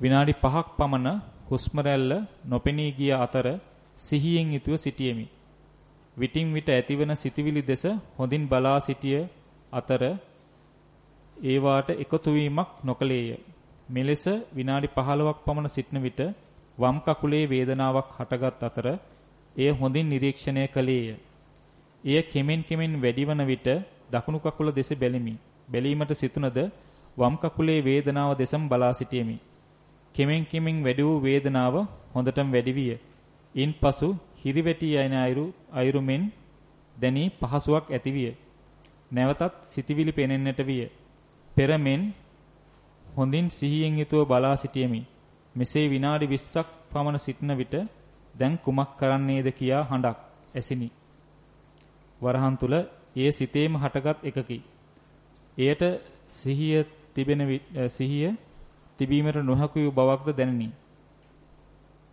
විනාඩි 5ක් පමණ හුස්ම රැල්ල නොපෙනී ගිය අතර සිහියෙන් යුතුව සිටියෙමි. විටින් විට ඇතිවන සිටිවිලි දෙස හොඳින් බලා සිටිය අතර ඒවාට එකතු වීමක් නොකලේය. මෙලෙස විනාඩි 15ක් පමණ සිටන විට වම් කකුලේ වේදනාවක් හටගත් අතර එය හොඳින් නිරීක්ෂණය කළේය. එය කෙමෙන් කෙමෙන් වැඩිවන විට දකුණු කකුල දෙස බැලිමි. බැලීමට සිතුනද වම් කකුලේ වේදනාව දෙසම බලා සිටියෙමි. කෙමෙන් කෙමෙන් වැඩි වූ වේදනාව හොඳටම වැඩි විය. ඉන්පසු හිරිවැටි යන අයුරු අයුරුමෙන් දැනි පහසුවක් ඇතිවිය. නැවතත් සිටිවිලි පෙනෙන්නට විය. පෙරමෙන් හොඳින් සිහියෙන් යුතුව බලා සිටියෙමි. මෙසේ විනාඩි 20ක් පමණ සිටන විට දැන් කුමක් කරන්නේද කියා හඬක් ඇසිනි. වරහන් තුල ඒ සිතේම හටගත් එකකි. එයට සිහිය තිබෙන සිහිය තිබීමට නොහැකි වූ බවක්ද දැනිනි.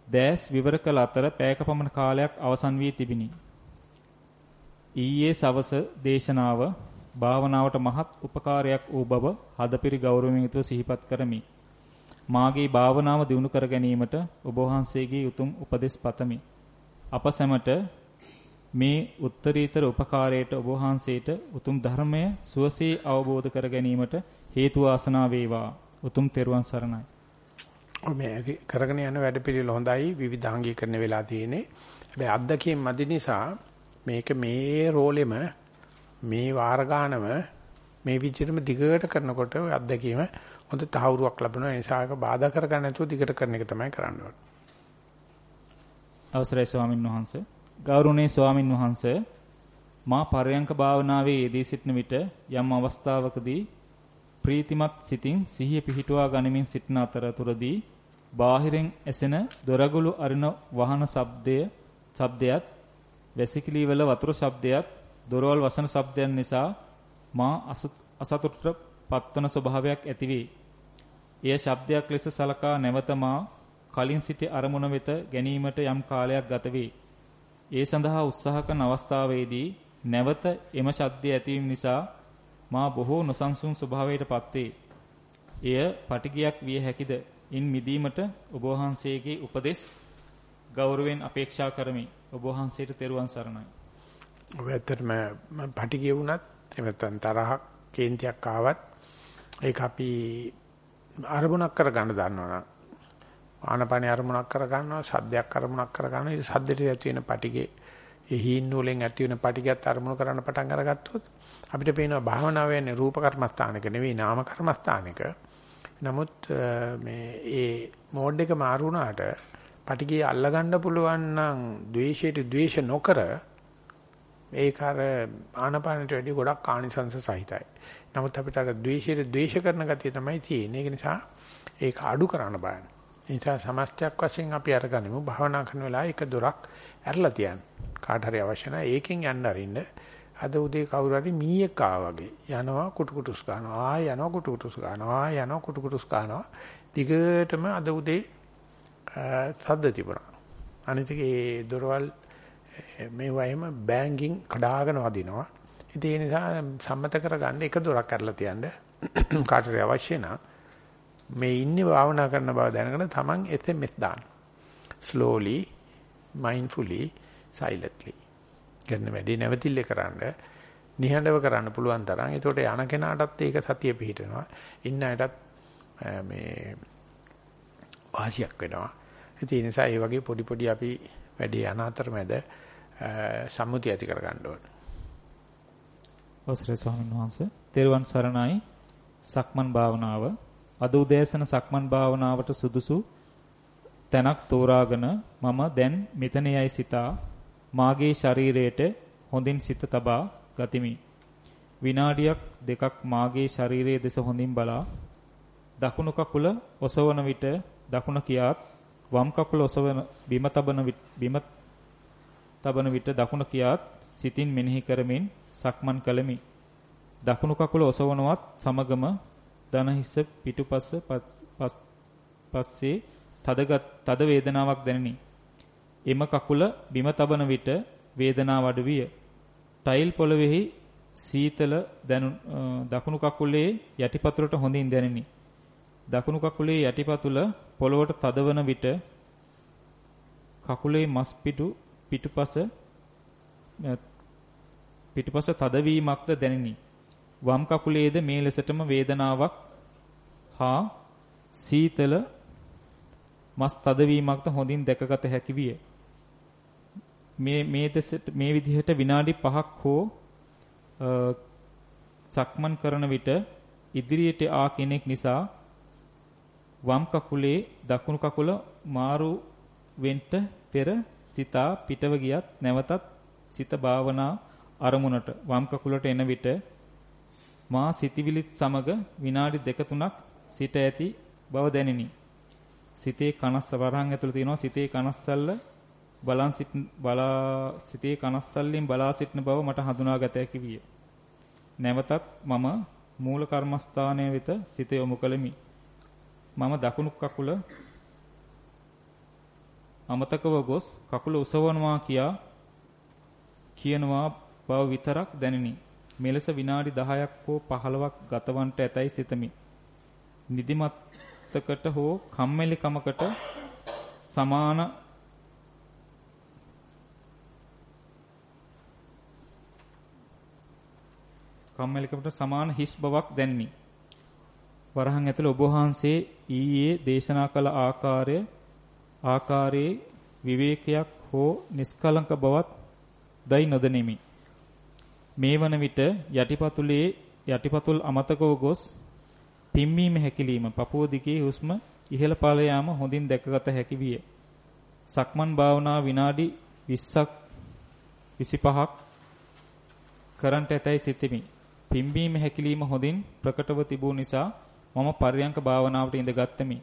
දැස් විවර කළ අතර පැයක පමණ කාලයක් අවසන් වී තිබිනි. ඊයේ සවස දේශනාව භාවනාවට මහත් උපකාරයක් වූ බව හදපිරි ගෞරවයෙන් යුතුව සිහිපත් කරමි. මාගේ භාවනාව දියුණු කර ගැනීමට ඔබ වහන්සේගේ උතුම් උපදෙස් පතමි. අප සැමට මේ උත්තරීතර උපකාරයට ඔබ වහන්සේට උතුම් ධර්මය සුවසේ අවබෝධ කර ගැනීමට හේතු වාසනා වේවා. උතුම් තෙරුවන් සරණයි. මේ කරගෙන යන වැඩ පිළිවෙල හොඳයි විවිධාංගීකරණ වෙලා තියෙන්නේ. හැබැයි අත්දැකීම් මදි නිසා මේක මේ රෝලෙම මේ වාර ගානම මේ විදිහටම දිගට කරනකොට ඔය අත්දැකීම හොඳ තහවුරුවක් ලැබෙනවා. ඒ නිසා ඒක බාධා කරගන්න නැතුව දිගට කරන එක තමයි කරන්න ඕනේ. අවසරයි ස්වාමින් වහන්සේ. ගෞරවනීය ස්වාමින් වහන්සේ මා පරයන්ක භාවනාවේ යෙදී සිටින විට යම් අවස්ථාවකදී ප්‍රීතිමත් සිතින් සිහිය පිහිටුවා ගනිමින් සිටින අතරතුරදී බාහිරින් ඇසෙන දොරගුළු අරින වහන ශබ්දය ශබ්දයක් වැසිකිලි වල වතුර ශබ්දයක් දොරවල් වසන ශබ්දයන් නිසා මා අසතුටට පත්වන ස්වභාවයක් ඇතිවේ. එය ශබ්දයක් ලෙස සලකා නැවත මා කලින් සිටි අරමුණ වෙත ගැනීමට යම් කාලයක් ගත වේ. ඒ සඳහා උත්සාහ කරන අවස්ථාවේදී නැවත එම ශබ්දය ඇතිවීම නිසා මා බොහෝ නොසන්සුන් ස්වභාවයට පත්වේ. එය පටිගයක් විය හැකිද? ඉන් මිදීමට ඔබ වහන්සේගේ උපදෙස් ගෞරවයෙන් අපේක්ෂා කරමි. ඔබ වහන්සේට තෙරුවන් සරණයි. ඔබ ඇත්තටම පටිගිය වුණත් එමෙතන තරහක් කේන්තියක් ආවත් ඒක අපි අරමුණක් කරගන්න දන්නවනම් ආනපන අරමුණක් කරගන්නවා සද්දයක් අරමුණක් කරගන්නවා ඒ සද්දෙට ඇති වෙන පටිගේ ඒ හීන් නූලෙන් ඇති වෙන පටිගයත් අරමුණු කරන්න පටන් අරගත්තොත් අපිට පේනවා භාවනාව යන්නේ රූප කර්මස්ථානක නෙවෙයි නාම කර්මස්ථානක. නමුත් මේ ඒ මෝඩ් එක මාරු වුණාට පටිගිය අල්ලගන්න පුළුවන් නම් ද්වේෂයට ද්වේෂ නොකර ඒක අර ආනපානට වැඩි ගොඩක් ආනිසංස සහිතයි. නමුත් අපිට අර ද්වේෂයට ද්වේෂ කරන ගතිය තමයි තියෙන්නේ. ඒක නිසා ඒක අඩු කරන්න බෑ. ඒ නිසා සමස්තයක් වශයෙන් අපි අරගනිමු. භාවනා කරන වෙලාවේ එක දොරක් ඇරලා තියන්න. කාට හරි අවශ්‍ය නැහැ. ඒකෙන් යන්න අරින්න. අද උදේ කවුරු හරි මීයක් ආවා වගේ. යනවා කුටු කුටුස් ගන්නවා. ආය යනවා කුටු කුටුස් ගන්නවා. ආය යනවා කුටු කුටුස් ගන්නවා. දිගටම අද උදේ සද්ද තිබුණා. අනිත් ඒ දොරවල් මේ වයිම බෑන්ගින් කඩාගෙන වදිනවා. ඉතින් ඒ නිසා සම්මත කරගන්න එක දොරක් කරලා තියන්න. කාටට අවශ්‍ය නම් මේ ඉන්නේ භාවනා කරන බව දැනගෙන තමන් SMS දාන්න slowly mindfully silently කරන වැඩේ නැවතිල්ල කරන්න නිහඬව කරන්න පුළුවන් තරම්. ඒකට යන කෙනාටත් ඒක සතිය පිහිටනවා. ඉන්න අයටත් මේ වාසියක් වෙනවා. ඒ නිසා මේ වගේ පොඩි පොඩි අපි වැඩේ යන අතරමැද සම්මුතිය ඇති කර ගන්න ඕනේ. අවසරයි ස්වාමීන් වහන්සේ. තෙරුවන් සරණයි. සක්මන් භාවනාව. අද උදෑසන සක්මන් භාවනාවට සුදුසු තැනක් තෝරාගෙන මම දැන් මෙතන යයි සිතා මාගේ ශරීරයට හොඳින් සිත තබා ගතිමි. විනාඩියක් දෙකක් මාගේ ශරීරයේ දෙස හොඳින් බලා දකුණු කකුල ඔසවන විට දකුණ කියාත් වම් කකුල ඔසවන බිම තබන බිම තබන විට දකුණ කියාත් සිතින් මෙනෙහි කරමින් සක්මන් කළෙමි. දකුණු කකුල ඔසවනවත් සමගම දන හිස පිටුපස පස්සේ තදගත් තද වේදනාවක් දැනිනි. එම කකුල බිම තබන විට වේදනාව අඩු විය. ටයිල් පොළවේහි සීතල දැනු දකුණු කකුලේ යටිපතුලට හොඳින් දැනිනි. දකුණු කකුලේ යටිපතුල පොළවට තදවන විට කකුලේ මස් පිටු පිටුපස පිටුපස තදවීමක්ද දැනිනි. වම් කකුලේද මේ ලෙසටම වේදනාවක් හා සීතල මස් තදවීමක්ද හොඳින් දැකගත හැකි විය. මේ මේ මේ විදිහට විනාඩි 5ක් හෝ සක්මන් කරන විට ඉදිරියට ආ කෙනෙක් නිසා වම් කකුලේ දකුණු කකුල මාරු වෙන්න පෙර සිතා පිටව ගියත් නැවතත් සිත භාවනා අරමුණට වම් කකුලට එන විට මා සිතවිලිත් සමග විනාඩි දෙක තුනක් සිට ඇති බව දැනිනි. සිතේ කනස්ස වරහන් ඇතුළේ තියෙනවා සිතේ කනස්සල්ල බලන් සිට බලා සිතේ කනස්සල්ලෙන් බලා සිටින බව මට හඳුනාගත හැකි විය. නැවතත් මම මූල කර්මස්ථානයේ වෙත සිත යොමු කළෙමි. මම දකුණු කකුල අමතකව ගොස් කකුල උසවනවා කියා කියනවා බව විතරක් දැනිනි. මෙලෙස විනාඩි 10ක් හෝ 15ක් ගතවන්ට ඇතැයි සිතමි. නිදිමතකට හෝ කම්මැලිකමකට සමාන කම්මැලිකමට සමාන හිස් බවක් දැනිනි. වරහන් ඇතුළේ ඔබ වහන්සේ ඊයේ දේශනා කළ ආකාරය ආකාරයේ විවේකයක් හෝ නිස්කලංක බවත් දයි නොදෙනෙමි. මේ වන විට යටිපතුලේ යටිපතුල් අමතකව ගොස් පිම්මීම හැකිලිම පපුව දිගේ හුස්ම ඉහළ පහළ යාම හොඳින් දැකගත හැකි විය. සක්මන් භාවනා විනාඩි 20ක් 25ක් කරන්ට ඇතැයි සිතෙමි. පිම්බීම හැකිලිම හොඳින් ප්‍රකටව තිබූ නිසා මම පර්යංක භාවනාවට ඉඳගත්ෙමි.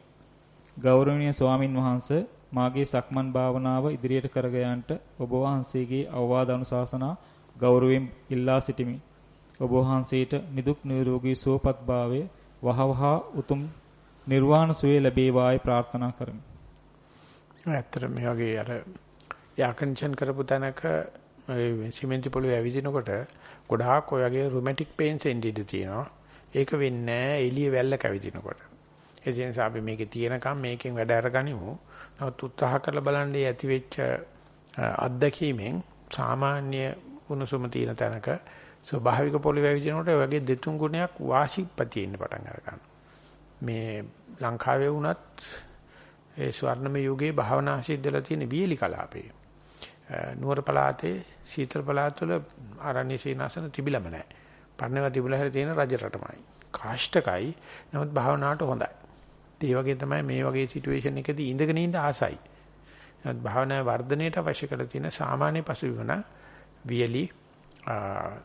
ගෞරවනීය ස්වාමින් වහන්සේ මාගේ සක්මන් භාවනාව ඉදිරියට කරග යාන්ට ඔබ වහන්සේගේ අවවාද අනුශාසනා ගෞරවයෙන් ඉල්ලා සිටිමි. ඔබ වහන්සේට නිදුක් නිරෝගී සුවපත් භාවය වහවහ උතුම් නිර්වාණ සුවය ලැබේවායි ප්‍රාර්ථනා කරමි. ඇත්තට මේ වගේ අර යාකන්ෂන් කරපු තැනක සිමෙන්ති පොළවේ ඇවිදිනකොට ගොඩාක් ඔය වගේ රුමැටික් පේන්ස් එන්නේ ඉඳී තියෙනවා. ඒක වෙන්නේ නැහැ එළිය වැල්ල කැවිදිනකොට. ඒ නිසා අපි මේකේ තියෙනකම් මේකෙන් වැඩ අරගනිමු. නමුත් උත්සාහ කරලා බලන්නේ ඇති වෙච්ච අත්දැකීමෙන් සාමාන්‍ය උණුසුම තියෙන තැනක ස්වභාවික පොළවේ ඇවිදිනකොට ඔය වගේ දෙතුන් ගුණයක් වාසිපති ඉන්න පටන් ගන්නවා. මේ ලංකාවේ වුණත් ඒ ස්වර්ණමය යුගයේ භාවනා සිද්ධලා තියෙන වියලි කලාපේ. නුවර පළාතේ සීතල පළාතවල ආරණ්‍ය සීනාසන තිබිලම නැහැ. පන්නේවා තිබුණා හැර තියෙන රජ රටමයි. කාෂ්ඨකයි. නමුත් භාවනාවට හොඳයි. ඒ වගේ තමයි මේ වගේ සිටුේෂන් එකදී ඉඳගෙන ඉන්න ආසයි. නමුත් භාවනා වර්ධනයට අවශ්‍ය කරලා තියෙන සාමාන්‍ය පසුබිම වියලි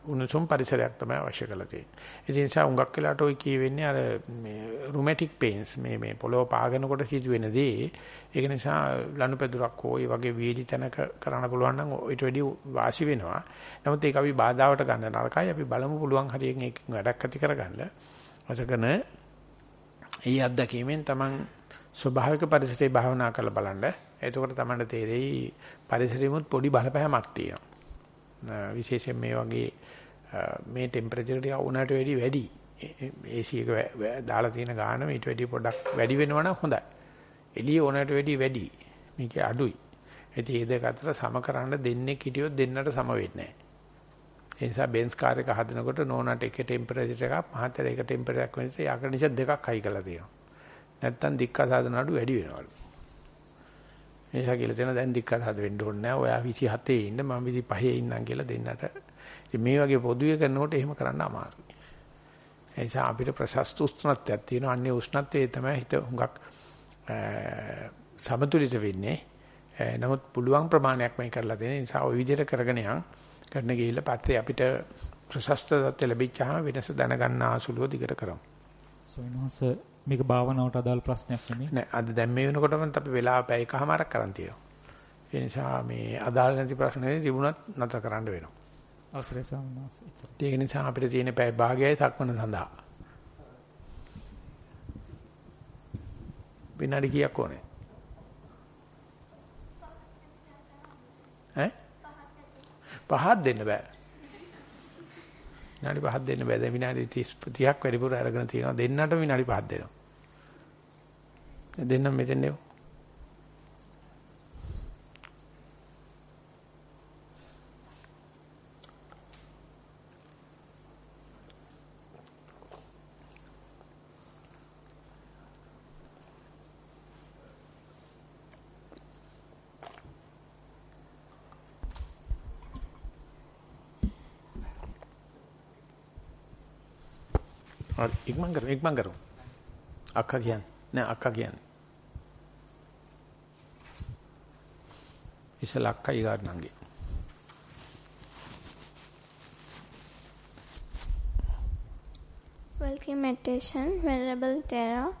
උණුසුම් පරිසරයක් තමයි අවශ්‍ය කරලා තියෙන්නේ. ඒ නිසා උඟක් වෙලාට ඔය කියවෙන්නේ අර මේ රුමැටික් පේන්ස් මේ මේ පොළොව පාගනකොට සිදුවෙන දේ. ඒක නිසා ලනුපැදුරක් හෝ ඒ වගේ වීලි තැනක කරන්න පුළුවන් නම් ඊට වැඩි වාසි වෙනවා. නමුත් ඒක අපි බාධාවට ගන්න නරකයි. අපි බලමු පුළුවන් හරියෙන් ඒක වැඩක් ඇති කරගන්න. අසකන ඒ අත්දැකීමෙන් Taman ස්වභාවික පරිසරයේ භාවනා කරලා බලන්න. එතකොට තමයි තේරෙයි පරිසරෙමුත් පොඩි බලපෑමක් තියෙනවා. විශේෂයෙන් මේ වගේ මේ ටෙම්පරේචර් ටික උණට වැඩි වැඩි AC එක දාලා තියෙන ගාන ඊට වැඩි පොඩ්ඩක් වැඩි වෙනවනම් හොඳයි. එළිය උණට වැඩි වැඩි. මේක අඩුයි. ඉතින් මේ දෙක අතර සම කරන්න දෙන්නේ හිටියොත් දෙන්නට සම වෙන්නේ නැහැ. ඒ නිසා බෙන්ස් කාර් එක හදනකොට නෝනාට එක ටෙම්පරේචර් එකක් මහතර එක ටෙම්පරේචර් එකක් වෙනස යකනිෂ දෙකක් හයි කරලා තියෙනවා. නැත්තම් දික්ක සාධන අඩු වැඩි වෙනවලු. එයා කියලා තියෙනවා දැන් දික්ක හද වෙන්න ඕනේ නැහැ. ඔයා 27 ඉන්න මම 25 ඉන්නම් කියලා දෙන්නට ඉතින් මේ වගේ පොදුවේ කරනකොට එහෙම කරන්න අමාරුයි. ඒ නිසා අපිට ප්‍රශස්ත උෂ්ණත්වයක් තියෙනවා. අන්නේ උෂ්ණත්වයේ තමයි හිත හුඟක් සමතුලිත වෙන්නේ. නමුත් පුළුවන් ප්‍රමාණයක් මේ කරලා දෙන නිසා ওই විදිහට කරගෙන යන් කරන ගිහිල්ලා පස්සේ අපිට ප්‍රශස්ත තත්ත්ව ලැබිච්චාම වෙනස දැනගන්න ආසුලුව දිගට කරමු. සෝනහස මේක භාවනාවට අදාළ ප්‍රශ්නයක් නෙමෙයි. නෑ අද දැන් මේ වෙනකොටම අපි වෙලාව පැය එකමාරක් කරන් තියෙනවා. ඒ නිසා මේ අදාළ නැති ප්‍රශ්නේ තිබුණත් නැතර කරන්න වෙනවා. අවසරයි සම්මාස. ඒක නිසා අපිට තියෙන පැය භාගයයි තක්මන සඳහා. විනාඩි කීයක් ඕනේ? ඈ? පහක් දෙන්න බෑ. විනාඩි පහක් දෙන්න බෑ. දැන් විනාඩි 30 30ක් වැඩිපුර අරගෙන තියෙනවා. දෙන්නට විනාඩි පහක් දෙනවා. දෙන්නම් මෙතෙන් නෙව. හරි ඉක්මන් කරමු ඉක්මන් කරමු. අක්කා කියන්නේ. නෑ අක්කා කියන්නේ ඉස්සලා අක්කා ඊගාට නංගි Welcome meditation, Venerable Thera.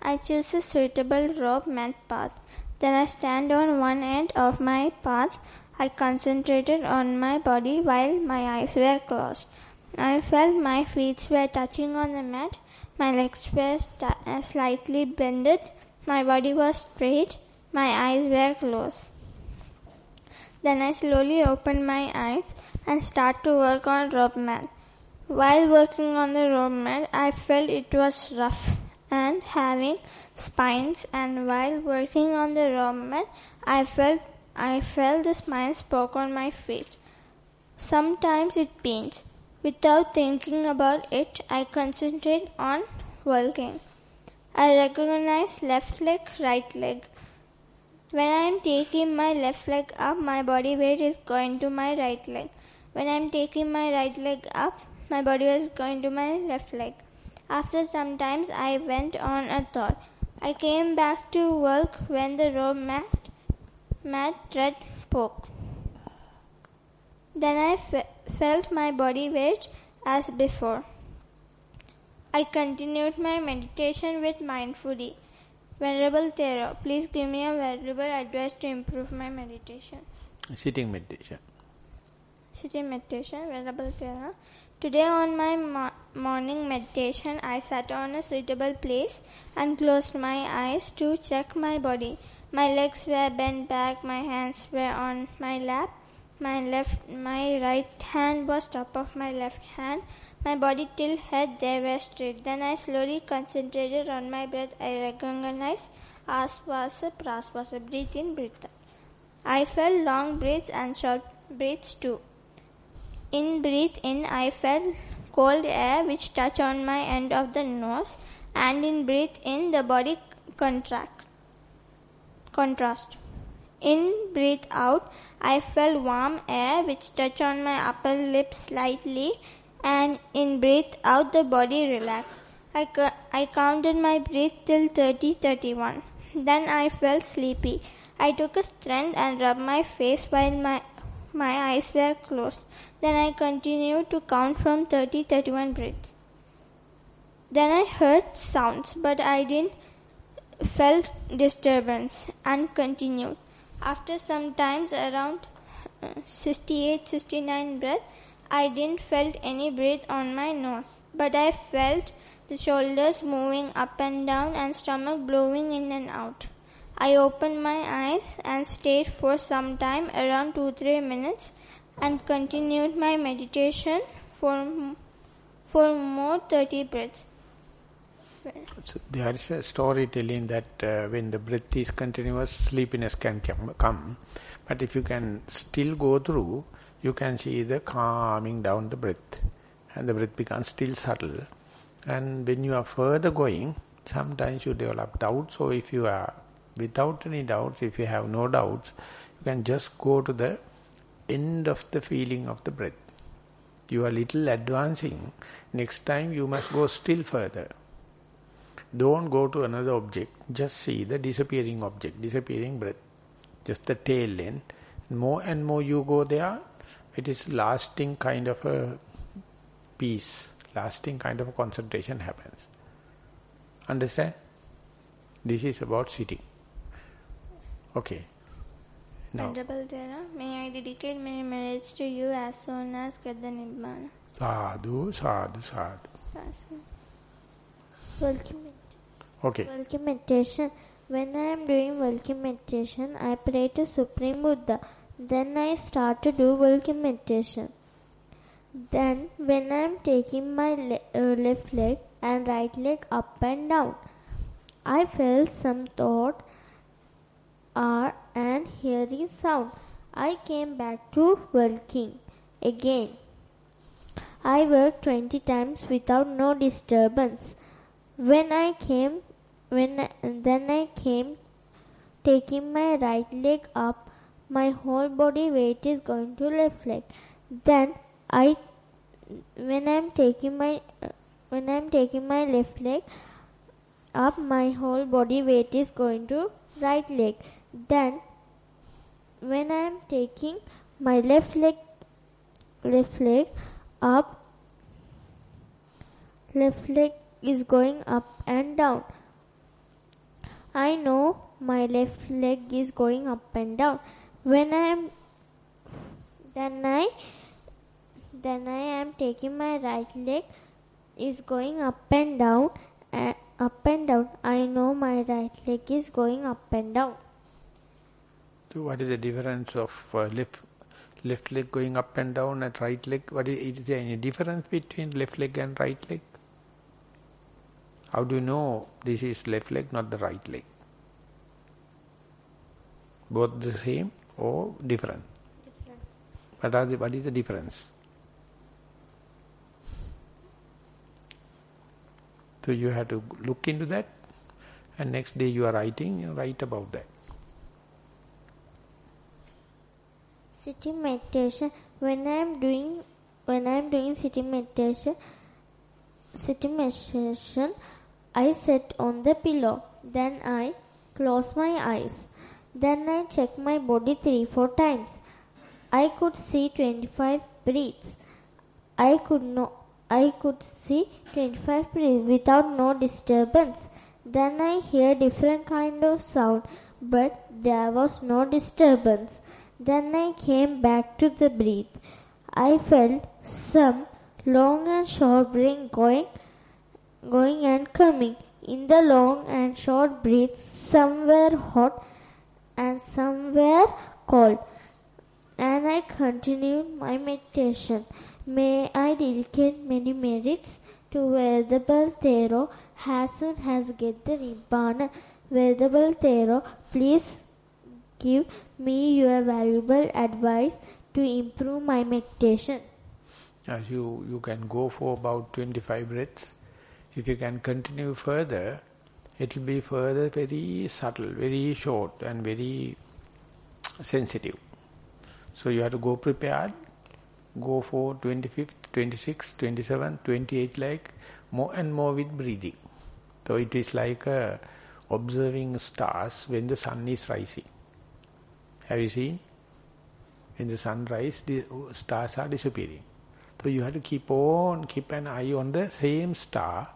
I choose a suitable rope mat path. Then I stand on one end of my path. I concentrated on my body while my eyes were closed. I felt my feet were touching on the mat. My legs were st- uh, slightly bended. My body was straight. My eyes were closed. Then I slowly opened my eyes and start to work on rope. While working on the rope I felt it was rough and having spines. And while working on the rope I felt I felt the spines poke on my feet. Sometimes it pains. Without thinking about it, I concentrate on working. I recognize left leg, right leg. When I am taking my left leg up, my body weight is going to my right leg. When I am taking my right leg up, my body weight is going to my left leg. After some times, I went on a thought. I came back to work when the rope mat, mat thread spoke. Then I fe- felt my body weight as before. I continued my meditation with mindfully. Venerable Thera, please give me a valuable advice to improve my meditation. sitting meditation Sitting meditation, Venerable Thera. Today on my mo- morning meditation, I sat on a suitable place and closed my eyes to check my body. My legs were bent back, my hands were on my lap, my left, my right hand was top of my left hand, my body till head they were straight. Then I slowly concentrated on my breath. I recognized asvasa, prasvasa, breathe in, breathe out. I felt long breaths and short breaths too. In breathe in, I felt cold air which touched on my end of the nose, and in breathe in, the body contract. Contrast. In breathe out, I felt warm air which touched on my upper lip slightly, and in breath out, the body relaxed. I, ca- I counted my breath till 30 31. Then I felt sleepy. I took a strength and rubbed my face while my my eyes were closed. Then I continued to count from 30 31 breaths. Then I heard sounds, but I didn't felt disturbance and continued. After some times around uh, 68 69 breath, I didn't felt any breath on my nose, but I felt the shoulders moving up and down and stomach blowing in and out. I opened my eyes and stayed for some time, around 2 3 minutes, and continued my meditation for, for more 30 breaths. So there is a story telling that uh, when the breath is continuous, sleepiness can come, come. But if you can still go through, you can see the calming down the breath. And the breath becomes still subtle. And when you are further going, sometimes you develop doubts. So if you are without any doubts, if you have no doubts, you can just go to the end of the feeling of the breath. You are little advancing. Next time you must go still further. Don't go to another object. Just see the disappearing object, disappearing breath. Just the tail end. More and more you go there, it is lasting kind of a peace, lasting kind of a concentration happens. Understand? This is about sitting. Okay. Now, Venerable Thera, may I dedicate many merits to you as soon as get the Nibbana. sadhu, sadhu, sadhu. It. Welcome, Okay. welcome meditation. When I am doing welcome meditation, I pray to Supreme Buddha. Then I start to do welcome meditation. Then, when I am taking my le- uh, left leg and right leg up and down, I felt some thought are and hearing sound. I came back to walking again. I worked 20 times without no disturbance. When I came, when then I came, taking my right leg up, my whole body weight is going to left leg. Then I, when I'm taking my, when I'm taking my left leg up, my whole body weight is going to right leg. Then, when I'm taking my left leg, left leg up, left leg is going up and down. I know my left leg is going up and down. When I am then I then I am taking my right leg is going up and down and up and down. I know my right leg is going up and down. So what is the difference of uh, left left leg going up and down and right leg? What is, is there any difference between left leg and right leg? How do you know this is left leg, not the right leg? Both the same or different? What, are the, what is the difference? So you have to look into that and next day you are writing, you write about that. Sitting meditation. When I am doing when I am doing sitting meditation, sitting meditation, I sit on the pillow. Then I close my eyes. Then I checked my body three four times. I could see 25 breaths. I could no I could see 25 breaths without no disturbance. Then I hear different kind of sound, but there was no disturbance. Then I came back to the breath. I felt some long and short breath going, going and coming. In the long and short breaths, some were hot and some were cold. And I continued my meditation. May I dedicate many merits to Venerable Thero as soon as get the Nibbana. Venerable Thero, please give me your valuable advice to improve my meditation. As you, you can go for about 25 breaths. If you can continue further, it will be further very subtle, very short and very sensitive. So you have to go prepared, go for 25th, 26th, 27th, 28th like more and more with breathing. So it is like uh, observing stars when the sun is rising. Have you seen? When the sun rises, the stars are disappearing. So you have to keep on, keep an eye on the same star.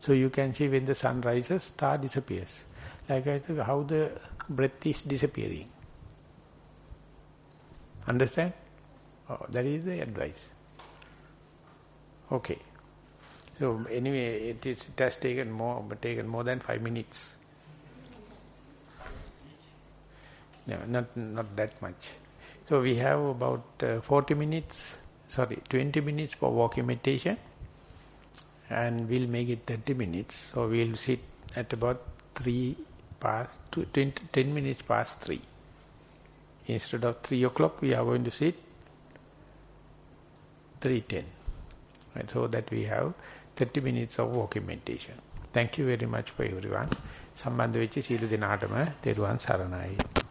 So you can see when the sun rises, star disappears. Like I said, how the breath is disappearing. Understand? Oh, that is the advice. Okay. So anyway, it, is, it has taken more, taken more than five minutes. No, not not that much. So we have about uh, 40 minutes, sorry, 20 minutes for walking meditation, and we'll make it 30 minutes. So we'll sit at about three past, two, 20, 10 minutes past three. Instead of three o'clock, we are going to sit 3.10. Right, so that we have 30 minutes of walking meditation. Thank you very much for everyone. සම්බන්ධ වෙච්ච සීල දෙනාටම තෙරුවන් සරණයි.